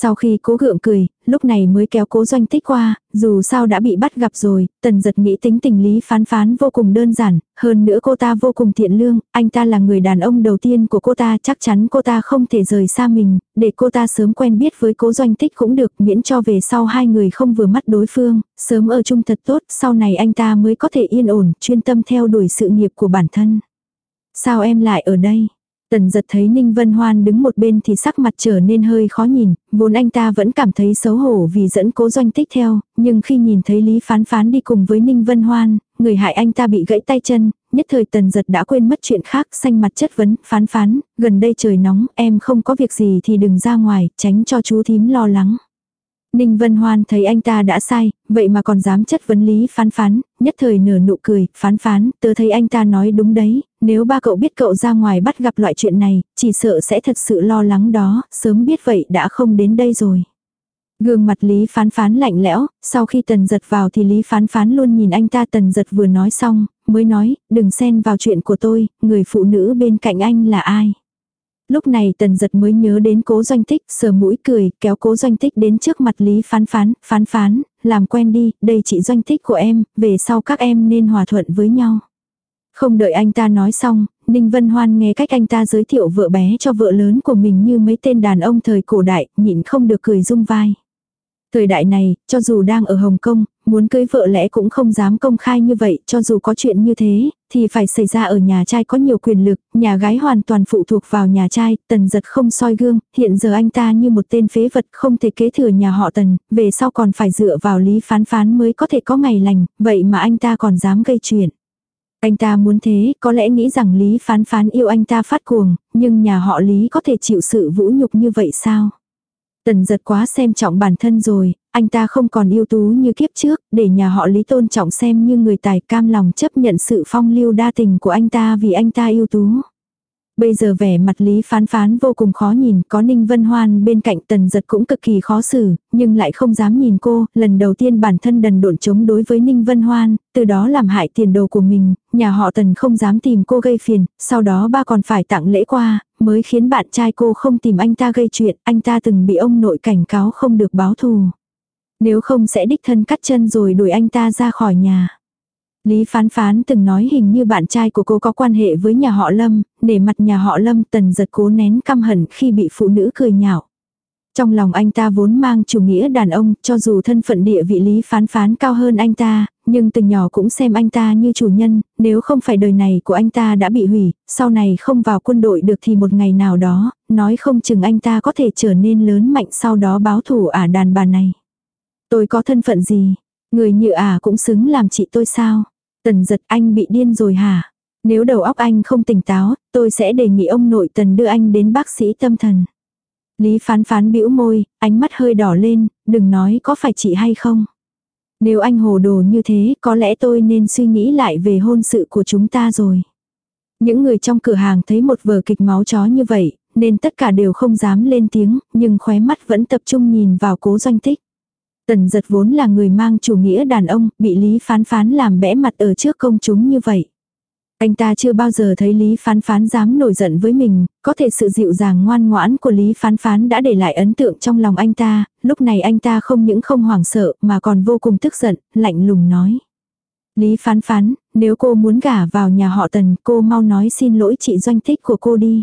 Sau khi cố gượng cười, lúc này mới kéo cố doanh tích qua, dù sao đã bị bắt gặp rồi, tần giật nghĩ tính tình lý phán phán vô cùng đơn giản, hơn nữa cô ta vô cùng thiện lương, anh ta là người đàn ông đầu tiên của cô ta chắc chắn cô ta không thể rời xa mình, để cô ta sớm quen biết với cố doanh tích cũng được miễn cho về sau hai người không vừa mắt đối phương, sớm ở chung thật tốt, sau này anh ta mới có thể yên ổn, chuyên tâm theo đuổi sự nghiệp của bản thân. Sao em lại ở đây? Tần giật thấy Ninh Vân Hoan đứng một bên thì sắc mặt trở nên hơi khó nhìn, vốn anh ta vẫn cảm thấy xấu hổ vì dẫn cố doanh tích theo, nhưng khi nhìn thấy Lý Phán Phán đi cùng với Ninh Vân Hoan, người hại anh ta bị gãy tay chân, nhất thời tần giật đã quên mất chuyện khác, xanh mặt chất vấn, phán phán, gần đây trời nóng, em không có việc gì thì đừng ra ngoài, tránh cho chú thím lo lắng. Ninh Vân Hoan thấy anh ta đã sai, vậy mà còn dám chất vấn lý phán phán, nhất thời nở nụ cười, phán phán, tớ thấy anh ta nói đúng đấy, nếu ba cậu biết cậu ra ngoài bắt gặp loại chuyện này, chỉ sợ sẽ thật sự lo lắng đó, sớm biết vậy đã không đến đây rồi. Gương mặt Lý Phán Phán lạnh lẽo, sau khi Tần Giật vào thì Lý Phán Phán luôn nhìn anh ta Tần Giật vừa nói xong, mới nói, đừng xen vào chuyện của tôi, người phụ nữ bên cạnh anh là ai. Lúc này tần giật mới nhớ đến cố doanh tích, sờ mũi cười, kéo cố doanh tích đến trước mặt Lý phán phán, phán phán, làm quen đi, đây chị doanh tích của em, về sau các em nên hòa thuận với nhau. Không đợi anh ta nói xong, Ninh Vân Hoan nghe cách anh ta giới thiệu vợ bé cho vợ lớn của mình như mấy tên đàn ông thời cổ đại, nhịn không được cười rung vai. Thời đại này, cho dù đang ở Hồng Kông, muốn cưới vợ lẽ cũng không dám công khai như vậy, cho dù có chuyện như thế, thì phải xảy ra ở nhà trai có nhiều quyền lực, nhà gái hoàn toàn phụ thuộc vào nhà trai, tần giật không soi gương, hiện giờ anh ta như một tên phế vật không thể kế thừa nhà họ tần, về sau còn phải dựa vào lý phán phán mới có thể có ngày lành, vậy mà anh ta còn dám gây chuyện. Anh ta muốn thế, có lẽ nghĩ rằng Lý phán phán yêu anh ta phát cuồng, nhưng nhà họ Lý có thể chịu sự vũ nhục như vậy sao? Tần giật quá xem trọng bản thân rồi, anh ta không còn ưu tú như kiếp trước, để nhà họ Lý tôn trọng xem như người tài cam lòng chấp nhận sự phong lưu đa tình của anh ta vì anh ta ưu tú. Bây giờ vẻ mặt Lý phán phán vô cùng khó nhìn, có Ninh Vân Hoan bên cạnh tần giật cũng cực kỳ khó xử, nhưng lại không dám nhìn cô, lần đầu tiên bản thân đần độn chống đối với Ninh Vân Hoan, từ đó làm hại tiền đồ của mình, nhà họ tần không dám tìm cô gây phiền, sau đó ba còn phải tặng lễ qua, mới khiến bạn trai cô không tìm anh ta gây chuyện, anh ta từng bị ông nội cảnh cáo không được báo thù. Nếu không sẽ đích thân cắt chân rồi đuổi anh ta ra khỏi nhà. Lý phán phán từng nói hình như bạn trai của cô có quan hệ với nhà họ Lâm, để mặt nhà họ Lâm tần giật cố nén căm hận khi bị phụ nữ cười nhạo. Trong lòng anh ta vốn mang chủ nghĩa đàn ông, cho dù thân phận địa vị lý phán phán cao hơn anh ta, nhưng từ nhỏ cũng xem anh ta như chủ nhân, nếu không phải đời này của anh ta đã bị hủy, sau này không vào quân đội được thì một ngày nào đó, nói không chừng anh ta có thể trở nên lớn mạnh sau đó báo thủ ả đàn bà này. Tôi có thân phận gì? Người như ả cũng xứng làm chị tôi sao? Tần giật anh bị điên rồi hả? Nếu đầu óc anh không tỉnh táo, tôi sẽ đề nghị ông nội tần đưa anh đến bác sĩ tâm thần. Lý phán phán bĩu môi, ánh mắt hơi đỏ lên, đừng nói có phải chị hay không. Nếu anh hồ đồ như thế, có lẽ tôi nên suy nghĩ lại về hôn sự của chúng ta rồi. Những người trong cửa hàng thấy một vở kịch máu chó như vậy, nên tất cả đều không dám lên tiếng, nhưng khóe mắt vẫn tập trung nhìn vào cố doanh tích. Tần giật vốn là người mang chủ nghĩa đàn ông, bị Lý Phán Phán làm bẽ mặt ở trước công chúng như vậy. Anh ta chưa bao giờ thấy Lý Phán Phán dám nổi giận với mình, có thể sự dịu dàng ngoan ngoãn của Lý Phán Phán đã để lại ấn tượng trong lòng anh ta, lúc này anh ta không những không hoảng sợ mà còn vô cùng tức giận, lạnh lùng nói. Lý Phán Phán, nếu cô muốn gả vào nhà họ Tần cô mau nói xin lỗi chị doanh tích của cô đi.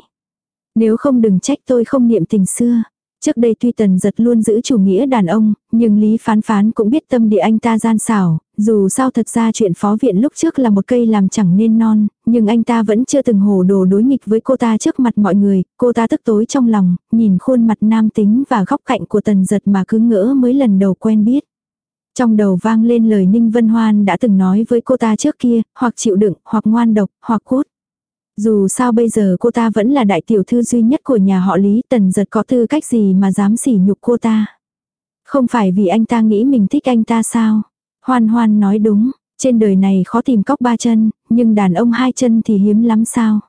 Nếu không đừng trách tôi không niệm tình xưa. Trước đây tuy tần giật luôn giữ chủ nghĩa đàn ông, nhưng Lý Phán Phán cũng biết tâm địa anh ta gian xảo, dù sao thật ra chuyện phó viện lúc trước là một cây làm chẳng nên non, nhưng anh ta vẫn chưa từng hồ đồ đối nghịch với cô ta trước mặt mọi người, cô ta tức tối trong lòng, nhìn khuôn mặt nam tính và góc cạnh của tần giật mà cứ ngỡ mới lần đầu quen biết. Trong đầu vang lên lời Ninh Vân Hoan đã từng nói với cô ta trước kia, hoặc chịu đựng, hoặc ngoan độc, hoặc cốt. Dù sao bây giờ cô ta vẫn là đại tiểu thư duy nhất của nhà họ Lý tần giật có tư cách gì mà dám sỉ nhục cô ta. Không phải vì anh ta nghĩ mình thích anh ta sao. Hoan hoan nói đúng, trên đời này khó tìm cóc ba chân, nhưng đàn ông hai chân thì hiếm lắm sao.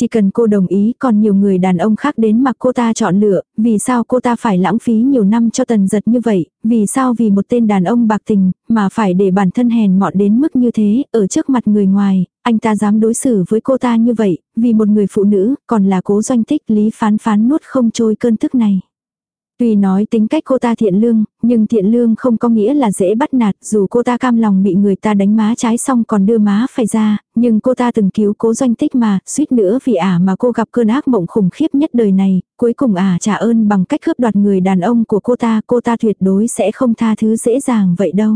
Chỉ cần cô đồng ý còn nhiều người đàn ông khác đến mà cô ta chọn lựa, vì sao cô ta phải lãng phí nhiều năm cho tần giật như vậy, vì sao vì một tên đàn ông bạc tình, mà phải để bản thân hèn mọn đến mức như thế, ở trước mặt người ngoài, anh ta dám đối xử với cô ta như vậy, vì một người phụ nữ, còn là cố doanh tích lý phán phán nuốt không trôi cơn tức này. Tuy nói tính cách cô ta thiện lương, nhưng thiện lương không có nghĩa là dễ bắt nạt, dù cô ta cam lòng bị người ta đánh má trái xong còn đưa má phải ra, nhưng cô ta từng cứu cố doanh tích mà, suýt nữa vì ả mà cô gặp cơn ác mộng khủng khiếp nhất đời này, cuối cùng ả trả ơn bằng cách cướp đoạt người đàn ông của cô ta, cô ta tuyệt đối sẽ không tha thứ dễ dàng vậy đâu.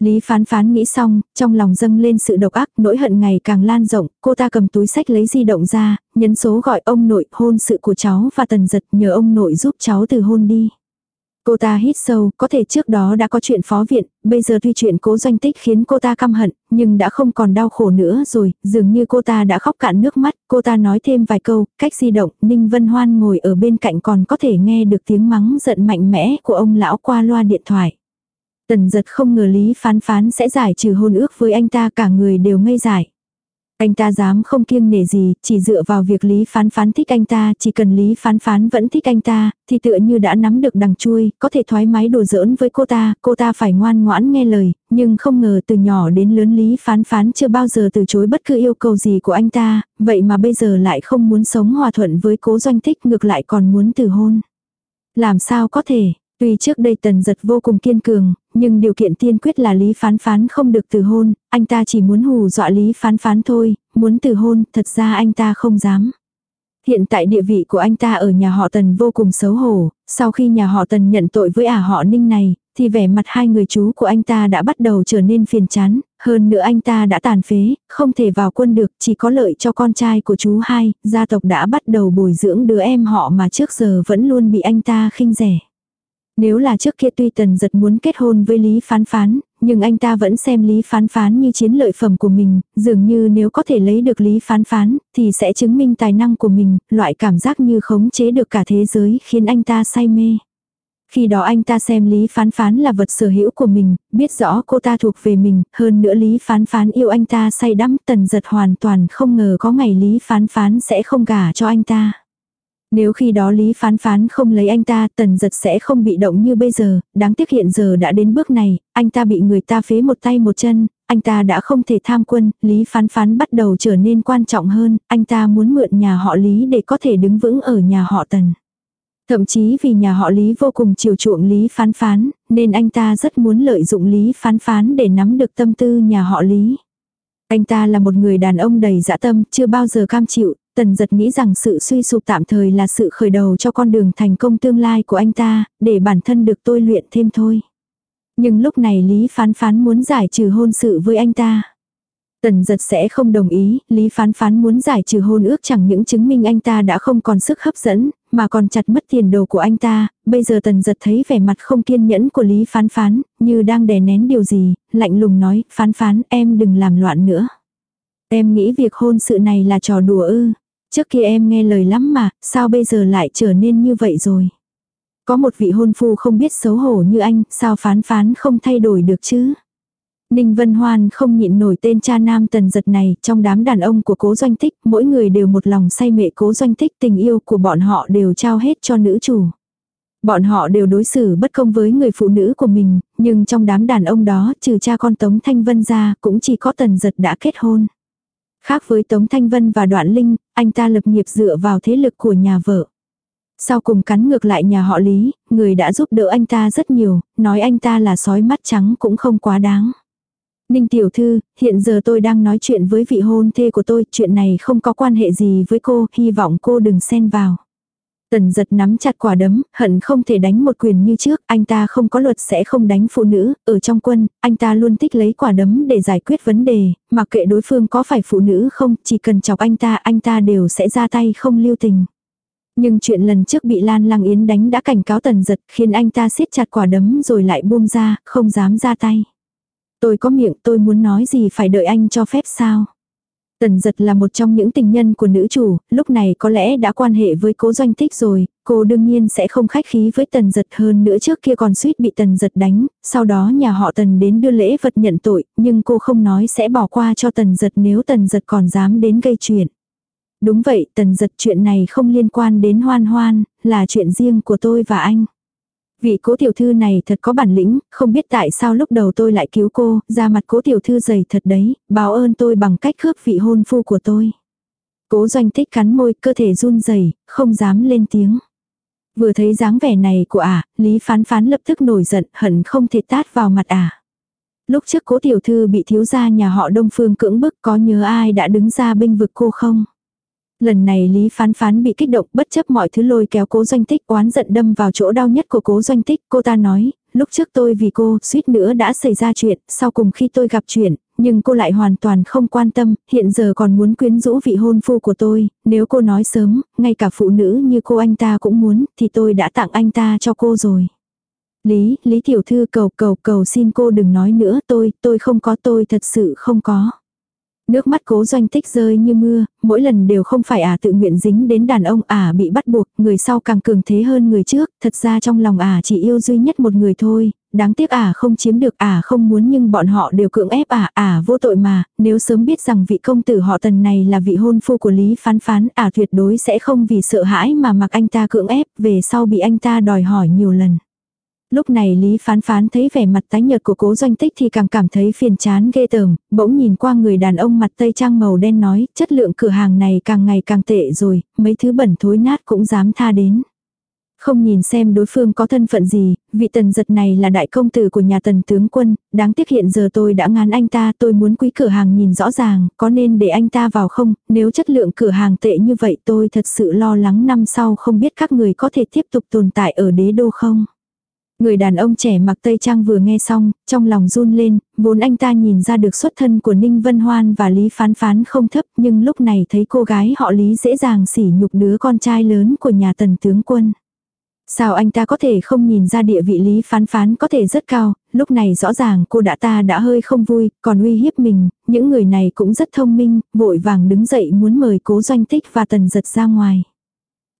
Lý phán phán nghĩ xong, trong lòng dâng lên sự độc ác, nỗi hận ngày càng lan rộng, cô ta cầm túi sách lấy di động ra, nhấn số gọi ông nội hôn sự của cháu và tần giật nhờ ông nội giúp cháu từ hôn đi. Cô ta hít sâu, có thể trước đó đã có chuyện phó viện, bây giờ tuy chuyện cố doanh tích khiến cô ta căm hận, nhưng đã không còn đau khổ nữa rồi, dường như cô ta đã khóc cạn nước mắt, cô ta nói thêm vài câu, cách di động, Ninh Vân Hoan ngồi ở bên cạnh còn có thể nghe được tiếng mắng giận mạnh mẽ của ông lão qua loa điện thoại. Tần giật không ngờ Lý phán phán sẽ giải trừ hôn ước với anh ta cả người đều ngây giải. Anh ta dám không kiêng nể gì, chỉ dựa vào việc Lý Phán Phán thích anh ta, chỉ cần Lý Phán Phán vẫn thích anh ta, thì tựa như đã nắm được đằng chui, có thể thoải mái đùa giỡn với cô ta, cô ta phải ngoan ngoãn nghe lời, nhưng không ngờ từ nhỏ đến lớn Lý Phán Phán chưa bao giờ từ chối bất cứ yêu cầu gì của anh ta, vậy mà bây giờ lại không muốn sống hòa thuận với cố doanh thích ngược lại còn muốn từ hôn. Làm sao có thể, Tuy trước đây tần giật vô cùng kiên cường, nhưng điều kiện tiên quyết là Lý Phán Phán không được từ hôn, anh ta chỉ muốn hù dọa Lý Phán Phán thôi, muốn từ hôn, thật ra anh ta không dám. Hiện tại địa vị của anh ta ở nhà họ Tần vô cùng xấu hổ, sau khi nhà họ Tần nhận tội với ả họ Ninh này, thì vẻ mặt hai người chú của anh ta đã bắt đầu trở nên phiền chán, hơn nữa anh ta đã tàn phế, không thể vào quân được, chỉ có lợi cho con trai của chú hai, gia tộc đã bắt đầu bồi dưỡng đứa em họ mà trước giờ vẫn luôn bị anh ta khinh rẻ. Nếu là trước kia tuy tần giật muốn kết hôn với Lý Phán Phán, nhưng anh ta vẫn xem Lý Phán Phán như chiến lợi phẩm của mình, dường như nếu có thể lấy được Lý Phán Phán, thì sẽ chứng minh tài năng của mình, loại cảm giác như khống chế được cả thế giới khiến anh ta say mê. Khi đó anh ta xem Lý Phán Phán là vật sở hữu của mình, biết rõ cô ta thuộc về mình, hơn nữa Lý Phán Phán yêu anh ta say đắm, tần giật hoàn toàn không ngờ có ngày Lý Phán Phán sẽ không gả cho anh ta. Nếu khi đó Lý Phán Phán không lấy anh ta, tần giật sẽ không bị động như bây giờ, đáng tiếc hiện giờ đã đến bước này, anh ta bị người ta phế một tay một chân, anh ta đã không thể tham quân, Lý Phán Phán bắt đầu trở nên quan trọng hơn, anh ta muốn mượn nhà họ Lý để có thể đứng vững ở nhà họ tần. Thậm chí vì nhà họ Lý vô cùng chiều chuộng Lý Phán Phán, nên anh ta rất muốn lợi dụng Lý Phán Phán để nắm được tâm tư nhà họ Lý. Anh ta là một người đàn ông đầy dã tâm, chưa bao giờ cam chịu, Tần giật nghĩ rằng sự suy sụp tạm thời là sự khởi đầu cho con đường thành công tương lai của anh ta, để bản thân được tôi luyện thêm thôi. Nhưng lúc này Lý Phán Phán muốn giải trừ hôn sự với anh ta. Tần giật sẽ không đồng ý, Lý Phán Phán muốn giải trừ hôn ước chẳng những chứng minh anh ta đã không còn sức hấp dẫn, mà còn chặt mất tiền đồ của anh ta, bây giờ tần giật thấy vẻ mặt không kiên nhẫn của Lý Phán Phán, như đang đè nén điều gì, lạnh lùng nói, Phán Phán em đừng làm loạn nữa. Em nghĩ việc hôn sự này là trò đùa ư, Trước kia em nghe lời lắm mà, sao bây giờ lại trở nên như vậy rồi? Có một vị hôn phu không biết xấu hổ như anh, sao phán phán không thay đổi được chứ? Ninh Vân Hoan không nhịn nổi tên cha nam tần giật này, trong đám đàn ông của cố doanh tích, mỗi người đều một lòng say mệ cố doanh tích tình yêu của bọn họ đều trao hết cho nữ chủ. Bọn họ đều đối xử bất công với người phụ nữ của mình, nhưng trong đám đàn ông đó trừ cha con Tống Thanh Vân ra cũng chỉ có tần giật đã kết hôn. Khác với Tống Thanh Vân và Đoạn Linh, anh ta lập nghiệp dựa vào thế lực của nhà vợ. Sau cùng cắn ngược lại nhà họ Lý, người đã giúp đỡ anh ta rất nhiều, nói anh ta là sói mắt trắng cũng không quá đáng. Ninh tiểu thư, hiện giờ tôi đang nói chuyện với vị hôn thê của tôi, chuyện này không có quan hệ gì với cô, hy vọng cô đừng xen vào. Tần giật nắm chặt quả đấm, hận không thể đánh một quyền như trước, anh ta không có luật sẽ không đánh phụ nữ, ở trong quân, anh ta luôn thích lấy quả đấm để giải quyết vấn đề, mặc kệ đối phương có phải phụ nữ không, chỉ cần chọc anh ta, anh ta đều sẽ ra tay không lưu tình. Nhưng chuyện lần trước bị Lan Lăng Yến đánh đã cảnh cáo tần giật khiến anh ta siết chặt quả đấm rồi lại buông ra, không dám ra tay. Tôi có miệng tôi muốn nói gì phải đợi anh cho phép sao? Tần giật là một trong những tình nhân của nữ chủ, lúc này có lẽ đã quan hệ với cố doanh tích rồi, cô đương nhiên sẽ không khách khí với tần giật hơn nữa trước kia còn suýt bị tần giật đánh, sau đó nhà họ tần đến đưa lễ vật nhận tội, nhưng cô không nói sẽ bỏ qua cho tần giật nếu tần giật còn dám đến gây chuyện. Đúng vậy, tần giật chuyện này không liên quan đến hoan hoan, là chuyện riêng của tôi và anh. Vị cố tiểu thư này thật có bản lĩnh, không biết tại sao lúc đầu tôi lại cứu cô, ra mặt cố tiểu thư dày thật đấy, báo ơn tôi bằng cách khước vị hôn phu của tôi. Cố doanh tích cắn môi, cơ thể run rẩy không dám lên tiếng. Vừa thấy dáng vẻ này của ả, Lý phán phán lập tức nổi giận, hận không thể tát vào mặt ả. Lúc trước cố tiểu thư bị thiếu gia nhà họ Đông Phương cưỡng bức có nhớ ai đã đứng ra bênh vực cô không? Lần này Lý Phán Phán bị kích động bất chấp mọi thứ lôi kéo cố doanh tích oán giận đâm vào chỗ đau nhất của cố doanh tích. Cô ta nói, lúc trước tôi vì cô suýt nữa đã xảy ra chuyện, sau cùng khi tôi gặp chuyện, nhưng cô lại hoàn toàn không quan tâm, hiện giờ còn muốn quyến rũ vị hôn phu của tôi, nếu cô nói sớm, ngay cả phụ nữ như cô anh ta cũng muốn, thì tôi đã tặng anh ta cho cô rồi. Lý, Lý tiểu thư cầu cầu cầu xin cô đừng nói nữa tôi, tôi không có tôi thật sự không có. Nước mắt cố doanh tích rơi như mưa, mỗi lần đều không phải ả à tự nguyện dính đến đàn ông ả à bị bắt buộc, người sau càng cường thế hơn người trước, thật ra trong lòng ả à chỉ yêu duy nhất một người thôi, đáng tiếc ả không chiếm được ả không muốn nhưng bọn họ đều cưỡng ép ả, ả vô tội mà, nếu sớm biết rằng vị công tử họ tần này là vị hôn phu của Lý Phán Phán, ả tuyệt đối sẽ không vì sợ hãi mà mặc anh ta cưỡng ép, về sau bị anh ta đòi hỏi nhiều lần. Lúc này Lý Phán Phán thấy vẻ mặt tái nhợt của cố doanh tích thì càng cảm thấy phiền chán ghê tởm, bỗng nhìn qua người đàn ông mặt tây trang màu đen nói, chất lượng cửa hàng này càng ngày càng tệ rồi, mấy thứ bẩn thối nát cũng dám tha đến. Không nhìn xem đối phương có thân phận gì, vị tần giật này là đại công tử của nhà tần tướng quân, đáng tiếc hiện giờ tôi đã ngán anh ta, tôi muốn quý cửa hàng nhìn rõ ràng, có nên để anh ta vào không, nếu chất lượng cửa hàng tệ như vậy tôi thật sự lo lắng năm sau không biết các người có thể tiếp tục tồn tại ở đế đô không. Người đàn ông trẻ mặc tây trang vừa nghe xong, trong lòng run lên, vốn anh ta nhìn ra được xuất thân của Ninh Vân Hoan và Lý Phán Phán không thấp, nhưng lúc này thấy cô gái họ Lý dễ dàng sỉ nhục đứa con trai lớn của nhà tần tướng quân. Sao anh ta có thể không nhìn ra địa vị Lý Phán Phán có thể rất cao, lúc này rõ ràng cô đã ta đã hơi không vui, còn uy hiếp mình, những người này cũng rất thông minh, vội vàng đứng dậy muốn mời cố doanh tích và tần giật ra ngoài.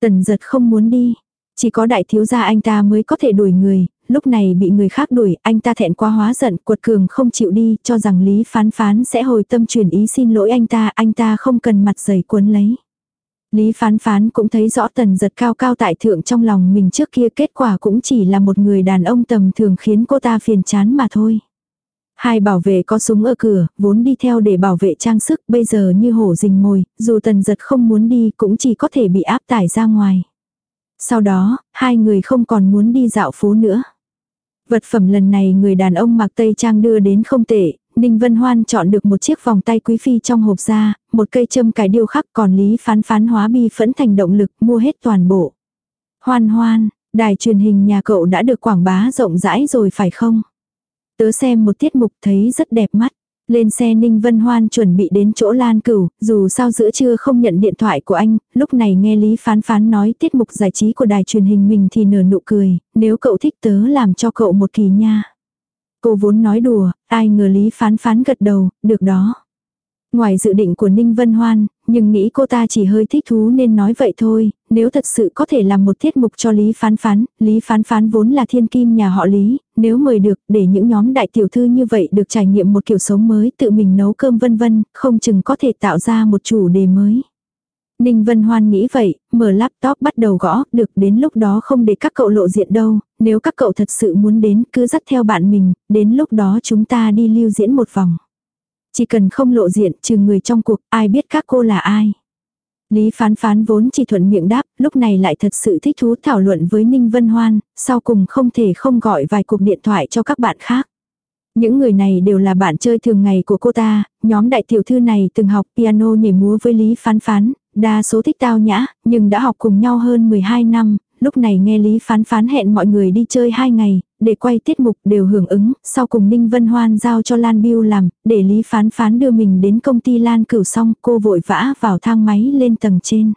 Tần giật không muốn đi, chỉ có đại thiếu gia anh ta mới có thể đuổi người, lúc này bị người khác đuổi, anh ta thẹn quá hóa giận, cuột cường không chịu đi, cho rằng Lý Phán Phán sẽ hồi tâm chuyển ý xin lỗi anh ta, anh ta không cần mặt dày cuốn lấy. Lý Phán Phán cũng thấy rõ tần giật cao cao tại thượng trong lòng mình trước kia kết quả cũng chỉ là một người đàn ông tầm thường khiến cô ta phiền chán mà thôi. Hai bảo vệ có súng ở cửa, vốn đi theo để bảo vệ trang sức, bây giờ như hổ rình mồi, dù tần giật không muốn đi cũng chỉ có thể bị áp tải ra ngoài. Sau đó, hai người không còn muốn đi dạo phố nữa. Vật phẩm lần này người đàn ông mặc tây trang đưa đến không tệ, Ninh Vân Hoan chọn được một chiếc vòng tay quý phi trong hộp da, một cây châm cài điêu khắc còn Lý phán phán hóa bi phẫn thành động lực mua hết toàn bộ. Hoan hoan, đài truyền hình nhà cậu đã được quảng bá rộng rãi rồi phải không? Tớ xem một tiết mục thấy rất đẹp mắt. Lên xe Ninh Vân Hoan chuẩn bị đến chỗ Lan Cửu, dù sao giữa trưa không nhận điện thoại của anh, lúc này nghe Lý Phán Phán nói tiết mục giải trí của đài truyền hình mình thì nở nụ cười, nếu cậu thích tớ làm cho cậu một kỳ nha. Cô vốn nói đùa, ai ngờ Lý Phán Phán gật đầu, được đó. Ngoài dự định của Ninh Vân Hoan, nhưng nghĩ cô ta chỉ hơi thích thú nên nói vậy thôi, nếu thật sự có thể làm một tiết mục cho Lý Phán Phán, Lý Phán Phán vốn là thiên kim nhà họ Lý, nếu mời được để những nhóm đại tiểu thư như vậy được trải nghiệm một kiểu sống mới tự mình nấu cơm vân vân, không chừng có thể tạo ra một chủ đề mới. Ninh Vân Hoan nghĩ vậy, mở laptop bắt đầu gõ, được đến lúc đó không để các cậu lộ diện đâu, nếu các cậu thật sự muốn đến cứ dắt theo bạn mình, đến lúc đó chúng ta đi lưu diễn một vòng. Chỉ cần không lộ diện trừ người trong cuộc, ai biết các cô là ai. Lý phán phán vốn chỉ thuận miệng đáp, lúc này lại thật sự thích thú thảo luận với Ninh Vân Hoan, sau cùng không thể không gọi vài cuộc điện thoại cho các bạn khác. Những người này đều là bạn chơi thường ngày của cô ta, nhóm đại tiểu thư này từng học piano nhảy múa với Lý Phán Phán, đa số thích tao nhã, nhưng đã học cùng nhau hơn 12 năm, lúc này nghe Lý Phán Phán hẹn mọi người đi chơi hai ngày, để quay tiết mục đều hưởng ứng, sau cùng Ninh Vân Hoan giao cho Lan Biêu làm, để Lý Phán Phán đưa mình đến công ty Lan Cửu xong, cô vội vã vào thang máy lên tầng trên.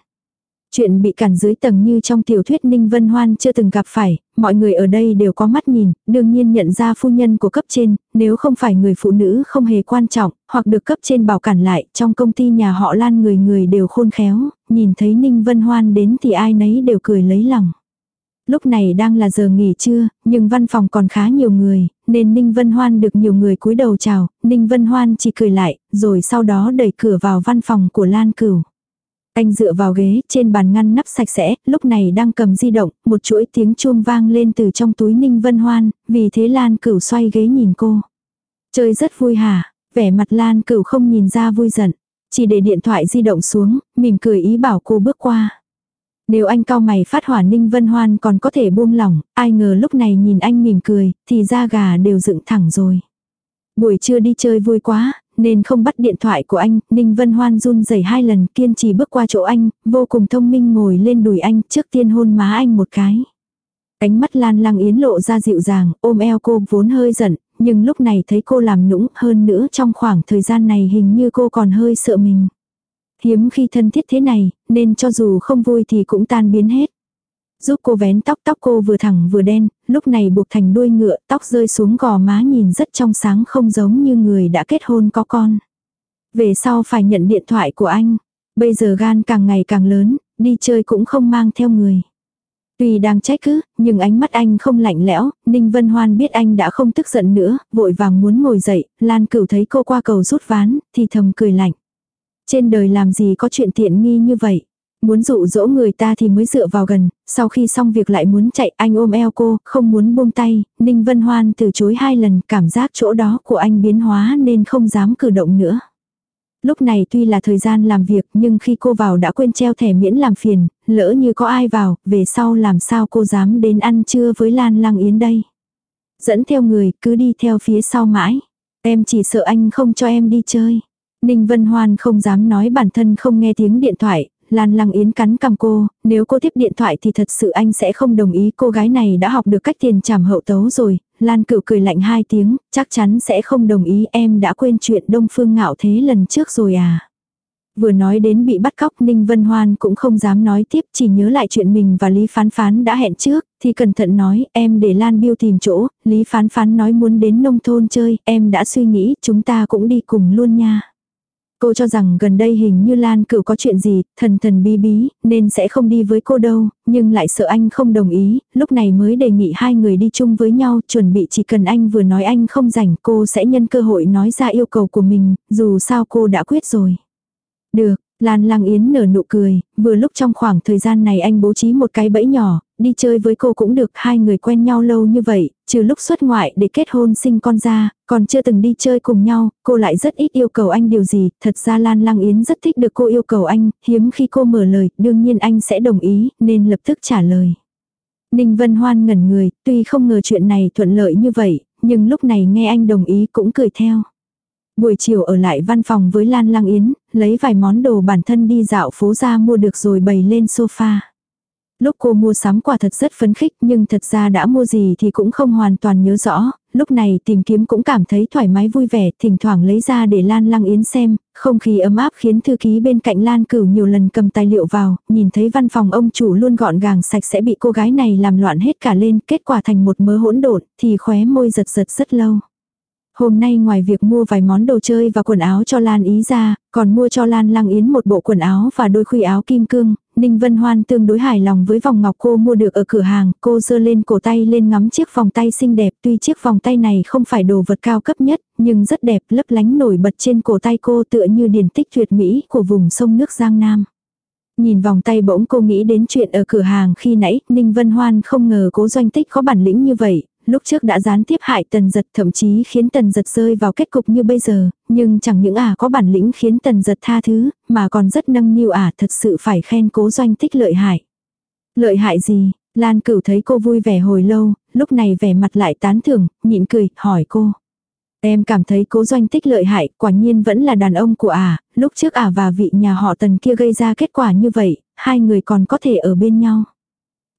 Chuyện bị cản dưới tầng như trong tiểu thuyết Ninh Vân Hoan chưa từng gặp phải, mọi người ở đây đều có mắt nhìn, đương nhiên nhận ra phu nhân của cấp trên, nếu không phải người phụ nữ không hề quan trọng, hoặc được cấp trên bảo cản lại, trong công ty nhà họ Lan người người đều khôn khéo, nhìn thấy Ninh Vân Hoan đến thì ai nấy đều cười lấy lòng. Lúc này đang là giờ nghỉ trưa, nhưng văn phòng còn khá nhiều người, nên Ninh Vân Hoan được nhiều người cúi đầu chào, Ninh Vân Hoan chỉ cười lại, rồi sau đó đẩy cửa vào văn phòng của Lan Cửu. Anh dựa vào ghế, trên bàn ngăn nắp sạch sẽ, lúc này đang cầm di động, một chuỗi tiếng chuông vang lên từ trong túi Ninh Vân Hoan, vì thế Lan Cửu xoay ghế nhìn cô. Chơi rất vui hả? Vẻ mặt Lan Cửu không nhìn ra vui giận, chỉ để điện thoại di động xuống, mỉm cười ý bảo cô bước qua. Nếu anh cao mày phát hỏa Ninh Vân Hoan còn có thể buông lỏng, ai ngờ lúc này nhìn anh mỉm cười, thì da gà đều dựng thẳng rồi. Buổi trưa đi chơi vui quá, nên không bắt điện thoại của anh, Ninh Vân Hoan run rẩy hai lần kiên trì bước qua chỗ anh, vô cùng thông minh ngồi lên đùi anh trước tiên hôn má anh một cái. Cánh mắt Lan Lăng Yến lộ ra dịu dàng, ôm eo cô vốn hơi giận, nhưng lúc này thấy cô làm nũng hơn nữa trong khoảng thời gian này hình như cô còn hơi sợ mình. Hiếm khi thân thiết thế này, nên cho dù không vui thì cũng tan biến hết. Giúp cô vén tóc tóc cô vừa thẳng vừa đen, lúc này buộc thành đuôi ngựa, tóc rơi xuống gò má nhìn rất trong sáng không giống như người đã kết hôn có con. Về sau phải nhận điện thoại của anh. Bây giờ gan càng ngày càng lớn, đi chơi cũng không mang theo người. Tuy đang trách cứ, nhưng ánh mắt anh không lạnh lẽo, Ninh Vân Hoan biết anh đã không tức giận nữa, vội vàng muốn ngồi dậy, Lan Cửu thấy cô qua cầu rút ván, thì thầm cười lạnh. Trên đời làm gì có chuyện tiện nghi như vậy. Muốn dụ dỗ người ta thì mới dựa vào gần, sau khi xong việc lại muốn chạy anh ôm eo cô, không muốn buông tay, Ninh Vân Hoan từ chối hai lần cảm giác chỗ đó của anh biến hóa nên không dám cử động nữa. Lúc này tuy là thời gian làm việc nhưng khi cô vào đã quên treo thẻ miễn làm phiền, lỡ như có ai vào, về sau làm sao cô dám đến ăn trưa với Lan Lăng Yến đây. Dẫn theo người, cứ đi theo phía sau mãi. Em chỉ sợ anh không cho em đi chơi. Ninh Vân Hoan không dám nói bản thân không nghe tiếng điện thoại, Lan Lăng Yến cắn cằm cô, nếu cô tiếp điện thoại thì thật sự anh sẽ không đồng ý cô gái này đã học được cách tiền trảm hậu tấu rồi. Lan cựu cười lạnh hai tiếng, chắc chắn sẽ không đồng ý em đã quên chuyện Đông Phương ngạo thế lần trước rồi à. Vừa nói đến bị bắt cóc Ninh Vân Hoan cũng không dám nói tiếp chỉ nhớ lại chuyện mình và Lý Phán Phán đã hẹn trước, thì cẩn thận nói em để Lan Biêu tìm chỗ, Lý Phán Phán nói muốn đến nông thôn chơi, em đã suy nghĩ chúng ta cũng đi cùng luôn nha. Cô cho rằng gần đây hình như Lan cửu có chuyện gì, thần thần bí bí, nên sẽ không đi với cô đâu, nhưng lại sợ anh không đồng ý, lúc này mới đề nghị hai người đi chung với nhau, chuẩn bị chỉ cần anh vừa nói anh không rảnh cô sẽ nhân cơ hội nói ra yêu cầu của mình, dù sao cô đã quyết rồi. Được, Lan Lang Yến nở nụ cười, vừa lúc trong khoảng thời gian này anh bố trí một cái bẫy nhỏ, đi chơi với cô cũng được, hai người quen nhau lâu như vậy, trừ lúc xuất ngoại để kết hôn sinh con ra, còn chưa từng đi chơi cùng nhau, cô lại rất ít yêu cầu anh điều gì, thật ra Lan Lang Yến rất thích được cô yêu cầu anh, hiếm khi cô mở lời, đương nhiên anh sẽ đồng ý, nên lập tức trả lời. Ninh Vân Hoan ngẩn người, tuy không ngờ chuyện này thuận lợi như vậy, nhưng lúc này nghe anh đồng ý cũng cười theo. Buổi chiều ở lại văn phòng với Lan Lang Yến, lấy vài món đồ bản thân đi dạo phố ra mua được rồi bày lên sofa. Lúc cô mua sắm quả thật rất phấn khích nhưng thật ra đã mua gì thì cũng không hoàn toàn nhớ rõ, lúc này tìm kiếm cũng cảm thấy thoải mái vui vẻ, thỉnh thoảng lấy ra để Lan Lăng Yến xem, không khí ấm áp khiến thư ký bên cạnh Lan Cửu nhiều lần cầm tài liệu vào, nhìn thấy văn phòng ông chủ luôn gọn gàng sạch sẽ bị cô gái này làm loạn hết cả lên, kết quả thành một mớ hỗn độn, thì khóe môi giật giật rất lâu. Hôm nay ngoài việc mua vài món đồ chơi và quần áo cho Lan Ý ra, còn mua cho Lan Lăng Yến một bộ quần áo và đôi khuy áo kim cương, Ninh Vân Hoan tương đối hài lòng với vòng ngọc cô mua được ở cửa hàng, cô giơ lên cổ tay lên ngắm chiếc vòng tay xinh đẹp, tuy chiếc vòng tay này không phải đồ vật cao cấp nhất, nhưng rất đẹp, lấp lánh nổi bật trên cổ tay cô tựa như điển tích tuyệt mỹ của vùng sông nước Giang Nam. Nhìn vòng tay bỗng cô nghĩ đến chuyện ở cửa hàng khi nãy, Ninh Vân Hoan không ngờ cố doanh tích có bản lĩnh như vậy, lúc trước đã gián tiếp hại tần giật thậm chí khiến tần giật rơi vào kết cục như bây giờ, nhưng chẳng những ả có bản lĩnh khiến tần giật tha thứ, mà còn rất nâng niu ả thật sự phải khen cố doanh tích lợi hại. Lợi hại gì? Lan cửu thấy cô vui vẻ hồi lâu, lúc này vẻ mặt lại tán thưởng, nhịn cười, hỏi cô. Em cảm thấy cố doanh tích lợi hại, quả nhiên vẫn là đàn ông của ả, lúc trước ả và vị nhà họ tần kia gây ra kết quả như vậy, hai người còn có thể ở bên nhau.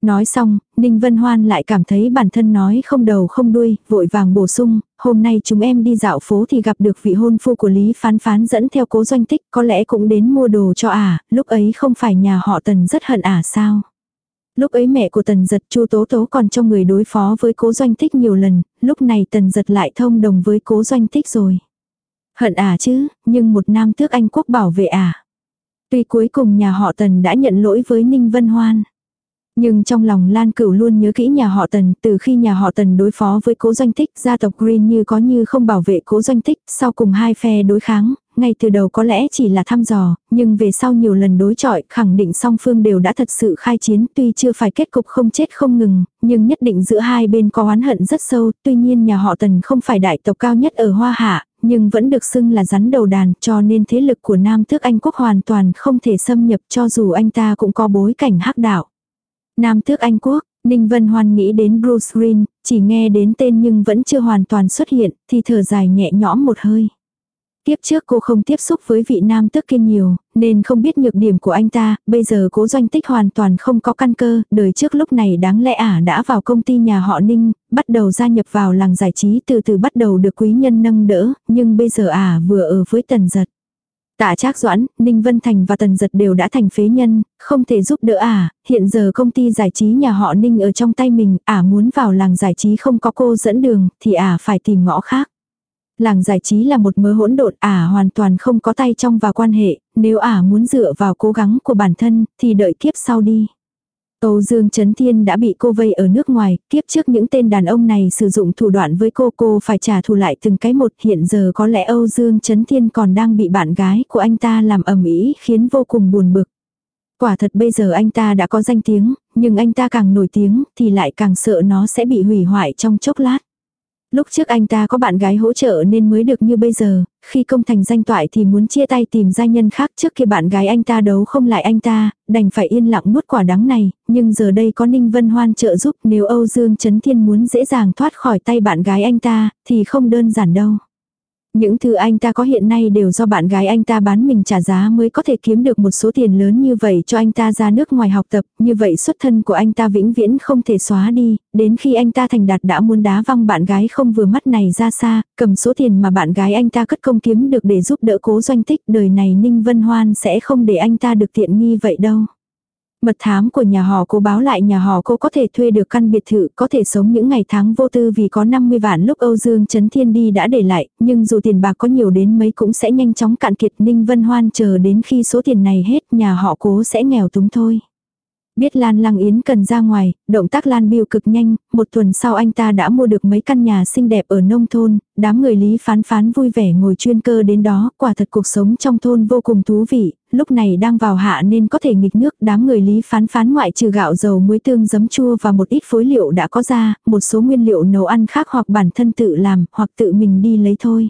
Nói xong, Ninh Vân Hoan lại cảm thấy bản thân nói không đầu không đuôi, vội vàng bổ sung, hôm nay chúng em đi dạo phố thì gặp được vị hôn phu của Lý Phán Phán dẫn theo cố doanh tích, có lẽ cũng đến mua đồ cho ả, lúc ấy không phải nhà họ tần rất hận ả sao. Lúc ấy mẹ của tần giật chu tố tố còn cho người đối phó với cố doanh tích nhiều lần, lúc này tần giật lại thông đồng với cố doanh tích rồi. Hận ả chứ, nhưng một nam tước Anh quốc bảo vệ ả. Tuy cuối cùng nhà họ tần đã nhận lỗi với Ninh Vân Hoan. Nhưng trong lòng Lan Cửu luôn nhớ kỹ nhà họ Tần, từ khi nhà họ Tần đối phó với cố doanh Thích gia tộc Green như có như không bảo vệ cố doanh Thích sau cùng hai phe đối kháng, ngay từ đầu có lẽ chỉ là thăm dò, nhưng về sau nhiều lần đối chọi, khẳng định song phương đều đã thật sự khai chiến, tuy chưa phải kết cục không chết không ngừng, nhưng nhất định giữa hai bên có oán hận rất sâu, tuy nhiên nhà họ Tần không phải đại tộc cao nhất ở Hoa Hạ, nhưng vẫn được xưng là rắn đầu đàn, cho nên thế lực của Nam Tước Anh Quốc hoàn toàn không thể xâm nhập cho dù anh ta cũng có bối cảnh hắc đạo. Nam tước Anh Quốc, Ninh Vân Hoan nghĩ đến Bruce Green, chỉ nghe đến tên nhưng vẫn chưa hoàn toàn xuất hiện, thì thở dài nhẹ nhõm một hơi. Tiếp trước cô không tiếp xúc với vị nam tước kia nhiều, nên không biết nhược điểm của anh ta, bây giờ cố doanh tích hoàn toàn không có căn cơ, đời trước lúc này đáng lẽ ả đã vào công ty nhà họ Ninh, bắt đầu gia nhập vào làng giải trí từ từ bắt đầu được quý nhân nâng đỡ, nhưng bây giờ ả vừa ở với tần giật. Tạ Trác Doãn, Ninh Vân Thành và Tần Giật đều đã thành phế nhân, không thể giúp đỡ à. hiện giờ công ty giải trí nhà họ Ninh ở trong tay mình, à muốn vào làng giải trí không có cô dẫn đường, thì à phải tìm ngõ khác. Làng giải trí là một mớ hỗn độn, à hoàn toàn không có tay trong và quan hệ, nếu à muốn dựa vào cố gắng của bản thân, thì đợi kiếp sau đi. Âu Dương Trấn Thiên đã bị cô vây ở nước ngoài, kiếp trước những tên đàn ông này sử dụng thủ đoạn với cô cô phải trả thù lại từng cái một hiện giờ có lẽ Âu Dương Trấn Thiên còn đang bị bạn gái của anh ta làm ầm ĩ khiến vô cùng buồn bực. Quả thật bây giờ anh ta đã có danh tiếng, nhưng anh ta càng nổi tiếng thì lại càng sợ nó sẽ bị hủy hoại trong chốc lát. Lúc trước anh ta có bạn gái hỗ trợ nên mới được như bây giờ, khi công thành danh toại thì muốn chia tay tìm gia nhân khác trước khi bạn gái anh ta đấu không lại anh ta, đành phải yên lặng nuốt quả đắng này, nhưng giờ đây có Ninh Vân Hoan trợ giúp nếu Âu Dương Trấn Thiên muốn dễ dàng thoát khỏi tay bạn gái anh ta, thì không đơn giản đâu. Những thứ anh ta có hiện nay đều do bạn gái anh ta bán mình trả giá mới có thể kiếm được một số tiền lớn như vậy cho anh ta ra nước ngoài học tập, như vậy xuất thân của anh ta vĩnh viễn không thể xóa đi, đến khi anh ta thành đạt đã muốn đá văng bạn gái không vừa mắt này ra xa, cầm số tiền mà bạn gái anh ta cất công kiếm được để giúp đỡ cố doanh tích, đời này Ninh Vân Hoan sẽ không để anh ta được tiện nghi vậy đâu. Mật thám của nhà họ cô báo lại nhà họ cô có thể thuê được căn biệt thự, có thể sống những ngày tháng vô tư vì có 50 vạn lúc Âu Dương Trấn Thiên đi đã để lại, nhưng dù tiền bạc có nhiều đến mấy cũng sẽ nhanh chóng cạn kiệt Ninh Vân Hoan chờ đến khi số tiền này hết nhà họ cố sẽ nghèo túng thôi. Biết Lan Lăng Yến cần ra ngoài, động tác Lan Biêu cực nhanh, một tuần sau anh ta đã mua được mấy căn nhà xinh đẹp ở nông thôn, đám người Lý Phán Phán vui vẻ ngồi chuyên cơ đến đó, quả thật cuộc sống trong thôn vô cùng thú vị, lúc này đang vào hạ nên có thể nghịch nước, đám người Lý Phán Phán ngoại trừ gạo dầu muối tương giấm chua và một ít phối liệu đã có ra, một số nguyên liệu nấu ăn khác hoặc bản thân tự làm, hoặc tự mình đi lấy thôi.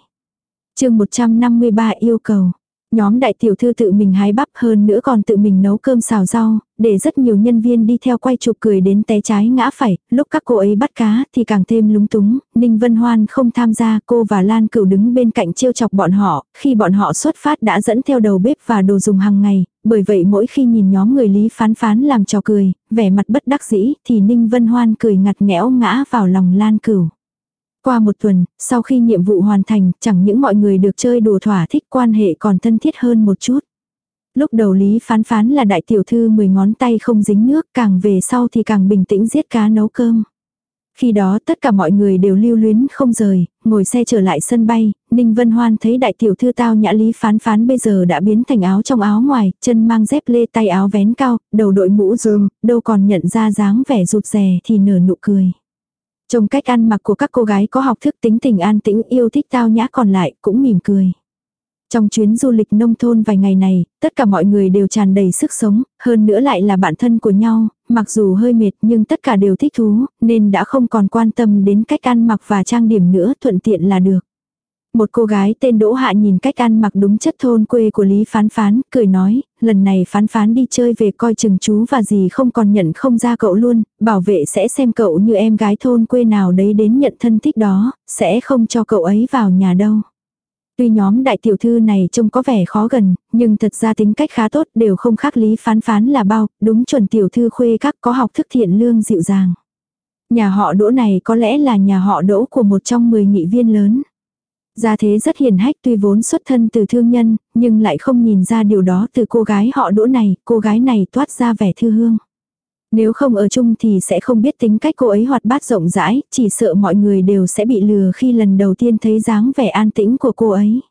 chương 153 yêu cầu Nhóm đại tiểu thư tự mình hái bắp hơn nữa còn tự mình nấu cơm xào rau, để rất nhiều nhân viên đi theo quay chụp cười đến té trái ngã phải, lúc các cô ấy bắt cá thì càng thêm lúng túng, Ninh Vân Hoan không tham gia, cô và Lan Cửu đứng bên cạnh trêu chọc bọn họ, khi bọn họ xuất phát đã dẫn theo đầu bếp và đồ dùng hàng ngày, bởi vậy mỗi khi nhìn nhóm người Lý Phán Phán làm trò cười, vẻ mặt bất đắc dĩ thì Ninh Vân Hoan cười ngặt nghẽo ngã vào lòng Lan Cửu. Qua một tuần, sau khi nhiệm vụ hoàn thành, chẳng những mọi người được chơi đùa thỏa thích quan hệ còn thân thiết hơn một chút. Lúc đầu Lý phán phán là đại tiểu thư mười ngón tay không dính nước, càng về sau thì càng bình tĩnh giết cá nấu cơm. Khi đó tất cả mọi người đều lưu luyến không rời, ngồi xe trở lại sân bay, Ninh Vân Hoan thấy đại tiểu thư tao nhã lý phán phán bây giờ đã biến thành áo trong áo ngoài, chân mang dép lê tay áo vén cao, đầu đội mũ rơm, đâu còn nhận ra dáng vẻ rụt rè thì nở nụ cười. Trong cách ăn mặc của các cô gái có học thức tính tình an tĩnh yêu thích tao nhã còn lại cũng mỉm cười. Trong chuyến du lịch nông thôn vài ngày này, tất cả mọi người đều tràn đầy sức sống, hơn nữa lại là bạn thân của nhau, mặc dù hơi mệt nhưng tất cả đều thích thú, nên đã không còn quan tâm đến cách ăn mặc và trang điểm nữa thuận tiện là được. Một cô gái tên Đỗ Hạ nhìn cách ăn mặc đúng chất thôn quê của Lý Phán Phán, cười nói, lần này Phán Phán đi chơi về coi chừng chú và gì không còn nhận không ra cậu luôn, bảo vệ sẽ xem cậu như em gái thôn quê nào đấy đến nhận thân thích đó, sẽ không cho cậu ấy vào nhà đâu. Tuy nhóm đại tiểu thư này trông có vẻ khó gần, nhưng thật ra tính cách khá tốt đều không khác Lý Phán Phán là bao, đúng chuẩn tiểu thư khuê các có học thức thiện lương dịu dàng. Nhà họ đỗ này có lẽ là nhà họ đỗ của một trong 10 nghị viên lớn. Gia thế rất hiền hách tuy vốn xuất thân từ thương nhân, nhưng lại không nhìn ra điều đó từ cô gái họ đỗ này, cô gái này toát ra vẻ thư hương. Nếu không ở chung thì sẽ không biết tính cách cô ấy hoạt bát rộng rãi, chỉ sợ mọi người đều sẽ bị lừa khi lần đầu tiên thấy dáng vẻ an tĩnh của cô ấy.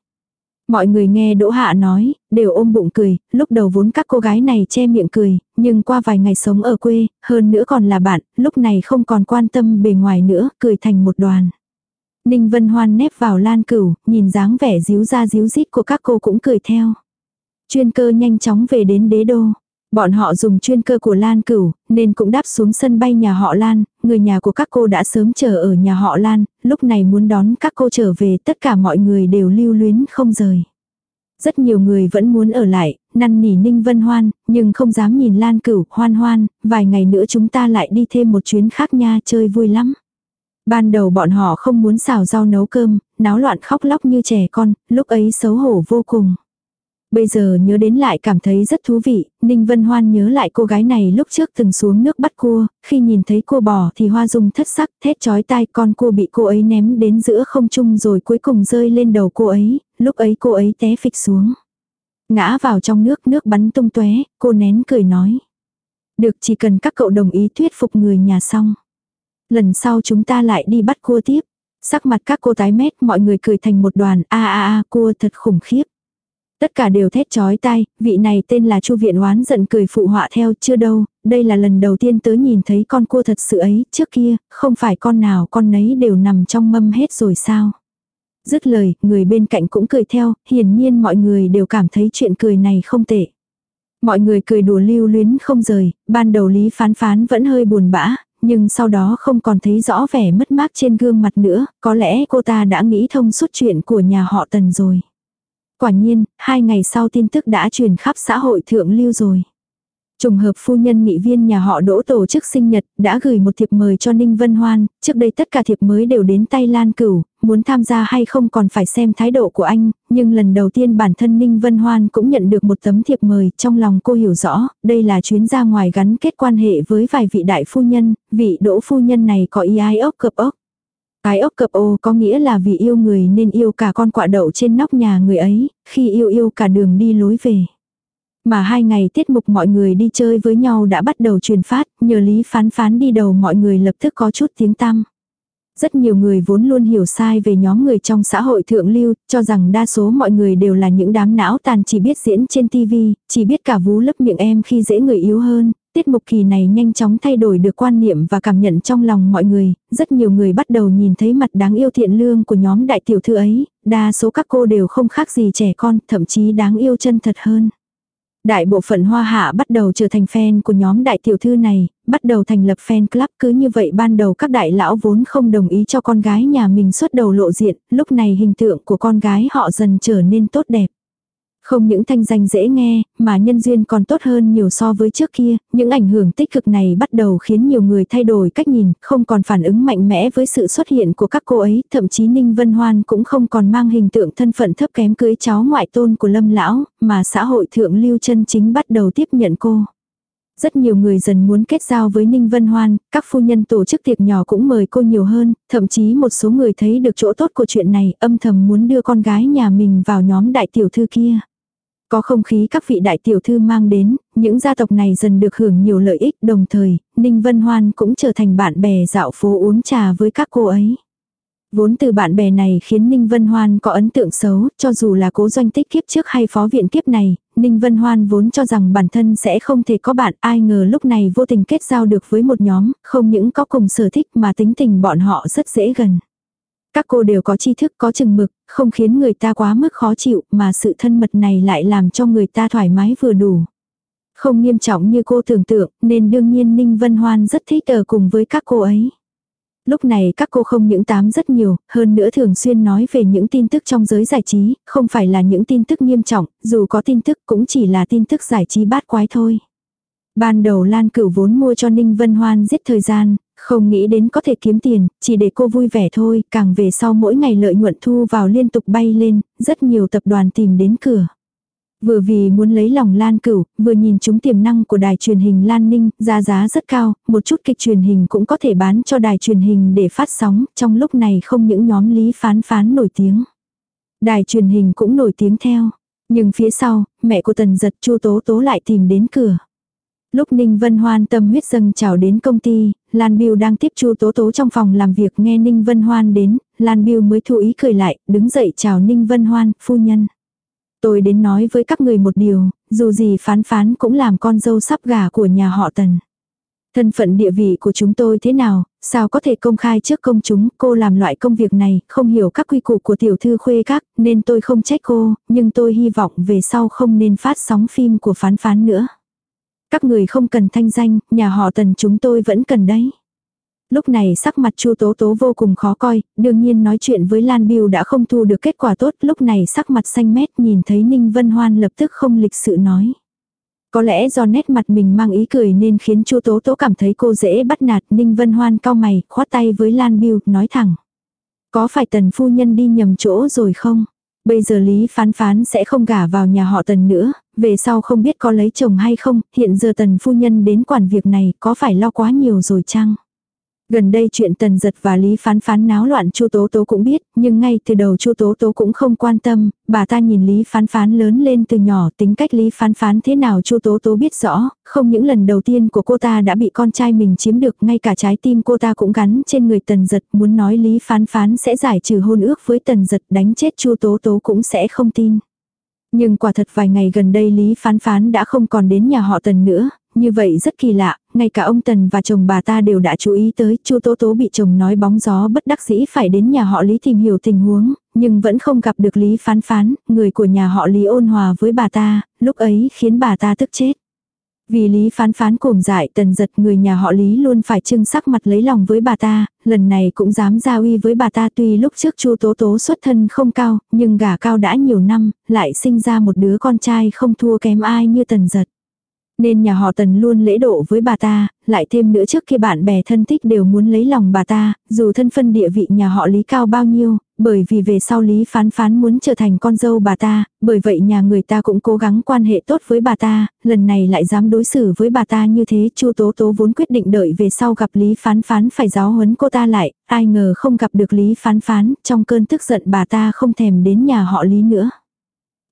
Mọi người nghe Đỗ Hạ nói, đều ôm bụng cười, lúc đầu vốn các cô gái này che miệng cười, nhưng qua vài ngày sống ở quê, hơn nữa còn là bạn, lúc này không còn quan tâm bề ngoài nữa, cười thành một đoàn. Ninh Vân Hoan nép vào lan cửu, nhìn dáng vẻ díu ra díu dít của các cô cũng cười theo. Chuyên cơ nhanh chóng về đến đế đô. Bọn họ dùng chuyên cơ của Lan Cửu, nên cũng đáp xuống sân bay nhà họ Lan, người nhà của các cô đã sớm chờ ở nhà họ Lan, lúc này muốn đón các cô trở về tất cả mọi người đều lưu luyến không rời. Rất nhiều người vẫn muốn ở lại, năn nỉ Ninh Vân Hoan, nhưng không dám nhìn Lan Cửu, hoan hoan, vài ngày nữa chúng ta lại đi thêm một chuyến khác nha, chơi vui lắm. Ban đầu bọn họ không muốn xào rau nấu cơm, náo loạn khóc lóc như trẻ con, lúc ấy xấu hổ vô cùng. Bây giờ nhớ đến lại cảm thấy rất thú vị, Ninh Vân Hoan nhớ lại cô gái này lúc trước từng xuống nước bắt cua, khi nhìn thấy cua bò thì hoa dung thất sắc, thét chói tai con cua bị cô ấy ném đến giữa không trung rồi cuối cùng rơi lên đầu cô ấy, lúc ấy cô ấy té phịch xuống. Ngã vào trong nước, nước bắn tung tóe, cô nén cười nói. Được chỉ cần các cậu đồng ý thuyết phục người nhà xong. Lần sau chúng ta lại đi bắt cua tiếp. Sắc mặt các cô tái mét mọi người cười thành một đoàn, a a a cua thật khủng khiếp. Tất cả đều thét chói tai, vị này tên là Chu Viện oán giận cười phụ họa theo, chưa đâu, đây là lần đầu tiên tớ nhìn thấy con cua thật sự ấy, trước kia, không phải con nào con nấy đều nằm trong mâm hết rồi sao. Dứt lời, người bên cạnh cũng cười theo, hiển nhiên mọi người đều cảm thấy chuyện cười này không tệ. Mọi người cười đùa lưu luyến không rời, ban đầu Lý Phán Phán vẫn hơi buồn bã, nhưng sau đó không còn thấy rõ vẻ mất mát trên gương mặt nữa, có lẽ cô ta đã nghĩ thông suốt chuyện của nhà họ Tần rồi. Quả nhiên, hai ngày sau tin tức đã truyền khắp xã hội thượng lưu rồi. Trùng hợp phu nhân nghị viên nhà họ đỗ tổ chức sinh nhật, đã gửi một thiệp mời cho Ninh Vân Hoan, trước đây tất cả thiệp mới đều đến tay Lan Cửu, muốn tham gia hay không còn phải xem thái độ của anh, nhưng lần đầu tiên bản thân Ninh Vân Hoan cũng nhận được một tấm thiệp mời, trong lòng cô hiểu rõ, đây là chuyến ra ngoài gắn kết quan hệ với vài vị đại phu nhân, vị đỗ phu nhân này có ý ai ốc cập ốc. Cái ốc cập ô có nghĩa là vì yêu người nên yêu cả con quạ đậu trên nóc nhà người ấy, khi yêu yêu cả đường đi lối về. Mà hai ngày tiết mục mọi người đi chơi với nhau đã bắt đầu truyền phát, nhờ Lý Phán Phán đi đầu mọi người lập tức có chút tiếng tăm. Rất nhiều người vốn luôn hiểu sai về nhóm người trong xã hội thượng lưu, cho rằng đa số mọi người đều là những đám não tàn chỉ biết diễn trên tivi, chỉ biết cả vú lấp miệng em khi dễ người yếu hơn. Tiết mục kỳ này nhanh chóng thay đổi được quan niệm và cảm nhận trong lòng mọi người, rất nhiều người bắt đầu nhìn thấy mặt đáng yêu thiện lương của nhóm đại tiểu thư ấy, đa số các cô đều không khác gì trẻ con, thậm chí đáng yêu chân thật hơn. Đại bộ phận hoa hạ bắt đầu trở thành fan của nhóm đại tiểu thư này, bắt đầu thành lập fan club cứ như vậy ban đầu các đại lão vốn không đồng ý cho con gái nhà mình xuất đầu lộ diện, lúc này hình tượng của con gái họ dần trở nên tốt đẹp. Không những thanh danh dễ nghe, mà nhân duyên còn tốt hơn nhiều so với trước kia, những ảnh hưởng tích cực này bắt đầu khiến nhiều người thay đổi cách nhìn, không còn phản ứng mạnh mẽ với sự xuất hiện của các cô ấy, thậm chí Ninh Vân Hoan cũng không còn mang hình tượng thân phận thấp kém cưới cháu ngoại tôn của Lâm Lão, mà xã hội thượng lưu chân chính bắt đầu tiếp nhận cô. Rất nhiều người dần muốn kết giao với Ninh Vân Hoan, các phu nhân tổ chức tiệc nhỏ cũng mời cô nhiều hơn, thậm chí một số người thấy được chỗ tốt của chuyện này, âm thầm muốn đưa con gái nhà mình vào nhóm đại tiểu thư kia. Có không khí các vị đại tiểu thư mang đến, những gia tộc này dần được hưởng nhiều lợi ích đồng thời, Ninh Vân Hoan cũng trở thành bạn bè dạo phố uống trà với các cô ấy. Vốn từ bạn bè này khiến Ninh Vân Hoan có ấn tượng xấu, cho dù là cố doanh tích kiếp trước hay phó viện kiếp này, Ninh Vân Hoan vốn cho rằng bản thân sẽ không thể có bạn, ai ngờ lúc này vô tình kết giao được với một nhóm, không những có cùng sở thích mà tính tình bọn họ rất dễ gần. Các cô đều có tri thức có chừng mực, không khiến người ta quá mức khó chịu mà sự thân mật này lại làm cho người ta thoải mái vừa đủ. Không nghiêm trọng như cô tưởng tượng nên đương nhiên Ninh Vân Hoan rất thích ở cùng với các cô ấy. Lúc này các cô không những tám rất nhiều, hơn nữa thường xuyên nói về những tin tức trong giới giải trí, không phải là những tin tức nghiêm trọng, dù có tin tức cũng chỉ là tin tức giải trí bát quái thôi. Ban đầu Lan Cửu vốn mua cho Ninh Vân Hoan giết thời gian, không nghĩ đến có thể kiếm tiền, chỉ để cô vui vẻ thôi, càng về sau mỗi ngày lợi nhuận thu vào liên tục bay lên, rất nhiều tập đoàn tìm đến cửa. Vừa vì muốn lấy lòng Lan Cửu, vừa nhìn chúng tiềm năng của đài truyền hình Lan Ninh, giá giá rất cao, một chút kịch truyền hình cũng có thể bán cho đài truyền hình để phát sóng, trong lúc này không những nhóm lý phán phán nổi tiếng. Đài truyền hình cũng nổi tiếng theo. Nhưng phía sau, mẹ của Tần Giật Chu Tố Tố lại tìm đến cửa. Lúc Ninh Vân Hoan tâm huyết dâng chào đến công ty, Lan Biêu đang tiếp Chu Tố Tố trong phòng làm việc nghe Ninh Vân Hoan đến, Lan Biêu mới thu ý cười lại, đứng dậy chào Ninh Vân Hoan, phu nhân. Tôi đến nói với các người một điều, dù gì phán phán cũng làm con dâu sắp gà của nhà họ Tần. Thân phận địa vị của chúng tôi thế nào, sao có thể công khai trước công chúng, cô làm loại công việc này, không hiểu các quy củ của tiểu thư khuê các, nên tôi không trách cô, nhưng tôi hy vọng về sau không nên phát sóng phim của phán phán nữa. Các người không cần thanh danh, nhà họ tần chúng tôi vẫn cần đấy. Lúc này sắc mặt Chu Tố Tố vô cùng khó coi, đương nhiên nói chuyện với Lan Biêu đã không thu được kết quả tốt, lúc này sắc mặt xanh mét nhìn thấy Ninh Vân Hoan lập tức không lịch sự nói. Có lẽ do nét mặt mình mang ý cười nên khiến Chu Tố Tố cảm thấy cô dễ bắt nạt, Ninh Vân Hoan cao mày, khoát tay với Lan Biêu, nói thẳng. Có phải tần phu nhân đi nhầm chỗ rồi không? Bây giờ Lý Phán Phán sẽ không gả vào nhà họ Tần nữa, về sau không biết có lấy chồng hay không, hiện giờ Tần phu nhân đến quản việc này có phải lo quá nhiều rồi chăng? Gần đây chuyện tần giật và Lý Phán Phán náo loạn Chu Tố Tố cũng biết, nhưng ngay từ đầu Chu Tố Tố cũng không quan tâm, bà ta nhìn Lý Phán Phán lớn lên từ nhỏ, tính cách Lý Phán Phán thế nào Chu Tố Tố biết rõ, không những lần đầu tiên của cô ta đã bị con trai mình chiếm được, ngay cả trái tim cô ta cũng gắn trên người tần giật, muốn nói Lý Phán Phán sẽ giải trừ hôn ước với tần giật đánh chết Chu Tố Tố cũng sẽ không tin. Nhưng quả thật vài ngày gần đây Lý Phán Phán đã không còn đến nhà họ Tần nữa, như vậy rất kỳ lạ, ngay cả ông Tần và chồng bà ta đều đã chú ý tới, Chu Tố Tố bị chồng nói bóng gió bất đắc dĩ phải đến nhà họ Lý tìm hiểu tình huống, nhưng vẫn không gặp được Lý Phán Phán, người của nhà họ Lý ôn hòa với bà ta, lúc ấy khiến bà ta tức chết. Vì Lý phán phán cuồng dại tần giật người nhà họ Lý luôn phải trưng sắc mặt lấy lòng với bà ta, lần này cũng dám giao uy với bà ta tuy lúc trước chu tố tố xuất thân không cao, nhưng gả cao đã nhiều năm, lại sinh ra một đứa con trai không thua kém ai như tần giật. Nên nhà họ Tần luôn lễ độ với bà ta, lại thêm nữa trước khi bạn bè thân thích đều muốn lấy lòng bà ta, dù thân phân địa vị nhà họ Lý cao bao nhiêu, bởi vì về sau Lý phán phán muốn trở thành con dâu bà ta, bởi vậy nhà người ta cũng cố gắng quan hệ tốt với bà ta, lần này lại dám đối xử với bà ta như thế, Chu Tố Tố vốn quyết định đợi về sau gặp Lý phán phán phải giáo huấn cô ta lại, ai ngờ không gặp được Lý phán phán, trong cơn tức giận bà ta không thèm đến nhà họ Lý nữa.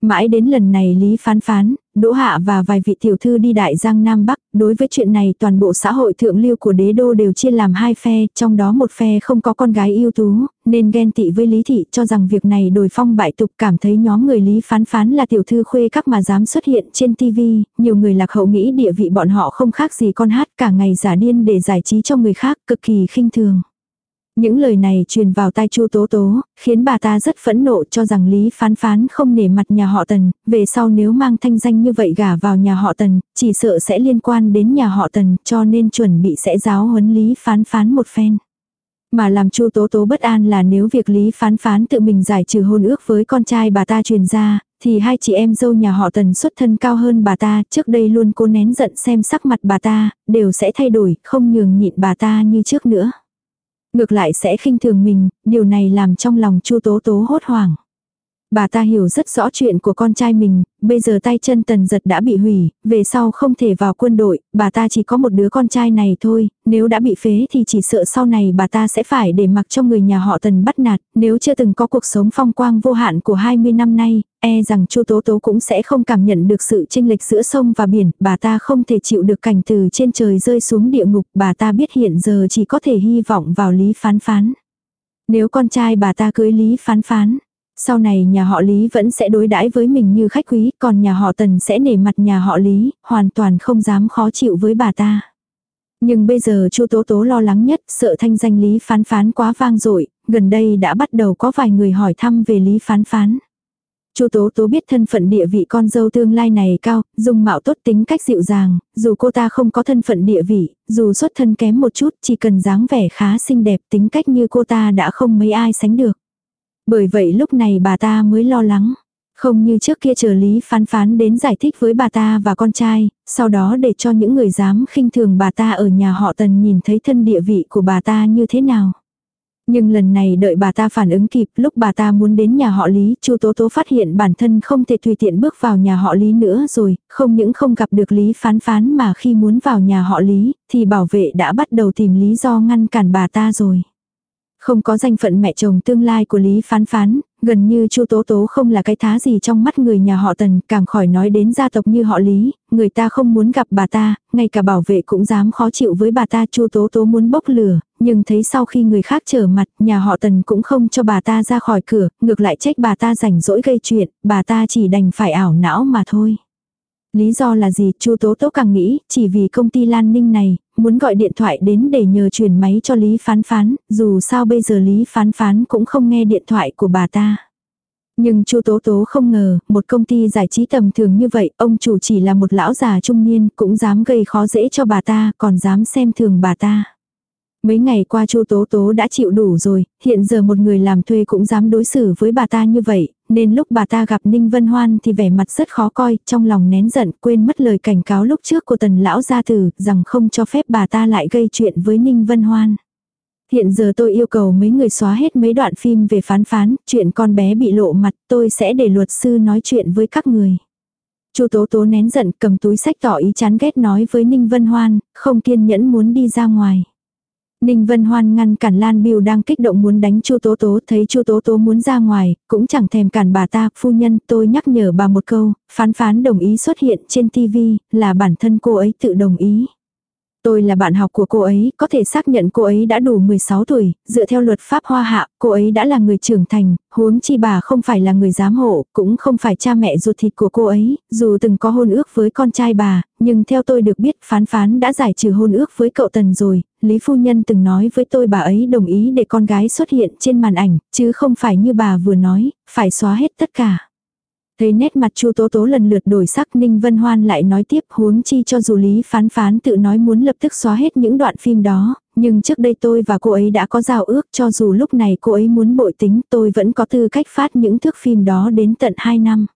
Mãi đến lần này Lý phán phán, Đỗ Hạ và vài vị tiểu thư đi Đại Giang Nam Bắc, đối với chuyện này toàn bộ xã hội thượng lưu của đế đô đều chia làm hai phe, trong đó một phe không có con gái ưu tú, nên ghen tị với Lý Thị cho rằng việc này đổi phong bại tục cảm thấy nhóm người Lý phán phán là tiểu thư khuê các mà dám xuất hiện trên TV, nhiều người lạc hậu nghĩ địa vị bọn họ không khác gì con hát cả ngày giả điên để giải trí cho người khác, cực kỳ khinh thường. Những lời này truyền vào tai Chu Tố Tố, khiến bà ta rất phẫn nộ cho rằng Lý Phán Phán không nể mặt nhà họ Tần, về sau nếu mang thanh danh như vậy gả vào nhà họ Tần, chỉ sợ sẽ liên quan đến nhà họ Tần, cho nên chuẩn bị sẽ giáo huấn Lý Phán Phán một phen. Mà làm Chu Tố Tố bất an là nếu việc Lý Phán Phán tự mình giải trừ hôn ước với con trai bà ta truyền ra, thì hai chị em dâu nhà họ Tần xuất thân cao hơn bà ta, trước đây luôn cố nén giận xem sắc mặt bà ta, đều sẽ thay đổi, không nhường nhịn bà ta như trước nữa. Ngược lại sẽ khinh thường mình, điều này làm trong lòng Chu Tố Tố hốt hoảng. Bà ta hiểu rất rõ chuyện của con trai mình, bây giờ tay chân tần giật đã bị hủy, về sau không thể vào quân đội, bà ta chỉ có một đứa con trai này thôi, nếu đã bị phế thì chỉ sợ sau này bà ta sẽ phải để mặc cho người nhà họ tần bắt nạt, nếu chưa từng có cuộc sống phong quang vô hạn của 20 năm nay, e rằng chu Tố Tố cũng sẽ không cảm nhận được sự chênh lệch giữa sông và biển, bà ta không thể chịu được cảnh từ trên trời rơi xuống địa ngục, bà ta biết hiện giờ chỉ có thể hy vọng vào Lý Phán Phán. Nếu con trai bà ta cưới Lý Phán Phán, sau này nhà họ Lý vẫn sẽ đối đãi với mình như khách quý, còn nhà họ Tần sẽ nể mặt nhà họ Lý, hoàn toàn không dám khó chịu với bà ta. Nhưng bây giờ Chu Tố Tố lo lắng nhất, sợ thanh danh Lý Phán Phán quá vang dội, gần đây đã bắt đầu có vài người hỏi thăm về Lý Phán Phán. Chu Tố Tố biết thân phận địa vị con dâu tương lai này cao, dung mạo tốt tính cách dịu dàng, dù cô ta không có thân phận địa vị, dù xuất thân kém một chút, chỉ cần dáng vẻ khá xinh đẹp, tính cách như cô ta đã không mấy ai sánh được. Bởi vậy lúc này bà ta mới lo lắng. Không như trước kia chờ Lý phán phán đến giải thích với bà ta và con trai, sau đó để cho những người dám khinh thường bà ta ở nhà họ tần nhìn thấy thân địa vị của bà ta như thế nào. Nhưng lần này đợi bà ta phản ứng kịp, lúc bà ta muốn đến nhà họ Lý, Chu Tố Tố phát hiện bản thân không thể tùy tiện bước vào nhà họ Lý nữa rồi, không những không gặp được Lý phán phán mà khi muốn vào nhà họ Lý, thì bảo vệ đã bắt đầu tìm lý do ngăn cản bà ta rồi. Không có danh phận mẹ chồng tương lai của Lý Phán Phán, gần như Chu Tố Tố không là cái thá gì trong mắt người nhà họ Tần, càng khỏi nói đến gia tộc như họ Lý, người ta không muốn gặp bà ta, ngay cả bảo vệ cũng dám khó chịu với bà ta Chu Tố Tố muốn bốc lửa, nhưng thấy sau khi người khác trở mặt, nhà họ Tần cũng không cho bà ta ra khỏi cửa, ngược lại trách bà ta rảnh rỗi gây chuyện, bà ta chỉ đành phải ảo não mà thôi. Lý do là gì, Chu Tố Tố càng nghĩ, chỉ vì công ty Lan Ninh này, muốn gọi điện thoại đến để nhờ chuyển máy cho Lý Phán Phán, dù sao bây giờ Lý Phán Phán cũng không nghe điện thoại của bà ta. Nhưng Chu Tố Tố không ngờ, một công ty giải trí tầm thường như vậy, ông chủ chỉ là một lão già trung niên, cũng dám gây khó dễ cho bà ta, còn dám xem thường bà ta. Mấy ngày qua Chu Tố Tố đã chịu đủ rồi, hiện giờ một người làm thuê cũng dám đối xử với bà ta như vậy, nên lúc bà ta gặp Ninh Vân Hoan thì vẻ mặt rất khó coi, trong lòng nén giận, quên mất lời cảnh cáo lúc trước của tần lão gia tử, rằng không cho phép bà ta lại gây chuyện với Ninh Vân Hoan. Hiện giờ tôi yêu cầu mấy người xóa hết mấy đoạn phim về phán phán, chuyện con bé bị lộ mặt, tôi sẽ để luật sư nói chuyện với các người. Chu Tố Tố nén giận, cầm túi sách tỏ ý chán ghét nói với Ninh Vân Hoan, không kiên nhẫn muốn đi ra ngoài. Ninh Vân Hoan ngăn cản Lan Biêu đang kích động muốn đánh Chu Tố Tố, thấy Chu Tố Tố muốn ra ngoài, cũng chẳng thèm cản bà ta, phu nhân, tôi nhắc nhở bà một câu, phán phán đồng ý xuất hiện trên TV, là bản thân cô ấy tự đồng ý. Tôi là bạn học của cô ấy, có thể xác nhận cô ấy đã đủ 16 tuổi, dựa theo luật pháp hoa hạ, cô ấy đã là người trưởng thành, huống chi bà không phải là người giám hộ, cũng không phải cha mẹ ruột thịt của cô ấy, dù từng có hôn ước với con trai bà, nhưng theo tôi được biết phán phán đã giải trừ hôn ước với cậu Tần rồi, Lý Phu Nhân từng nói với tôi bà ấy đồng ý để con gái xuất hiện trên màn ảnh, chứ không phải như bà vừa nói, phải xóa hết tất cả. Thấy nét mặt Chu Tố Tố lần lượt đổi sắc Ninh Vân Hoan lại nói tiếp huống chi cho dù Lý Phán Phán tự nói muốn lập tức xóa hết những đoạn phim đó, nhưng trước đây tôi và cô ấy đã có giao ước cho dù lúc này cô ấy muốn bội tính tôi vẫn có tư cách phát những thước phim đó đến tận 2 năm.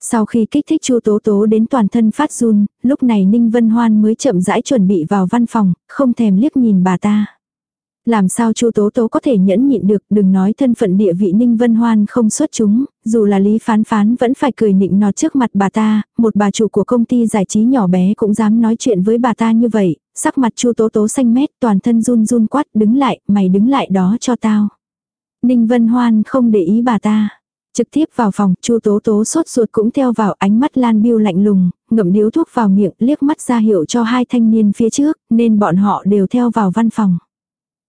Sau khi kích thích Chu Tố Tố đến toàn thân phát run, lúc này Ninh Vân Hoan mới chậm rãi chuẩn bị vào văn phòng, không thèm liếc nhìn bà ta. Làm sao Chu Tố Tố có thể nhẫn nhịn được, đừng nói thân phận địa vị Ninh Vân Hoan không xuất chúng, dù là Lý Phán Phán vẫn phải cười nịnh nọt trước mặt bà ta, một bà chủ của công ty giải trí nhỏ bé cũng dám nói chuyện với bà ta như vậy, sắc mặt Chu Tố Tố xanh mét, toàn thân run run quát, đứng lại, mày đứng lại đó cho tao. Ninh Vân Hoan không để ý bà ta. Trực tiếp vào phòng, Chu Tố Tố sốt ruột cũng theo vào ánh mắt Lan Biêu lạnh lùng, ngậm điếu thuốc vào miệng, liếc mắt ra hiệu cho hai thanh niên phía trước, nên bọn họ đều theo vào văn phòng.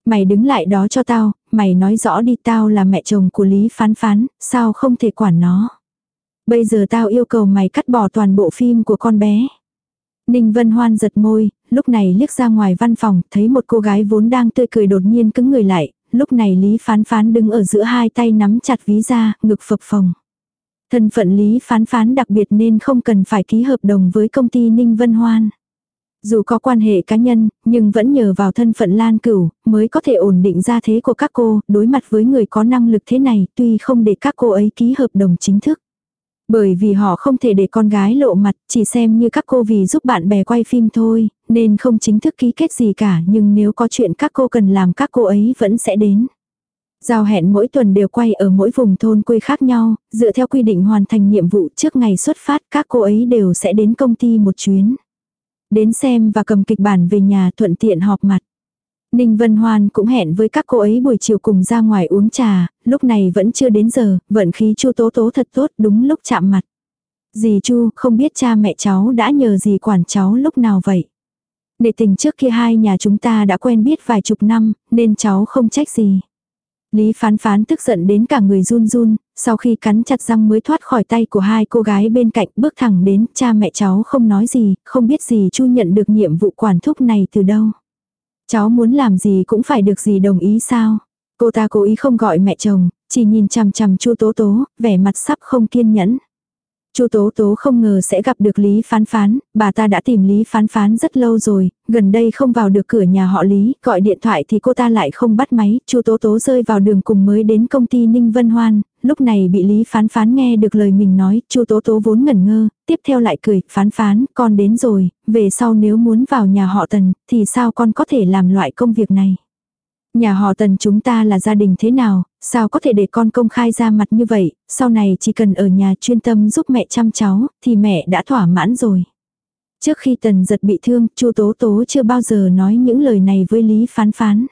Mày đứng lại đó cho tao, mày nói rõ đi tao là mẹ chồng của Lý Phán Phán, sao không thể quản nó. Bây giờ tao yêu cầu mày cắt bỏ toàn bộ phim của con bé. Ninh Vân Hoan giật môi, lúc này liếc ra ngoài văn phòng, thấy một cô gái vốn đang tươi cười đột nhiên cứng người lại, lúc này Lý Phán Phán đứng ở giữa hai tay nắm chặt ví ra, ngực phập phồng. Thân phận Lý Phán Phán đặc biệt nên không cần phải ký hợp đồng với công ty Ninh Vân Hoan. Dù có quan hệ cá nhân, nhưng vẫn nhờ vào thân phận Lan Cửu, mới có thể ổn định ra thế của các cô, đối mặt với người có năng lực thế này, tuy không để các cô ấy ký hợp đồng chính thức. Bởi vì họ không thể để con gái lộ mặt, chỉ xem như các cô vì giúp bạn bè quay phim thôi, nên không chính thức ký kết gì cả, nhưng nếu có chuyện các cô cần làm các cô ấy vẫn sẽ đến. Giao hẹn mỗi tuần đều quay ở mỗi vùng thôn quê khác nhau, dựa theo quy định hoàn thành nhiệm vụ trước ngày xuất phát các cô ấy đều sẽ đến công ty một chuyến. Đến xem và cầm kịch bản về nhà thuận tiện họp mặt. Ninh Vân Hoan cũng hẹn với các cô ấy buổi chiều cùng ra ngoài uống trà, lúc này vẫn chưa đến giờ, vận khí Chu Tố Tố thật tốt đúng lúc chạm mặt. Dì Chu, không biết cha mẹ cháu đã nhờ gì quản cháu lúc nào vậy? Nể tình trước kia hai nhà chúng ta đã quen biết vài chục năm, nên cháu không trách gì. Lý phán phán tức giận đến cả người run run, sau khi cắn chặt răng mới thoát khỏi tay của hai cô gái bên cạnh bước thẳng đến cha mẹ cháu không nói gì, không biết gì chu nhận được nhiệm vụ quản thúc này từ đâu. Cháu muốn làm gì cũng phải được gì đồng ý sao? Cô ta cố ý không gọi mẹ chồng, chỉ nhìn chằm chằm Chu Tố Tố, vẻ mặt sắp không kiên nhẫn. Chu Tố Tố không ngờ sẽ gặp được Lý Phán Phán, bà ta đã tìm Lý Phán Phán rất lâu rồi, gần đây không vào được cửa nhà họ Lý, gọi điện thoại thì cô ta lại không bắt máy, Chu Tố Tố rơi vào đường cùng mới đến công ty Ninh Vân Hoan, lúc này bị Lý Phán Phán nghe được lời mình nói, Chu Tố Tố vốn ngẩn ngơ, tiếp theo lại cười, "Phán Phán, con đến rồi, về sau nếu muốn vào nhà họ Tần thì sao con có thể làm loại công việc này?" Nhà họ tần chúng ta là gia đình thế nào, sao có thể để con công khai ra mặt như vậy, sau này chỉ cần ở nhà chuyên tâm giúp mẹ chăm cháu, thì mẹ đã thỏa mãn rồi. Trước khi tần giật bị thương, chu Tố Tố chưa bao giờ nói những lời này với Lý Phán Phán.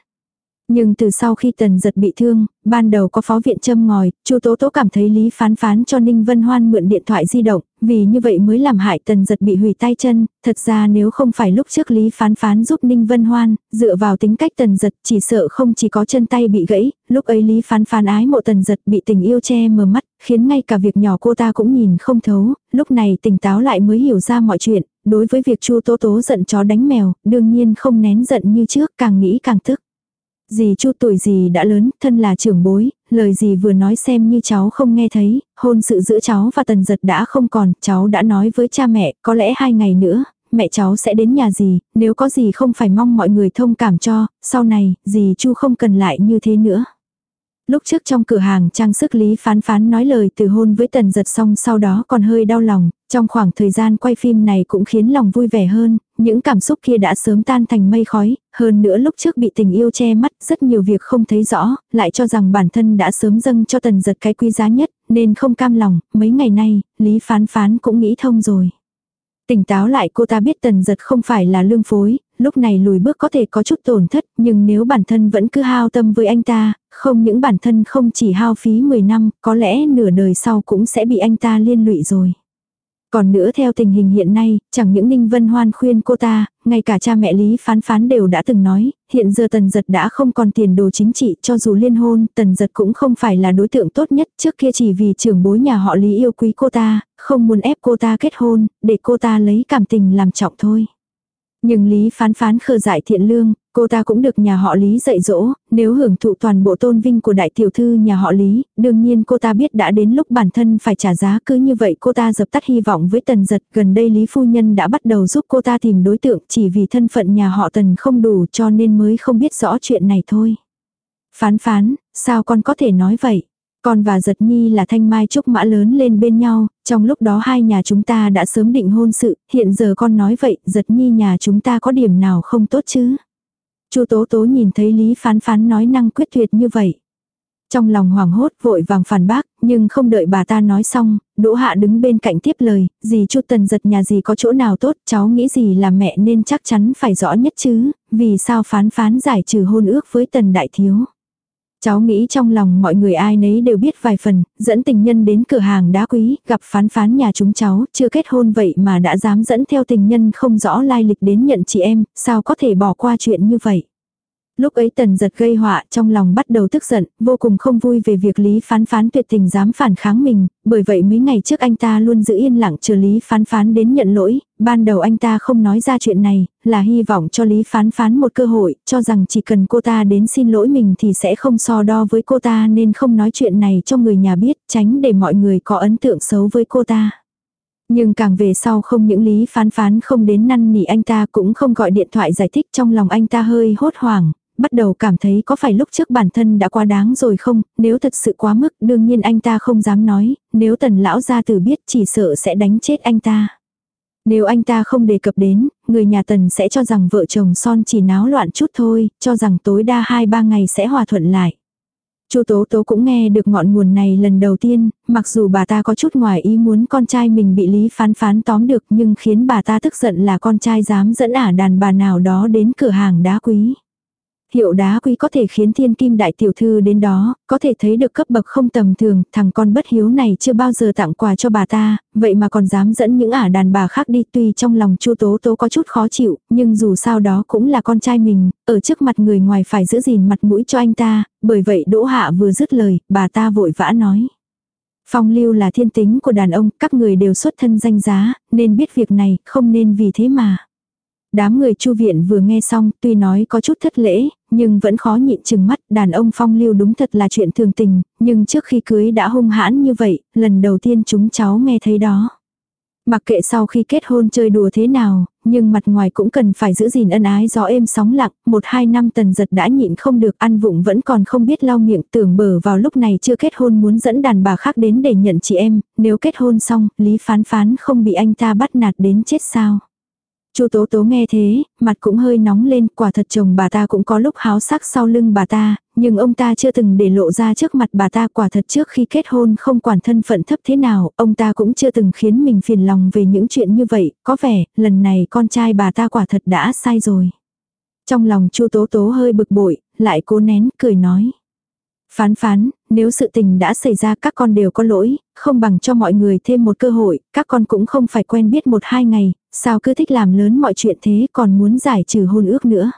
Nhưng từ sau khi tần giật bị thương, ban đầu có phó viện châm ngòi, chu Tố Tố cảm thấy Lý phán phán cho Ninh Vân Hoan mượn điện thoại di động, vì như vậy mới làm hại tần giật bị hủy tay chân, thật ra nếu không phải lúc trước Lý phán phán giúp Ninh Vân Hoan, dựa vào tính cách tần giật chỉ sợ không chỉ có chân tay bị gãy, lúc ấy Lý phán phán ái mộ tần giật bị tình yêu che mờ mắt, khiến ngay cả việc nhỏ cô ta cũng nhìn không thấu, lúc này tỉnh táo lại mới hiểu ra mọi chuyện, đối với việc chu Tố Tố giận chó đánh mèo, đương nhiên không nén giận như trước, càng nghĩ càng tức. Dì Chu tuổi gì đã lớn, thân là trưởng bối, lời gì vừa nói xem như cháu không nghe thấy, hôn sự giữa cháu và tần giật đã không còn, cháu đã nói với cha mẹ, có lẽ hai ngày nữa, mẹ cháu sẽ đến nhà dì, nếu có gì không phải mong mọi người thông cảm cho, sau này, dì Chu không cần lại như thế nữa. Lúc trước trong cửa hàng trang sức Lý Phán Phán nói lời từ hôn với Tần Giật xong sau đó còn hơi đau lòng, trong khoảng thời gian quay phim này cũng khiến lòng vui vẻ hơn, những cảm xúc kia đã sớm tan thành mây khói, hơn nữa lúc trước bị tình yêu che mắt, rất nhiều việc không thấy rõ, lại cho rằng bản thân đã sớm dâng cho Tần Giật cái quý giá nhất, nên không cam lòng, mấy ngày nay, Lý Phán Phán cũng nghĩ thông rồi. Tỉnh táo lại cô ta biết tần giật không phải là lương phối, lúc này lùi bước có thể có chút tổn thất, nhưng nếu bản thân vẫn cứ hao tâm với anh ta, không những bản thân không chỉ hao phí 10 năm, có lẽ nửa đời sau cũng sẽ bị anh ta liên lụy rồi. Còn nữa theo tình hình hiện nay, chẳng những Ninh Vân Hoan khuyên cô ta, ngay cả cha mẹ Lý Phán Phán đều đã từng nói, hiện giờ Tần Giật đã không còn tiền đồ chính trị cho dù liên hôn, Tần Giật cũng không phải là đối tượng tốt nhất, trước kia chỉ vì trưởng bối nhà họ Lý yêu quý cô ta, không muốn ép cô ta kết hôn, để cô ta lấy cảm tình làm trọng thôi. Nhưng Lý phán phán khờ dại thiện lương, cô ta cũng được nhà họ Lý dạy dỗ, nếu hưởng thụ toàn bộ tôn vinh của đại tiểu thư nhà họ Lý, đương nhiên cô ta biết đã đến lúc bản thân phải trả giá cứ như vậy cô ta dập tắt hy vọng với tần giật. Gần đây Lý Phu Nhân đã bắt đầu giúp cô ta tìm đối tượng chỉ vì thân phận nhà họ tần không đủ cho nên mới không biết rõ chuyện này thôi. Phán phán, sao con có thể nói vậy? Con và giật nhi là thanh mai trúc mã lớn lên bên nhau, trong lúc đó hai nhà chúng ta đã sớm định hôn sự, hiện giờ con nói vậy, giật nhi nhà chúng ta có điểm nào không tốt chứ? Chu Tố Tố nhìn thấy Lý Phán Phán nói năng quyết tuyệt như vậy. Trong lòng hoảng hốt vội vàng phản bác, nhưng không đợi bà ta nói xong, Đỗ Hạ đứng bên cạnh tiếp lời, gì Chu Tần giật nhà gì có chỗ nào tốt, cháu nghĩ gì là mẹ nên chắc chắn phải rõ nhất chứ, vì sao phán phán giải trừ hôn ước với Tần Đại Thiếu. Cháu nghĩ trong lòng mọi người ai nấy đều biết vài phần, dẫn tình nhân đến cửa hàng đá quý, gặp phán phán nhà chúng cháu, chưa kết hôn vậy mà đã dám dẫn theo tình nhân không rõ lai lịch đến nhận chị em, sao có thể bỏ qua chuyện như vậy. Lúc ấy tần giật gây họa trong lòng bắt đầu tức giận, vô cùng không vui về việc Lý phán phán tuyệt tình dám phản kháng mình, bởi vậy mấy ngày trước anh ta luôn giữ yên lặng chờ Lý phán phán đến nhận lỗi, ban đầu anh ta không nói ra chuyện này, là hy vọng cho Lý phán phán một cơ hội, cho rằng chỉ cần cô ta đến xin lỗi mình thì sẽ không so đo với cô ta nên không nói chuyện này cho người nhà biết, tránh để mọi người có ấn tượng xấu với cô ta. Nhưng càng về sau không những lý phán phán không đến năn nỉ anh ta cũng không gọi điện thoại giải thích trong lòng anh ta hơi hốt hoảng, bắt đầu cảm thấy có phải lúc trước bản thân đã quá đáng rồi không, nếu thật sự quá mức đương nhiên anh ta không dám nói, nếu tần lão gia tử biết chỉ sợ sẽ đánh chết anh ta. Nếu anh ta không đề cập đến, người nhà tần sẽ cho rằng vợ chồng son chỉ náo loạn chút thôi, cho rằng tối đa 2-3 ngày sẽ hòa thuận lại. Chu Tố Tố cũng nghe được ngọn nguồn này lần đầu tiên, mặc dù bà ta có chút ngoài ý muốn con trai mình bị Lý Phán Phán tóm được nhưng khiến bà ta tức giận là con trai dám dẫn ả đàn bà nào đó đến cửa hàng đá quý. Hiệu đá quý có thể khiến thiên kim đại tiểu thư đến đó, có thể thấy được cấp bậc không tầm thường, thằng con bất hiếu này chưa bao giờ tặng quà cho bà ta, vậy mà còn dám dẫn những ả đàn bà khác đi tuy trong lòng chu tố tố có chút khó chịu, nhưng dù sao đó cũng là con trai mình, ở trước mặt người ngoài phải giữ gìn mặt mũi cho anh ta, bởi vậy đỗ hạ vừa dứt lời, bà ta vội vã nói. Phong lưu là thiên tính của đàn ông, các người đều xuất thân danh giá, nên biết việc này, không nên vì thế mà. Đám người chu viện vừa nghe xong tuy nói có chút thất lễ, nhưng vẫn khó nhịn chừng mắt đàn ông phong lưu đúng thật là chuyện thường tình, nhưng trước khi cưới đã hung hãn như vậy, lần đầu tiên chúng cháu nghe thấy đó. Mặc kệ sau khi kết hôn chơi đùa thế nào, nhưng mặt ngoài cũng cần phải giữ gìn ân ái gió êm sóng lặng, một hai năm tần giật đã nhịn không được ăn vụng vẫn còn không biết lau miệng tưởng bờ vào lúc này chưa kết hôn muốn dẫn đàn bà khác đến để nhận chị em, nếu kết hôn xong, Lý phán phán không bị anh ta bắt nạt đến chết sao. Chu Tố Tố nghe thế, mặt cũng hơi nóng lên, quả thật chồng bà ta cũng có lúc háo sắc sau lưng bà ta, nhưng ông ta chưa từng để lộ ra trước mặt bà ta quả thật trước khi kết hôn không quản thân phận thấp thế nào, ông ta cũng chưa từng khiến mình phiền lòng về những chuyện như vậy, có vẻ, lần này con trai bà ta quả thật đã sai rồi. Trong lòng Chu Tố Tố hơi bực bội, lại cố nén, cười nói. Phán phán, nếu sự tình đã xảy ra các con đều có lỗi, không bằng cho mọi người thêm một cơ hội, các con cũng không phải quen biết một hai ngày, sao cứ thích làm lớn mọi chuyện thế còn muốn giải trừ hôn ước nữa.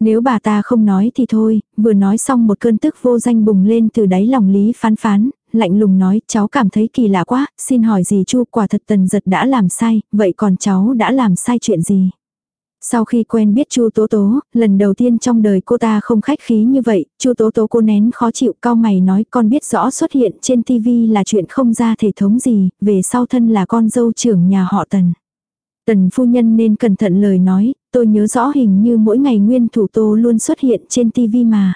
Nếu bà ta không nói thì thôi, vừa nói xong một cơn tức vô danh bùng lên từ đáy lòng Lý phán phán, lạnh lùng nói cháu cảm thấy kỳ lạ quá, xin hỏi gì chu quả thật tần giật đã làm sai, vậy còn cháu đã làm sai chuyện gì? Sau khi quen biết Chu Tố Tố, lần đầu tiên trong đời cô ta không khách khí như vậy, Chu Tố Tố cô nén khó chịu cao mày nói con biết rõ xuất hiện trên tivi là chuyện không ra thể thống gì, về sau thân là con dâu trưởng nhà họ Tần. Tần phu nhân nên cẩn thận lời nói, tôi nhớ rõ hình như mỗi ngày nguyên thủ tô luôn xuất hiện trên tivi mà.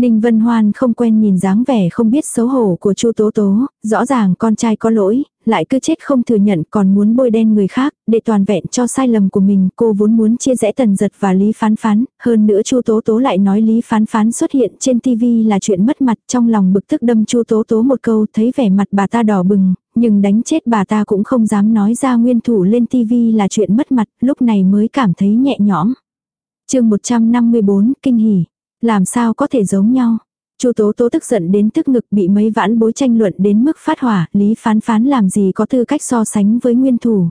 Ninh Vân Hoan không quen nhìn dáng vẻ không biết xấu hổ của Chu Tố Tố, rõ ràng con trai có lỗi, lại cứ chết không thừa nhận còn muốn bôi đen người khác, để toàn vẹn cho sai lầm của mình, cô vốn muốn chia rẽ Tần Giật và Lý Phán Phán, hơn nữa Chu Tố Tố lại nói Lý Phán Phán xuất hiện trên TV là chuyện mất mặt, trong lòng bực tức đâm Chu Tố Tố một câu, thấy vẻ mặt bà ta đỏ bừng, nhưng đánh chết bà ta cũng không dám nói ra nguyên thủ lên TV là chuyện mất mặt, lúc này mới cảm thấy nhẹ nhõm. Chương 154, kinh hỉ. Làm sao có thể giống nhau? Chu Tố Tố tức giận đến tức ngực bị mấy vãn bối tranh luận đến mức phát hỏa, Lý Phán Phán làm gì có tư cách so sánh với nguyên thủ.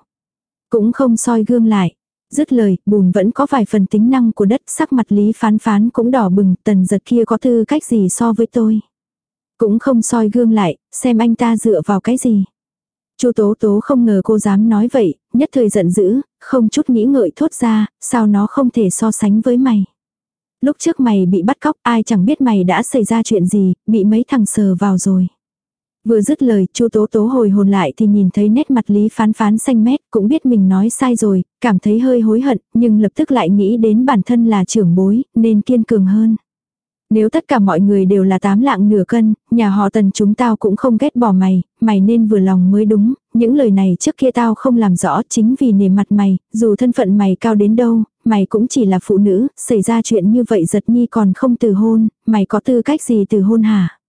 Cũng không soi gương lại. Dứt lời, bùn vẫn có vài phần tính năng của đất, sắc mặt Lý Phán Phán cũng đỏ bừng, tần giật kia có tư cách gì so với tôi. Cũng không soi gương lại, xem anh ta dựa vào cái gì. Chu Tố Tố không ngờ cô dám nói vậy, nhất thời giận dữ, không chút nghĩ ngợi thốt ra, sao nó không thể so sánh với mày. Lúc trước mày bị bắt cóc ai chẳng biết mày đã xảy ra chuyện gì, bị mấy thằng sờ vào rồi. Vừa dứt lời, Chu Tố Tố hồi hồn lại thì nhìn thấy nét mặt Lý Phán Phán xanh mét, cũng biết mình nói sai rồi, cảm thấy hơi hối hận, nhưng lập tức lại nghĩ đến bản thân là trưởng bối, nên kiên cường hơn. Nếu tất cả mọi người đều là tám lạng nửa cân, nhà họ tần chúng tao cũng không ghét bỏ mày, mày nên vừa lòng mới đúng, những lời này trước kia tao không làm rõ chính vì nề mặt mày, dù thân phận mày cao đến đâu, mày cũng chỉ là phụ nữ, xảy ra chuyện như vậy giật nhi còn không từ hôn, mày có tư cách gì từ hôn hả?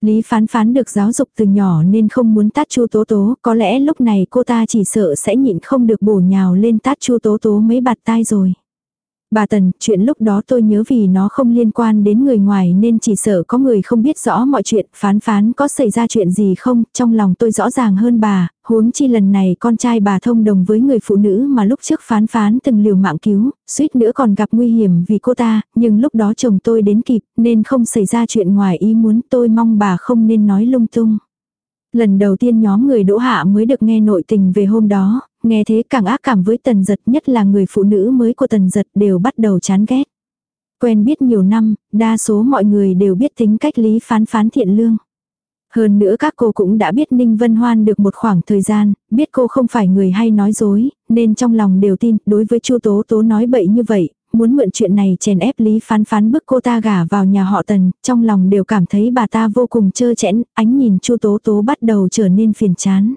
Lý phán phán được giáo dục từ nhỏ nên không muốn tát chu tố tố, có lẽ lúc này cô ta chỉ sợ sẽ nhịn không được bổ nhào lên tát chu tố tố mấy bạt tai rồi. Bà Tần, chuyện lúc đó tôi nhớ vì nó không liên quan đến người ngoài nên chỉ sợ có người không biết rõ mọi chuyện, phán phán có xảy ra chuyện gì không, trong lòng tôi rõ ràng hơn bà, huống chi lần này con trai bà thông đồng với người phụ nữ mà lúc trước phán phán từng liều mạng cứu, suýt nữa còn gặp nguy hiểm vì cô ta, nhưng lúc đó chồng tôi đến kịp nên không xảy ra chuyện ngoài ý muốn tôi mong bà không nên nói lung tung. Lần đầu tiên nhóm người đỗ hạ mới được nghe nội tình về hôm đó, nghe thế càng ác cảm với tần giật nhất là người phụ nữ mới của tần giật đều bắt đầu chán ghét. Quen biết nhiều năm, đa số mọi người đều biết tính cách lý phán phán thiện lương. Hơn nữa các cô cũng đã biết Ninh Vân Hoan được một khoảng thời gian, biết cô không phải người hay nói dối, nên trong lòng đều tin, đối với Chu Tố Tố nói bậy như vậy, muốn mượn chuyện này chèn ép Lý Phán Phán bức cô ta gả vào nhà họ Tần, trong lòng đều cảm thấy bà ta vô cùng trơ chẽn, ánh nhìn Chu Tố Tố bắt đầu trở nên phiền chán.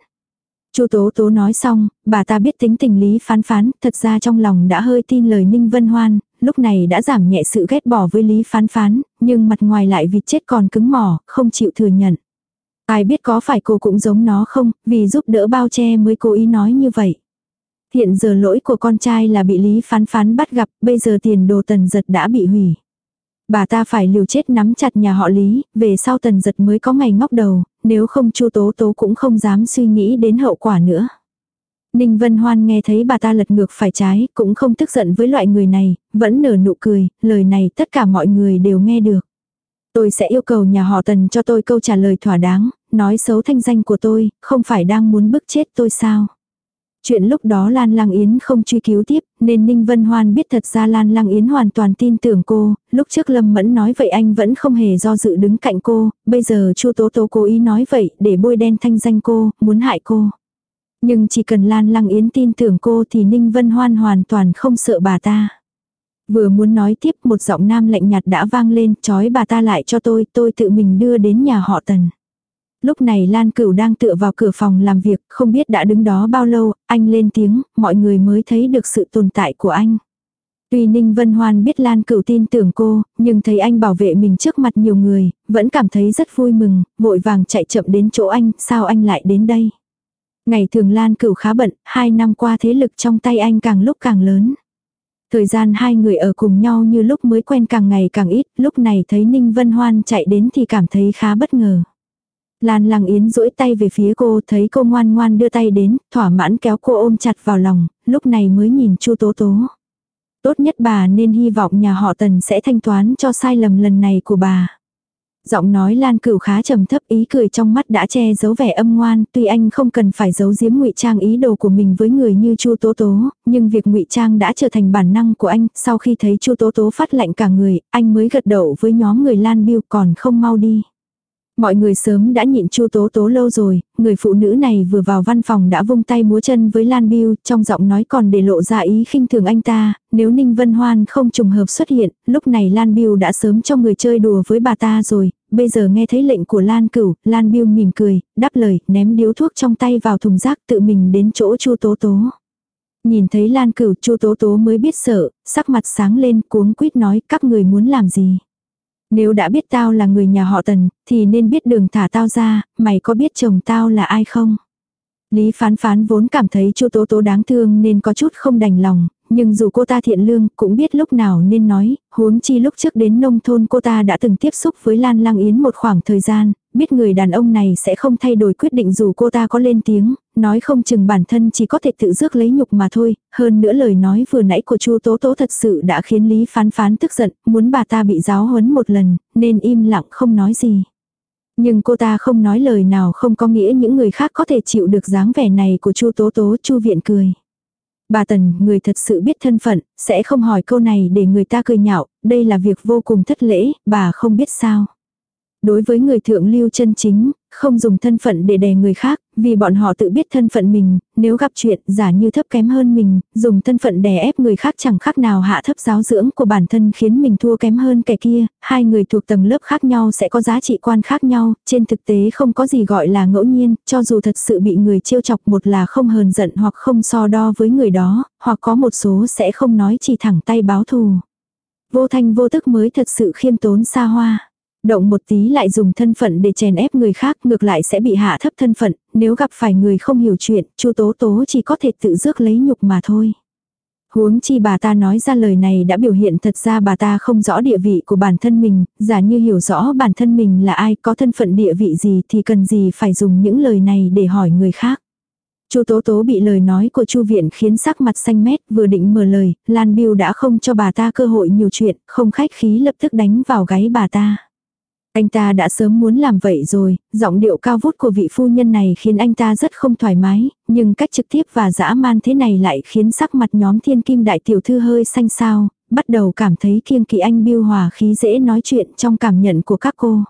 Chu Tố Tố nói xong, bà ta biết tính tình Lý Phán Phán, thật ra trong lòng đã hơi tin lời Ninh Vân Hoan, lúc này đã giảm nhẹ sự ghét bỏ với Lý Phán Phán, nhưng mặt ngoài lại vịt chết còn cứng mỏ, không chịu thừa nhận. Ai biết có phải cô cũng giống nó không, vì giúp đỡ bao che mới cố ý nói như vậy. Hiện giờ lỗi của con trai là bị Lý Phán Phán bắt gặp, bây giờ tiền đồ tần giật đã bị hủy. Bà ta phải liều chết nắm chặt nhà họ Lý, về sau tần giật mới có ngày ngóc đầu, nếu không chu tố tố cũng không dám suy nghĩ đến hậu quả nữa. Ninh Vân Hoan nghe thấy bà ta lật ngược phải trái, cũng không tức giận với loại người này, vẫn nở nụ cười, lời này tất cả mọi người đều nghe được. Tôi sẽ yêu cầu nhà họ Tần cho tôi câu trả lời thỏa đáng, nói xấu thanh danh của tôi, không phải đang muốn bức chết tôi sao. Chuyện lúc đó Lan Lang Yến không truy cứu tiếp, nên Ninh Vân Hoan biết thật ra Lan Lăng Yến hoàn toàn tin tưởng cô, lúc trước Lâm Mẫn nói vậy anh vẫn không hề do dự đứng cạnh cô, bây giờ Chu Tố Tố cố ý nói vậy để bôi đen thanh danh cô, muốn hại cô. Nhưng chỉ cần Lan Lăng Yến tin tưởng cô thì Ninh Vân Hoan hoàn toàn không sợ bà ta. Vừa muốn nói tiếp một giọng nam lạnh nhạt đã vang lên, chói bà ta lại cho tôi, tôi tự mình đưa đến nhà họ Tần. Lúc này Lan Cửu đang tựa vào cửa phòng làm việc, không biết đã đứng đó bao lâu, anh lên tiếng, mọi người mới thấy được sự tồn tại của anh. Tuy Ninh Vân Hoan biết Lan Cửu tin tưởng cô, nhưng thấy anh bảo vệ mình trước mặt nhiều người, vẫn cảm thấy rất vui mừng, vội vàng chạy chậm đến chỗ anh, sao anh lại đến đây. Ngày thường Lan Cửu khá bận, hai năm qua thế lực trong tay anh càng lúc càng lớn. Thời gian hai người ở cùng nhau như lúc mới quen càng ngày càng ít, lúc này thấy Ninh Vân Hoan chạy đến thì cảm thấy khá bất ngờ. Lan Lăng Yến duỗi tay về phía cô, thấy cô ngoan ngoan đưa tay đến, thỏa mãn kéo cô ôm chặt vào lòng, lúc này mới nhìn Chu Tố Tố. Tốt nhất bà nên hy vọng nhà họ Tần sẽ thanh toán cho sai lầm lần này của bà. Giọng nói Lan Cửu khá trầm thấp ý cười trong mắt đã che giấu vẻ âm ngoan, tuy anh không cần phải giấu giếm ngụy trang ý đồ của mình với người như Chu Tố Tố, nhưng việc ngụy trang đã trở thành bản năng của anh, sau khi thấy Chu Tố Tố phát lạnh cả người, anh mới gật đầu với nhóm người Lan Biêu còn không mau đi. Mọi người sớm đã nhịn Chu Tố Tố lâu rồi, người phụ nữ này vừa vào văn phòng đã vung tay múa chân với Lan Biêu, trong giọng nói còn để lộ ra ý khinh thường anh ta, nếu Ninh Vân Hoan không trùng hợp xuất hiện, lúc này Lan Biêu đã sớm cho người chơi đùa với bà ta rồi, bây giờ nghe thấy lệnh của Lan Cửu, Lan Biêu mỉm cười, đáp lời, ném điếu thuốc trong tay vào thùng rác tự mình đến chỗ Chu Tố Tố. Nhìn thấy Lan Cửu, Chu Tố Tố mới biết sợ, sắc mặt sáng lên, cuống quýt nói các người muốn làm gì. Nếu đã biết tao là người nhà họ Tần, thì nên biết đường thả tao ra, mày có biết chồng tao là ai không? Lý phán phán vốn cảm thấy chu tố tố đáng thương nên có chút không đành lòng, nhưng dù cô ta thiện lương cũng biết lúc nào nên nói, huống chi lúc trước đến nông thôn cô ta đã từng tiếp xúc với Lan Lang Yến một khoảng thời gian, biết người đàn ông này sẽ không thay đổi quyết định dù cô ta có lên tiếng, nói không chừng bản thân chỉ có thể tự rước lấy nhục mà thôi, hơn nữa lời nói vừa nãy của Chu Tố Tố thật sự đã khiến Lý Phán Phán tức giận, muốn bà ta bị giáo huấn một lần, nên im lặng không nói gì. Nhưng cô ta không nói lời nào không có nghĩa những người khác có thể chịu được dáng vẻ này của Chu Tố Tố, Chu Viện cười. Bà Tần, người thật sự biết thân phận, sẽ không hỏi câu này để người ta cười nhạo, đây là việc vô cùng thất lễ, bà không biết sao. Đối với người thượng lưu chân chính, không dùng thân phận để đè người khác, vì bọn họ tự biết thân phận mình, nếu gặp chuyện giả như thấp kém hơn mình, dùng thân phận đè ép người khác chẳng khác nào hạ thấp giáo dưỡng của bản thân khiến mình thua kém hơn kẻ kia, hai người thuộc tầng lớp khác nhau sẽ có giá trị quan khác nhau, trên thực tế không có gì gọi là ngẫu nhiên, cho dù thật sự bị người trêu chọc một là không hờn giận hoặc không so đo với người đó, hoặc có một số sẽ không nói chỉ thẳng tay báo thù. Vô thanh vô tức mới thật sự khiêm tốn xa hoa. Động một tí lại dùng thân phận để chèn ép người khác ngược lại sẽ bị hạ thấp thân phận, nếu gặp phải người không hiểu chuyện, chu tố tố chỉ có thể tự rước lấy nhục mà thôi. Huống chi bà ta nói ra lời này đã biểu hiện thật ra bà ta không rõ địa vị của bản thân mình, giả như hiểu rõ bản thân mình là ai có thân phận địa vị gì thì cần gì phải dùng những lời này để hỏi người khác. Chu Tố Tố bị lời nói của Chu Viện khiến sắc mặt xanh mét, vừa định mở lời, Lan Biêu đã không cho bà ta cơ hội nhiều chuyện, không khách khí lập tức đánh vào gáy bà ta. Anh ta đã sớm muốn làm vậy rồi, giọng điệu cao vút của vị phu nhân này khiến anh ta rất không thoải mái, nhưng cách trực tiếp và dã man thế này lại khiến sắc mặt nhóm thiên kim đại tiểu thư hơi xanh xao, bắt đầu cảm thấy kiêng kỵ anh biêu hòa khí dễ nói chuyện trong cảm nhận của các cô.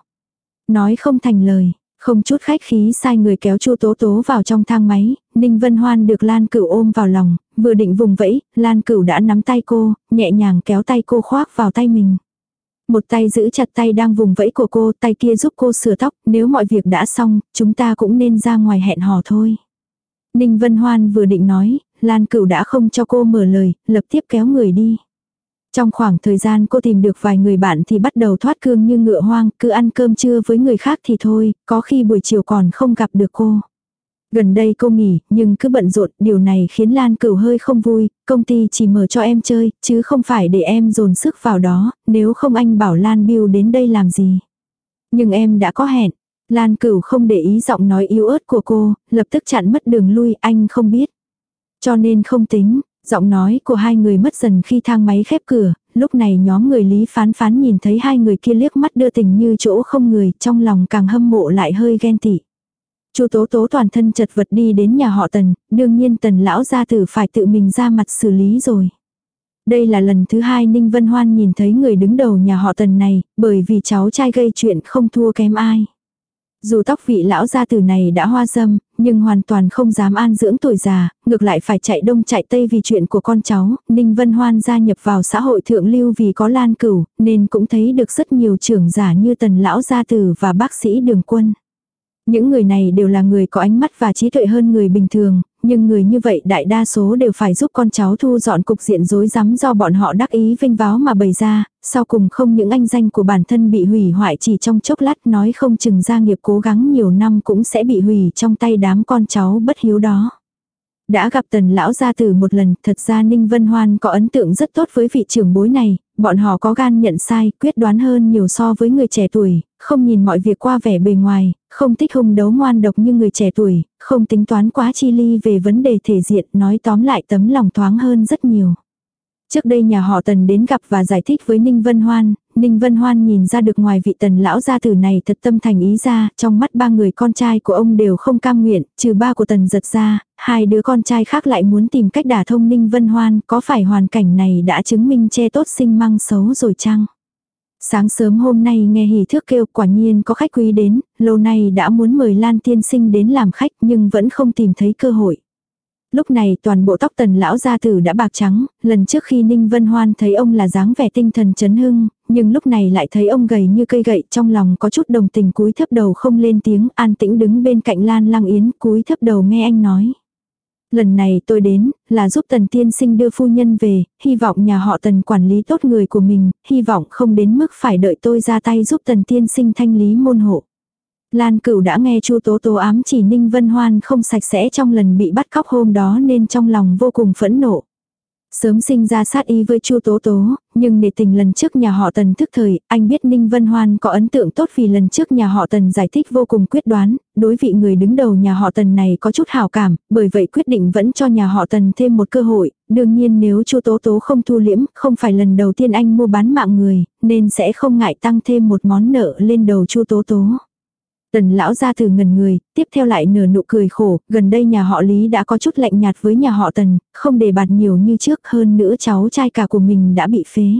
Nói không thành lời, không chút khách khí sai người kéo chu tố tố vào trong thang máy, Ninh Vân Hoan được Lan Cửu ôm vào lòng, vừa định vùng vẫy, Lan Cửu đã nắm tay cô, nhẹ nhàng kéo tay cô khoác vào tay mình. Một tay giữ chặt tay đang vùng vẫy của cô, tay kia giúp cô sửa tóc, nếu mọi việc đã xong, chúng ta cũng nên ra ngoài hẹn hò thôi. Ninh Vân Hoan vừa định nói, Lan Cửu đã không cho cô mở lời, lập tiếp kéo người đi. Trong khoảng thời gian cô tìm được vài người bạn thì bắt đầu thoát cương như ngựa hoang, cứ ăn cơm trưa với người khác thì thôi, có khi buổi chiều còn không gặp được cô. Gần đây cô nghỉ, nhưng cứ bận rộn, điều này khiến Lan Cửu hơi không vui, công ty chỉ mở cho em chơi, chứ không phải để em dồn sức vào đó, nếu không anh bảo Lan Biêu đến đây làm gì. Nhưng em đã có hẹn. Lan Cửu không để ý giọng nói yếu ớt của cô, lập tức chặn mất đường lui, anh không biết. Cho nên không tính, giọng nói của hai người mất dần khi thang máy khép cửa, lúc này nhóm người Lý Phán Phán nhìn thấy hai người kia liếc mắt đưa tình như chỗ không người, trong lòng càng hâm mộ lại hơi ghen tị. Chu Tố Tố toàn thân chật vật đi đến nhà họ Tần, đương nhiên Tần lão gia tử phải tự mình ra mặt xử lý rồi. Đây là lần thứ hai Ninh Vân Hoan nhìn thấy người đứng đầu nhà họ tần này, bởi vì cháu trai gây chuyện không thua kém ai. Dù tóc vị lão gia tử này đã hoa dâm, nhưng hoàn toàn không dám an dưỡng tuổi già, ngược lại phải chạy đông chạy tây vì chuyện của con cháu. Ninh Vân Hoan gia nhập vào xã hội thượng lưu vì có lan cửu, nên cũng thấy được rất nhiều trưởng giả như tần lão gia tử và bác sĩ đường quân. Những người này đều là người có ánh mắt và trí tuệ hơn người bình thường, nhưng người như vậy đại đa số đều phải giúp con cháu thu dọn cục diện rối rắm do bọn họ đắc ý vinh váo mà bày ra, sau cùng không những anh danh của bản thân bị hủy hoại chỉ trong chốc lát nói không chừng gia nghiệp cố gắng nhiều năm cũng sẽ bị hủy trong tay đám con cháu bất hiếu đó. Đã gặp tần lão gia tử một lần, thật ra Ninh Vân Hoan có ấn tượng rất tốt với vị trưởng bối này, bọn họ có gan nhận sai, quyết đoán hơn nhiều so với người trẻ tuổi, không nhìn mọi việc qua vẻ bề ngoài, không thích hung đấu ngoan độc như người trẻ tuổi, không tính toán quá chi ly về vấn đề thể diện, nói tóm lại tấm lòng thoáng hơn rất nhiều. Trước đây nhà họ Tần đến gặp và giải thích với Ninh Vân Hoan, Ninh Vân Hoan nhìn ra được ngoài vị Tần lão gia tử này thật tâm thành ý ra, trong mắt ba người con trai của ông đều không cam nguyện, trừ ba của Tần giật ra, hai đứa con trai khác lại muốn tìm cách đả thông Ninh Vân Hoan, có phải hoàn cảnh này đã chứng minh che tốt sinh măng xấu rồi chăng? Sáng sớm hôm nay nghe hỉ thước kêu quả nhiên có khách quý đến, lâu nay đã muốn mời Lan tiên sinh đến làm khách nhưng vẫn không tìm thấy cơ hội. Lúc này toàn bộ tóc tần lão gia tử đã bạc trắng, lần trước khi Ninh Vân Hoan thấy ông là dáng vẻ tinh thần chấn hưng, nhưng lúc này lại thấy ông gầy như cây gậy trong lòng có chút đồng tình cúi thấp đầu không lên tiếng an tĩnh đứng bên cạnh Lan lang Yến cúi thấp đầu nghe anh nói. Lần này tôi đến, là giúp tần tiên sinh đưa phu nhân về, hy vọng nhà họ tần quản lý tốt người của mình, hy vọng không đến mức phải đợi tôi ra tay giúp tần tiên sinh thanh lý môn hộ. Lan cửu đã nghe chu tố tố ám chỉ Ninh Vân Hoan không sạch sẽ trong lần bị bắt cóc hôm đó nên trong lòng vô cùng phẫn nộ. Sớm sinh ra sát ý với Chu Tố Tố, nhưng để tình lần trước nhà họ Tần thức thời, anh biết Ninh Vân Hoan có ấn tượng tốt vì lần trước nhà họ Tần giải thích vô cùng quyết đoán, đối vị người đứng đầu nhà họ Tần này có chút hảo cảm, bởi vậy quyết định vẫn cho nhà họ Tần thêm một cơ hội, đương nhiên nếu Chu Tố Tố không thu liễm, không phải lần đầu tiên anh mua bán mạng người, nên sẽ không ngại tăng thêm một món nợ lên đầu Chu Tố Tố. Tần lão ra từ ngần người, tiếp theo lại nửa nụ cười khổ, gần đây nhà họ Lý đã có chút lạnh nhạt với nhà họ Tần, không để bạt nhiều như trước hơn nữa cháu trai cả của mình đã bị phế.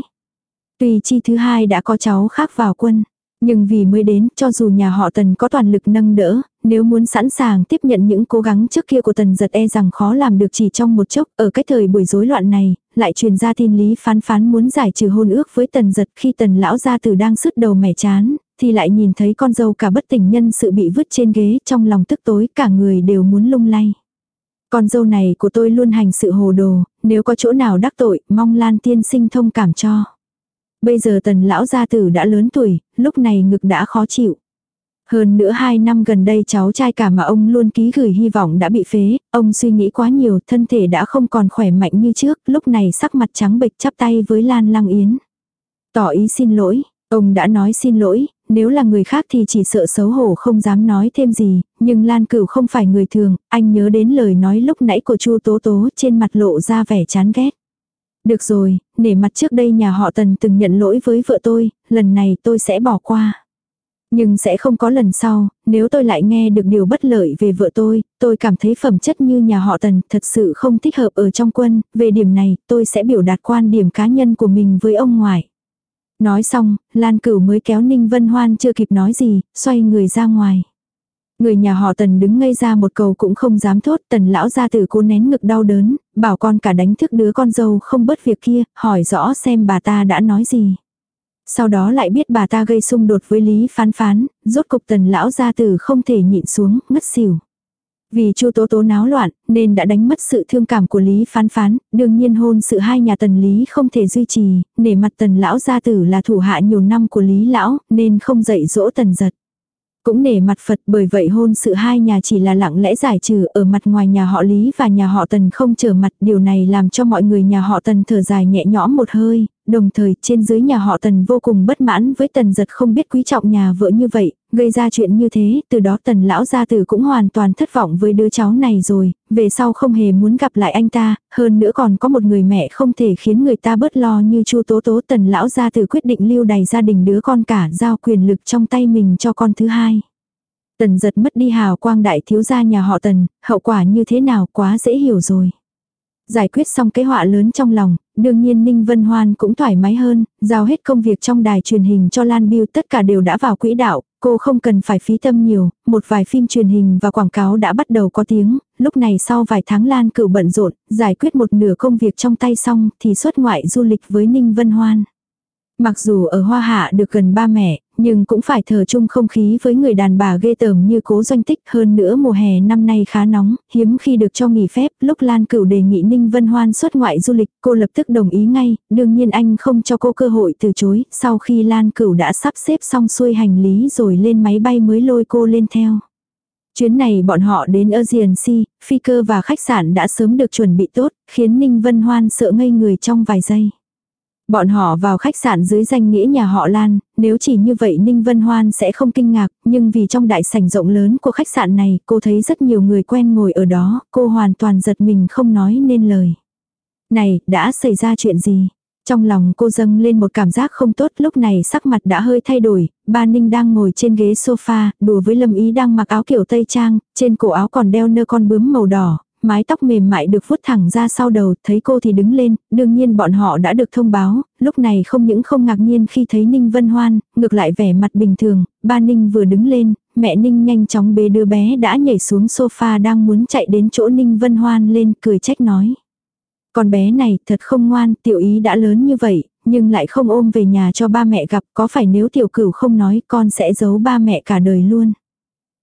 Tuy chi thứ hai đã có cháu khác vào quân, nhưng vì mới đến, cho dù nhà họ Tần có toàn lực nâng đỡ, nếu muốn sẵn sàng tiếp nhận những cố gắng trước kia của Tần giật e rằng khó làm được chỉ trong một chốc, ở cái thời buổi rối loạn này, lại truyền ra tin Lý phán phán muốn giải trừ hôn ước với Tần giật khi Tần lão gia tử đang sứt đầu mẻ chán, thì lại nhìn thấy con dâu cả bất tỉnh nhân sự bị vứt trên ghế trong lòng tức tối cả người đều muốn lung lay. Con dâu này của tôi luôn hành sự hồ đồ, nếu có chỗ nào đắc tội, mong Lan tiên sinh thông cảm cho. Bây giờ tần lão gia tử đã lớn tuổi, lúc này ngực đã khó chịu. Hơn nữa hai năm gần đây cháu trai cả mà ông luôn ký gửi hy vọng đã bị phế, ông suy nghĩ quá nhiều, thân thể đã không còn khỏe mạnh như trước, lúc này sắc mặt trắng bệch chắp tay với Lan Lăng Yến. Tỏ ý xin lỗi, ông đã nói xin lỗi, nếu là người khác thì chỉ sợ xấu hổ không dám nói thêm gì, nhưng Lan Cửu không phải người thường, anh nhớ đến lời nói lúc nãy của Chu Tố Tố trên mặt lộ ra vẻ chán ghét. Được rồi, nể mặt trước đây nhà họ Tần từng nhận lỗi với vợ tôi, lần này tôi sẽ bỏ qua. Nhưng sẽ không có lần sau, nếu tôi lại nghe được điều bất lợi về vợ tôi, tôi cảm thấy phẩm chất như nhà họ Tần thật sự không thích hợp ở trong quân, về điểm này tôi sẽ biểu đạt quan điểm cá nhân của mình với ông ngoại. Nói xong, Lan Cửu mới kéo Ninh Vân Hoan chưa kịp nói gì, xoay người ra ngoài. Người nhà họ Tần đứng ngây ra một cầu cũng không dám thốt, Tần lão gia tử cố nén ngực đau đớn, bảo con cả đánh thức đứa con dâu không bớt việc kia, hỏi rõ xem bà ta đã nói gì. Sau đó lại biết bà ta gây xung đột với Lý Phán Phán, rốt cục Tần lão gia tử không thể nhịn xuống, ngất xỉu. Vì Chu Tố Tố náo loạn, nên đã đánh mất sự thương cảm của Lý Phán Phán, đương nhiên hôn sự hai nhà Tần Lý không thể duy trì, nể mặt Tần lão gia tử là thủ hạ nhiều năm của Lý lão, nên không dạy dỗ Tần giật. Cũng nể mặt Phật bởi vậy hôn sự hai nhà chỉ là lặng lẽ giải trừ ở mặt ngoài nhà họ Lý và nhà họ Tần không trở mặt. Điều này làm cho mọi người nhà họ Tần thở dài nhẹ nhõm một hơi, đồng thời trên dưới nhà họ Tần vô cùng bất mãn với Tần giật không biết quý trọng nhà vợ như vậy, gây ra chuyện như thế, từ đó Tần lão gia tử cũng hoàn toàn thất vọng với đứa cháu này rồi, về sau không hề muốn gặp lại anh ta, hơn nữa còn có một người mẹ không thể khiến người ta bớt lo như Chu Tố Tố Tần lão gia tử quyết định lưu đày gia đình đứa con cả giao quyền lực trong tay mình cho con thứ hai. Tần giật mất đi hào quang đại thiếu gia nhà họ Tần, hậu quả như thế nào quá dễ hiểu rồi. Giải quyết xong cái họa lớn trong lòng, đương nhiên Ninh Vân Hoan cũng thoải mái hơn, giao hết công việc trong đài truyền hình cho Lan Biêu tất cả đều đã vào quỹ đạo, cô không cần phải phí tâm nhiều, một vài phim truyền hình và quảng cáo đã bắt đầu có tiếng, lúc này sau vài tháng Lan cửu bận rộn, giải quyết một nửa công việc trong tay xong thì xuất ngoại du lịch với Ninh Vân Hoan. Mặc dù ở Hoa Hạ được gần ba mẹ, nhưng cũng phải thờ chung không khí với người đàn bà ghê tởm như cố doanh tích hơn nữa mùa hè năm nay khá nóng, hiếm khi được cho nghỉ phép, lúc Lan Cửu đề nghị Ninh Vân Hoan xuất ngoại du lịch, cô lập tức đồng ý ngay, đương nhiên anh không cho cô cơ hội từ chối, sau khi Lan Cửu đã sắp xếp xong xuôi hành lý rồi lên máy bay mới lôi cô lên theo. Chuyến này bọn họ đến Asian Sea, phi cơ và khách sạn đã sớm được chuẩn bị tốt, khiến Ninh Vân Hoan sợ ngây người trong vài giây. Bọn họ vào khách sạn dưới danh nghĩa nhà họ Lan, nếu chỉ như vậy Ninh Vân Hoan sẽ không kinh ngạc, nhưng vì trong đại sảnh rộng lớn của khách sạn này, cô thấy rất nhiều người quen ngồi ở đó, cô hoàn toàn giật mình không nói nên lời. Này, đã xảy ra chuyện gì? Trong lòng cô dâng lên một cảm giác không tốt lúc này sắc mặt đã hơi thay đổi, ba Ninh đang ngồi trên ghế sofa, đùa với Lâm Ý đang mặc áo kiểu Tây Trang, trên cổ áo còn đeo nơ con bướm màu đỏ, mái tóc mềm mại được vuốt thẳng ra sau đầu, thấy cô thì đứng lên, đương nhiên bọn họ đã được thông báo, lúc này không những không ngạc nhiên khi thấy Ninh Vân Hoan, ngược lại vẻ mặt bình thường, ba Ninh vừa đứng lên, mẹ Ninh nhanh chóng bế đứa bé đã nhảy xuống sofa đang muốn chạy đến chỗ Ninh Vân Hoan lên cười trách nói. Con bé này thật không ngoan, tiểu ý đã lớn như vậy, nhưng lại không ôm về nhà cho ba mẹ gặp, có phải nếu tiểu cửu không nói con sẽ giấu ba mẹ cả đời luôn.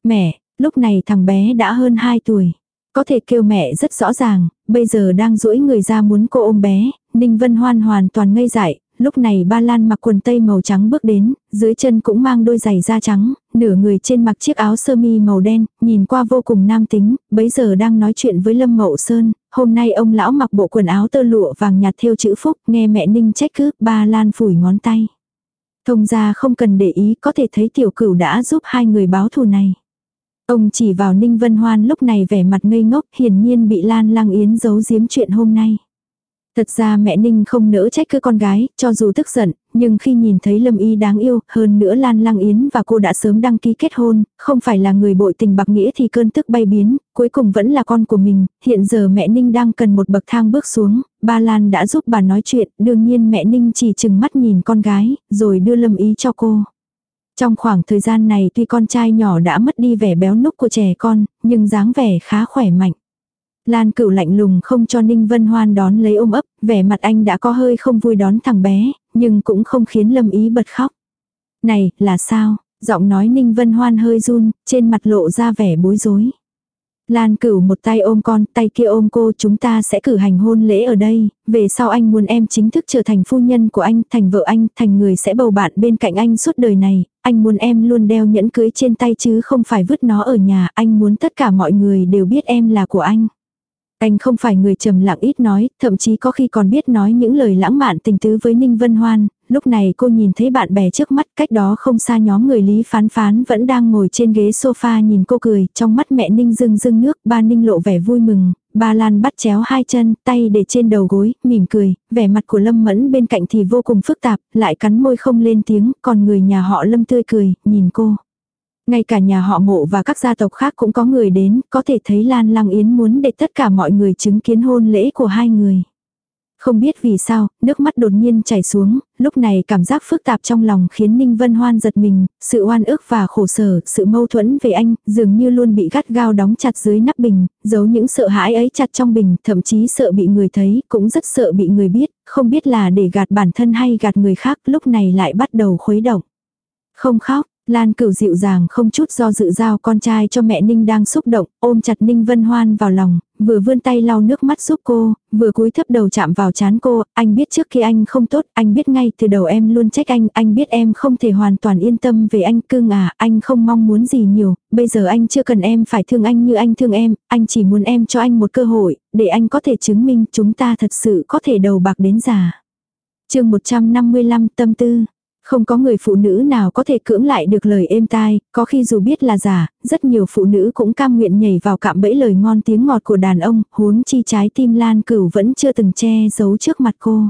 Mẹ, lúc này thằng bé đã hơn 2 tuổi. Có thể kêu mẹ rất rõ ràng, bây giờ đang duỗi người ra muốn cô ôm bé, Ninh Vân Hoan hoàn toàn ngây dại, lúc này ba Lan mặc quần tây màu trắng bước đến, dưới chân cũng mang đôi giày da trắng, nửa người trên mặc chiếc áo sơ mi màu đen, nhìn qua vô cùng nam tính, bấy giờ đang nói chuyện với Lâm Mậu Sơn, hôm nay ông lão mặc bộ quần áo tơ lụa vàng nhạt thêu chữ phúc, nghe mẹ Ninh trách cứ, ba Lan phủi ngón tay. Thông ra không cần để ý, có thể thấy tiểu cửu đã giúp hai người báo thù này. Ông chỉ vào Ninh Vân Hoan lúc này vẻ mặt ngây ngốc hiển nhiên bị Lan Lăng Yến giấu giếm chuyện hôm nay. Thật ra mẹ Ninh không nỡ trách cứ con gái, cho dù tức giận, nhưng khi nhìn thấy Lâm Y đáng yêu, hơn nữa Lan Lăng Yến và cô đã sớm đăng ký kết hôn, không phải là người bội tình bạc nghĩa thì cơn tức bay biến, cuối cùng vẫn là con của mình, hiện giờ mẹ Ninh đang cần một bậc thang bước xuống, ba Lan đã giúp bà nói chuyện, đương nhiên mẹ Ninh chỉ chừng mắt nhìn con gái, rồi đưa Lâm Y cho cô. Trong khoảng thời gian này tuy con trai nhỏ đã mất đi vẻ béo núc của trẻ con, nhưng dáng vẻ khá khỏe mạnh. Lan cửu lạnh lùng không cho Ninh Vân Hoan đón lấy ôm ấp, vẻ mặt anh đã có hơi không vui đón thằng bé, nhưng cũng không khiến Lâm Ý bật khóc. Này, là sao? Giọng nói Ninh Vân Hoan hơi run, trên mặt lộ ra vẻ bối rối. Lan cửu một tay ôm con, tay kia ôm cô, chúng ta sẽ cử hành hôn lễ ở đây, về sau anh muốn em chính thức trở thành phu nhân của anh, thành vợ anh, thành người sẽ bầu bạn bên cạnh anh suốt đời này, anh muốn em luôn đeo nhẫn cưới trên tay chứ không phải vứt nó ở nhà, anh muốn tất cả mọi người đều biết em là của anh. Anh không phải người trầm lặng ít nói, thậm chí có khi còn biết nói những lời lãng mạn tình tứ với Ninh Vân Hoan, lúc này cô nhìn thấy bạn bè trước mắt cách đó không xa nhóm người Lý Phán Phán vẫn đang ngồi trên ghế sofa nhìn cô cười, trong mắt mẹ Ninh rưng rưng nước, ba Ninh lộ vẻ vui mừng, ba Lan bắt chéo hai chân, tay để trên đầu gối, mỉm cười, vẻ mặt của Lâm Mẫn bên cạnh thì vô cùng phức tạp, lại cắn môi không lên tiếng, còn người nhà họ Lâm tươi cười, nhìn cô. Ngay cả nhà họ mộ và các gia tộc khác cũng có người đến, có thể thấy Lan Lăng Yến muốn để tất cả mọi người chứng kiến hôn lễ của hai người. Không biết vì sao, nước mắt đột nhiên chảy xuống, lúc này cảm giác phức tạp trong lòng khiến Ninh Vân Hoan giật mình, sự oan ức và khổ sở, sự mâu thuẫn về anh, dường như luôn bị gắt gao đóng chặt dưới nắp bình, giấu những sợ hãi ấy chặt trong bình, thậm chí sợ bị người thấy, cũng rất sợ bị người biết, không biết là để gạt bản thân hay gạt người khác, lúc này lại bắt đầu khuấy động. Không khóc, Lan cửu dịu dàng không chút do dự giao con trai cho mẹ Ninh đang xúc động, ôm chặt Ninh Vân Hoan vào lòng, vừa vươn tay lau nước mắt giúp cô, vừa cúi thấp đầu chạm vào chán cô, anh biết trước khi anh không tốt, anh biết ngay từ đầu em luôn trách anh, anh biết em không thể hoàn toàn yên tâm về anh cưng à, anh không mong muốn gì nhiều, bây giờ anh chưa cần em phải thương anh như anh thương em, anh chỉ muốn em cho anh một cơ hội, để anh có thể chứng minh chúng ta thật sự có thể đầu bạc đến già. chương 155 tâm tư không có người phụ nữ nào có thể cưỡng lại được lời êm tai, có khi dù biết là giả, rất nhiều phụ nữ cũng cam nguyện nhảy vào cạm bẫy lời ngon tiếng ngọt của đàn ông, huống chi trái tim Lan Cửu vẫn chưa từng che giấu trước mặt cô.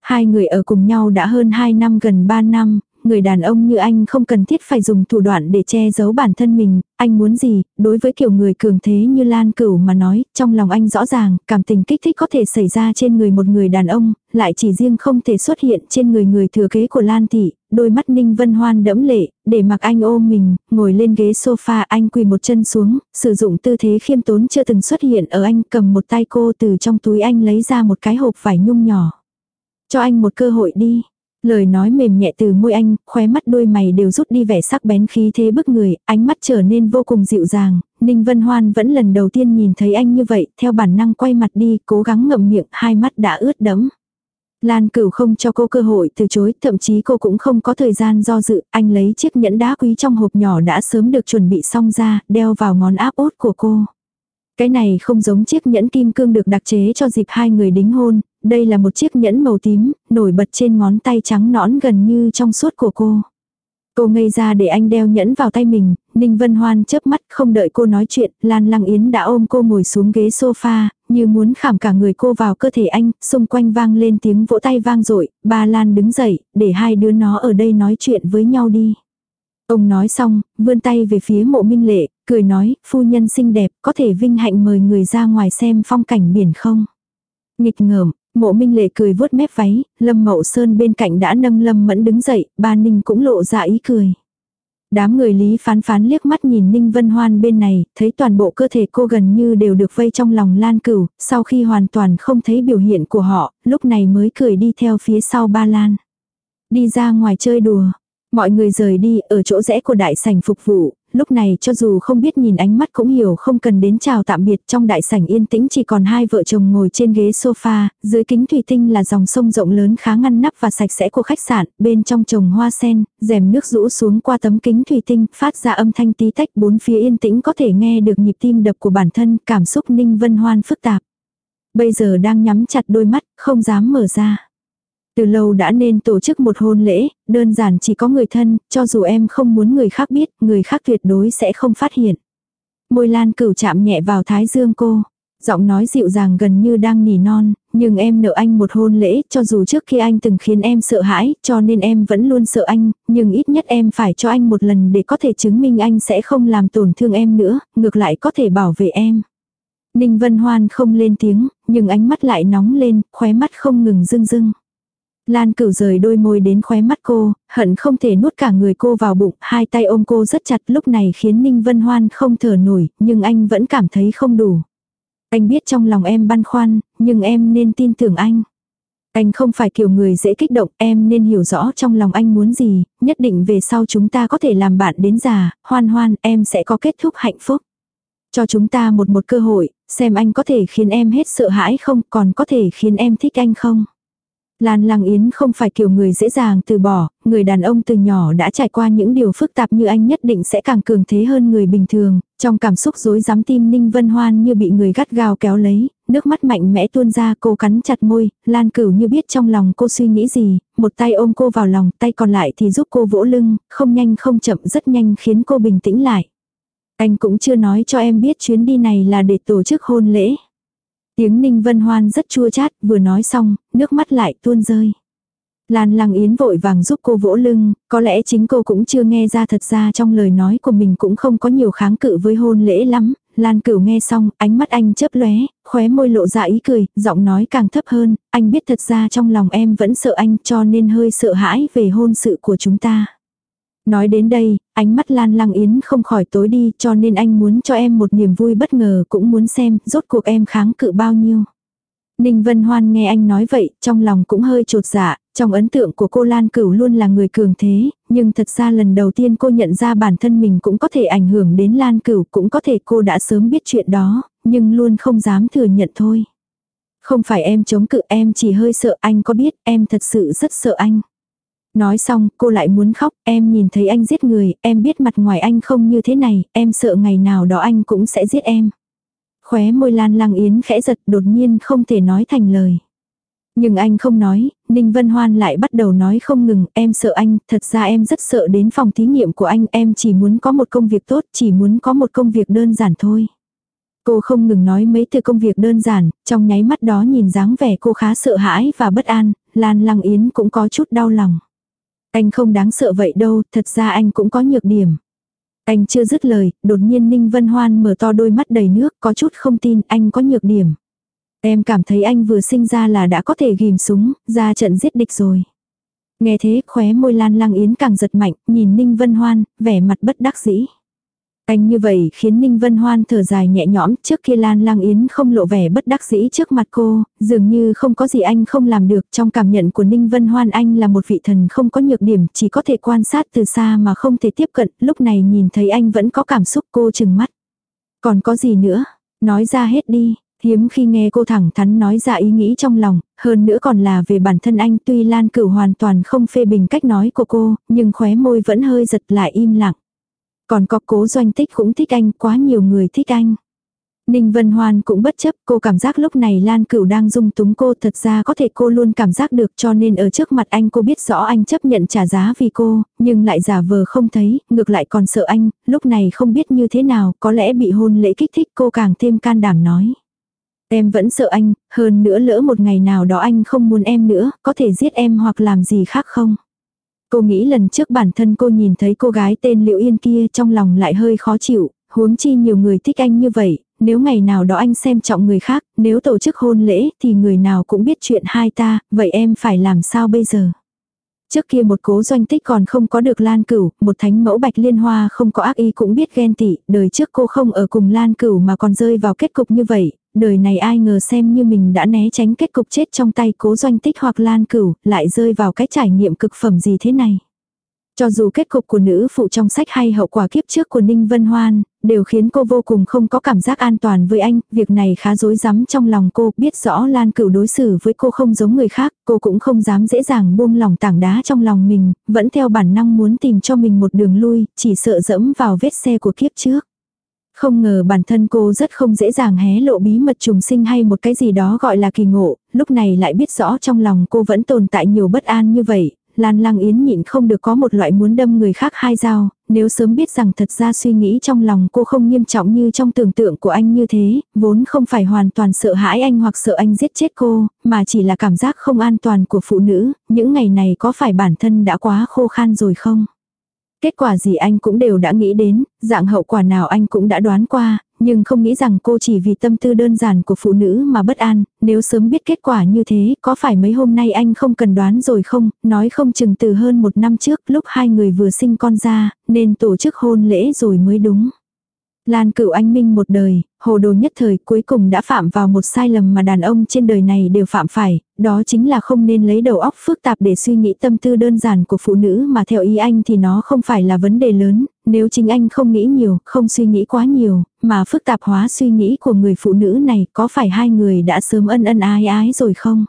Hai người ở cùng nhau đã hơn 2 năm gần 3 năm, người đàn ông như anh không cần thiết phải dùng thủ đoạn để che giấu bản thân mình, anh muốn gì, đối với kiểu người cường thế như Lan Cửu mà nói, trong lòng anh rõ ràng, cảm tình kích thích có thể xảy ra trên người một người đàn ông, lại chỉ riêng không thể xuất hiện trên người người thừa kế của Lan Thị, đôi mắt Ninh Vân Hoan đẫm lệ, để mặc anh ôm mình, ngồi lên ghế sofa anh quỳ một chân xuống, sử dụng tư thế khiêm tốn chưa từng xuất hiện ở anh cầm một tay cô từ trong túi anh lấy ra một cái hộp vải nhung nhỏ. Cho anh một cơ hội đi. Lời nói mềm nhẹ từ môi anh, khóe mắt đôi mày đều rút đi vẻ sắc bén khí thế bức người, ánh mắt trở nên vô cùng dịu dàng, Ninh Vân Hoan vẫn lần đầu tiên nhìn thấy anh như vậy, theo bản năng quay mặt đi, cố gắng ngậm miệng, hai mắt đã ướt đẫm. Lan cửu không cho cô cơ hội từ chối, thậm chí cô cũng không có thời gian do dự, anh lấy chiếc nhẫn đá quý trong hộp nhỏ đã sớm được chuẩn bị xong ra, đeo vào ngón áp út của cô. Cái này không giống chiếc nhẫn kim cương được đặc chế cho dịp hai người đính hôn, đây là một chiếc nhẫn màu tím, nổi bật trên ngón tay trắng nõn gần như trong suốt của cô. Cô ngây ra để anh đeo nhẫn vào tay mình, Ninh Vân Hoan chớp mắt không đợi cô nói chuyện, Lan Lăng Yến đã ôm cô ngồi xuống ghế sofa, như muốn khảm cả người cô vào cơ thể anh, xung quanh vang lên tiếng vỗ tay vang dội ba Lan đứng dậy, để hai đứa nó ở đây nói chuyện với nhau đi. Ông nói xong, vươn tay về phía mộ minh lệ, cười nói, phu nhân xinh đẹp, có thể vinh hạnh mời người ra ngoài xem phong cảnh biển không. Nghịch ngợm, Mộ Minh Lệ cười vuốt mép váy, Lâm Mậu Sơn bên cạnh đã nâng Lâm Mẫn đứng dậy, ba Ninh cũng lộ ra ý cười. Đám người Lý phán phán liếc mắt nhìn Ninh Vân Hoan bên này, thấy toàn bộ cơ thể cô gần như đều được vây trong lòng Lan Cửu, sau khi hoàn toàn không thấy biểu hiện của họ, lúc này mới cười đi theo phía sau ba Lan. Đi ra ngoài chơi đùa, mọi người rời đi ở chỗ rẽ của đại sảnh phục vụ, lúc này cho dù không biết nhìn ánh mắt cũng hiểu không cần đến chào tạm biệt trong đại sảnh yên tĩnh chỉ còn hai vợ chồng ngồi trên ghế sofa, dưới kính thủy tinh là dòng sông rộng lớn khá ngăn nắp và sạch sẽ của khách sạn, bên trong trồng hoa sen, rèm nước rũ xuống qua tấm kính thủy tinh, phát ra âm thanh tí tách bốn phía yên tĩnh có thể nghe được nhịp tim đập của bản thân, cảm xúc ninh vân hoan phức tạp. Bây giờ đang nhắm chặt đôi mắt, không dám mở ra. Từ lâu đã nên tổ chức một hôn lễ, đơn giản chỉ có người thân, cho dù em không muốn người khác biết, người khác tuyệt đối sẽ không phát hiện. Môi lan cửu chạm nhẹ vào thái dương cô. Giọng nói dịu dàng gần như đang nỉ non, nhưng em nợ anh một hôn lễ, cho dù trước khi anh từng khiến em sợ hãi, cho nên em vẫn luôn sợ anh, nhưng ít nhất em phải cho anh một lần để có thể chứng minh anh sẽ không làm tổn thương em nữa, ngược lại có thể bảo vệ em. Ninh Vân Hoan không lên tiếng, nhưng ánh mắt lại nóng lên, khóe mắt không ngừng rưng rưng. Lan cửu rời đôi môi đến khóe mắt cô, hận không thể nuốt cả người cô vào bụng, hai tay ôm cô rất chặt lúc này khiến Ninh Vân Hoan không thở nổi, nhưng anh vẫn cảm thấy không đủ. Anh biết trong lòng em băn khoăn, nhưng em nên tin tưởng anh. Anh không phải kiểu người dễ kích động, em nên hiểu rõ trong lòng anh muốn gì, nhất định về sau chúng ta có thể làm bạn đến già, hoan hoan, em sẽ có kết thúc hạnh phúc. Cho chúng ta một một cơ hội, xem anh có thể khiến em hết sợ hãi không, còn có thể khiến em thích anh không. Lan Lăng Yến không phải kiểu người dễ dàng từ bỏ, người đàn ông từ nhỏ đã trải qua những điều phức tạp như anh nhất định sẽ càng cường thế hơn người bình thường, trong cảm xúc rối rắm tim Ninh Vân Hoan như bị người gắt gao kéo lấy, nước mắt mạnh mẽ tuôn ra cô cắn chặt môi, Lan Cửu như biết trong lòng cô suy nghĩ gì, một tay ôm cô vào lòng, tay còn lại thì giúp cô vỗ lưng, không nhanh không chậm rất nhanh khiến cô bình tĩnh lại. Anh cũng chưa nói cho em biết chuyến đi này là để tổ chức hôn lễ. Tiếng Ninh Vân Hoan rất chua chát, vừa nói xong, nước mắt lại tuôn rơi. Lan Lăng Yến vội vàng giúp cô vỗ lưng, có lẽ chính cô cũng chưa nghe ra thật ra trong lời nói của mình cũng không có nhiều kháng cự với hôn lễ lắm. Lan Cửu nghe xong, ánh mắt anh chớp lóe, khóe môi lộ ra ý cười, giọng nói càng thấp hơn, anh biết thật ra trong lòng em vẫn sợ anh cho nên hơi sợ hãi về hôn sự của chúng ta. Nói đến đây, ánh mắt Lan Lăng Yến không khỏi tối đi cho nên anh muốn cho em một niềm vui bất ngờ cũng muốn xem rốt cuộc em kháng cự bao nhiêu. Ninh Vân Hoan nghe anh nói vậy, trong lòng cũng hơi trột dạ, trong ấn tượng của cô Lan Cửu luôn là người cường thế, nhưng thật ra lần đầu tiên cô nhận ra bản thân mình cũng có thể ảnh hưởng đến Lan Cửu, cũng có thể cô đã sớm biết chuyện đó, nhưng luôn không dám thừa nhận thôi. Không phải em chống cự em chỉ hơi sợ anh có biết em thật sự rất sợ anh. Nói xong, cô lại muốn khóc, em nhìn thấy anh giết người, em biết mặt ngoài anh không như thế này, em sợ ngày nào đó anh cũng sẽ giết em. Khóe môi lan lăng yến khẽ giật đột nhiên không thể nói thành lời. Nhưng anh không nói, Ninh Vân Hoan lại bắt đầu nói không ngừng, em sợ anh, thật ra em rất sợ đến phòng thí nghiệm của anh, em chỉ muốn có một công việc tốt, chỉ muốn có một công việc đơn giản thôi. Cô không ngừng nói mấy từ công việc đơn giản, trong nháy mắt đó nhìn dáng vẻ cô khá sợ hãi và bất an, Lan Lăng Yến cũng có chút đau lòng. Anh không đáng sợ vậy đâu, thật ra anh cũng có nhược điểm. Anh chưa dứt lời, đột nhiên Ninh Vân Hoan mở to đôi mắt đầy nước, có chút không tin anh có nhược điểm. Em cảm thấy anh vừa sinh ra là đã có thể ghim súng, ra trận giết địch rồi. Nghe thế khóe môi Lan Lang Yến càng giật mạnh, nhìn Ninh Vân Hoan, vẻ mặt bất đắc dĩ. Anh như vậy khiến Ninh Vân Hoan thở dài nhẹ nhõm, trước kia Lan Lang Yến không lộ vẻ bất đắc dĩ trước mặt cô, dường như không có gì anh không làm được. Trong cảm nhận của Ninh Vân Hoan anh là một vị thần không có nhược điểm, chỉ có thể quan sát từ xa mà không thể tiếp cận, lúc này nhìn thấy anh vẫn có cảm xúc cô chừng mắt. Còn có gì nữa? Nói ra hết đi. Hiếm khi nghe cô thẳng thắn nói ra ý nghĩ trong lòng, hơn nữa còn là về bản thân anh tuy Lan Cửu hoàn toàn không phê bình cách nói của cô, nhưng khóe môi vẫn hơi giật lại im lặng. Còn có cố doanh tích cũng thích anh, quá nhiều người thích anh. Ninh Vân Hoan cũng bất chấp, cô cảm giác lúc này Lan Cửu đang dung túng cô, thật ra có thể cô luôn cảm giác được cho nên ở trước mặt anh cô biết rõ anh chấp nhận trả giá vì cô, nhưng lại giả vờ không thấy, ngược lại còn sợ anh, lúc này không biết như thế nào, có lẽ bị hôn lễ kích thích cô càng thêm can đảm nói. Em vẫn sợ anh, hơn nữa lỡ một ngày nào đó anh không muốn em nữa, có thể giết em hoặc làm gì khác không? Cô nghĩ lần trước bản thân cô nhìn thấy cô gái tên Liễu Yên kia trong lòng lại hơi khó chịu, huống chi nhiều người thích anh như vậy, nếu ngày nào đó anh xem trọng người khác, nếu tổ chức hôn lễ thì người nào cũng biết chuyện hai ta, vậy em phải làm sao bây giờ? Trước kia một cố doanh tích còn không có được Lan Cửu, một thánh mẫu bạch liên hoa không có ác ý cũng biết ghen tị, đời trước cô không ở cùng Lan Cửu mà còn rơi vào kết cục như vậy, đời này ai ngờ xem như mình đã né tránh kết cục chết trong tay cố doanh tích hoặc Lan Cửu, lại rơi vào cái trải nghiệm cực phẩm gì thế này. Cho dù kết cục của nữ phụ trong sách hay hậu quả kiếp trước của Ninh Vân Hoan, đều khiến cô vô cùng không có cảm giác an toàn với anh, việc này khá rối rắm trong lòng cô, biết rõ Lan Cửu đối xử với cô không giống người khác, cô cũng không dám dễ dàng buông lòng tảng đá trong lòng mình, vẫn theo bản năng muốn tìm cho mình một đường lui, chỉ sợ dẫm vào vết xe của kiếp trước. Không ngờ bản thân cô rất không dễ dàng hé lộ bí mật trùng sinh hay một cái gì đó gọi là kỳ ngộ, lúc này lại biết rõ trong lòng cô vẫn tồn tại nhiều bất an như vậy, Lan Lang Yến nhịn không được có một loại muốn đâm người khác hai dao, nếu sớm biết rằng thật ra suy nghĩ trong lòng cô không nghiêm trọng như trong tưởng tượng của anh như thế, vốn không phải hoàn toàn sợ hãi anh hoặc sợ anh giết chết cô, mà chỉ là cảm giác không an toàn của phụ nữ, những ngày này có phải bản thân đã quá khô khan rồi không? Kết quả gì anh cũng đều đã nghĩ đến, dạng hậu quả nào anh cũng đã đoán qua, nhưng không nghĩ rằng cô chỉ vì tâm tư đơn giản của phụ nữ mà bất an, nếu sớm biết kết quả như thế, có phải mấy hôm nay anh không cần đoán rồi không, nói không chừng từ hơn một năm trước lúc hai người vừa sinh con ra, nên tổ chức hôn lễ rồi mới đúng. Lan cửu anh minh một đời, hồ đồ nhất thời cuối cùng đã phạm vào một sai lầm mà đàn ông trên đời này đều phạm phải, đó chính là không nên lấy đầu óc phức tạp để suy nghĩ tâm tư đơn giản của phụ nữ mà theo ý anh thì nó không phải là vấn đề lớn, nếu chính anh không nghĩ nhiều, không suy nghĩ quá nhiều, mà phức tạp hóa suy nghĩ của người phụ nữ này có phải hai người đã sớm ân ân ái ái rồi không?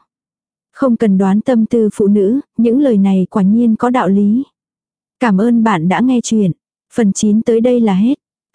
Không cần đoán tâm tư phụ nữ, những lời này quả nhiên có đạo lý. Cảm ơn bạn đã nghe chuyện. Phần 9 tới đây là hết.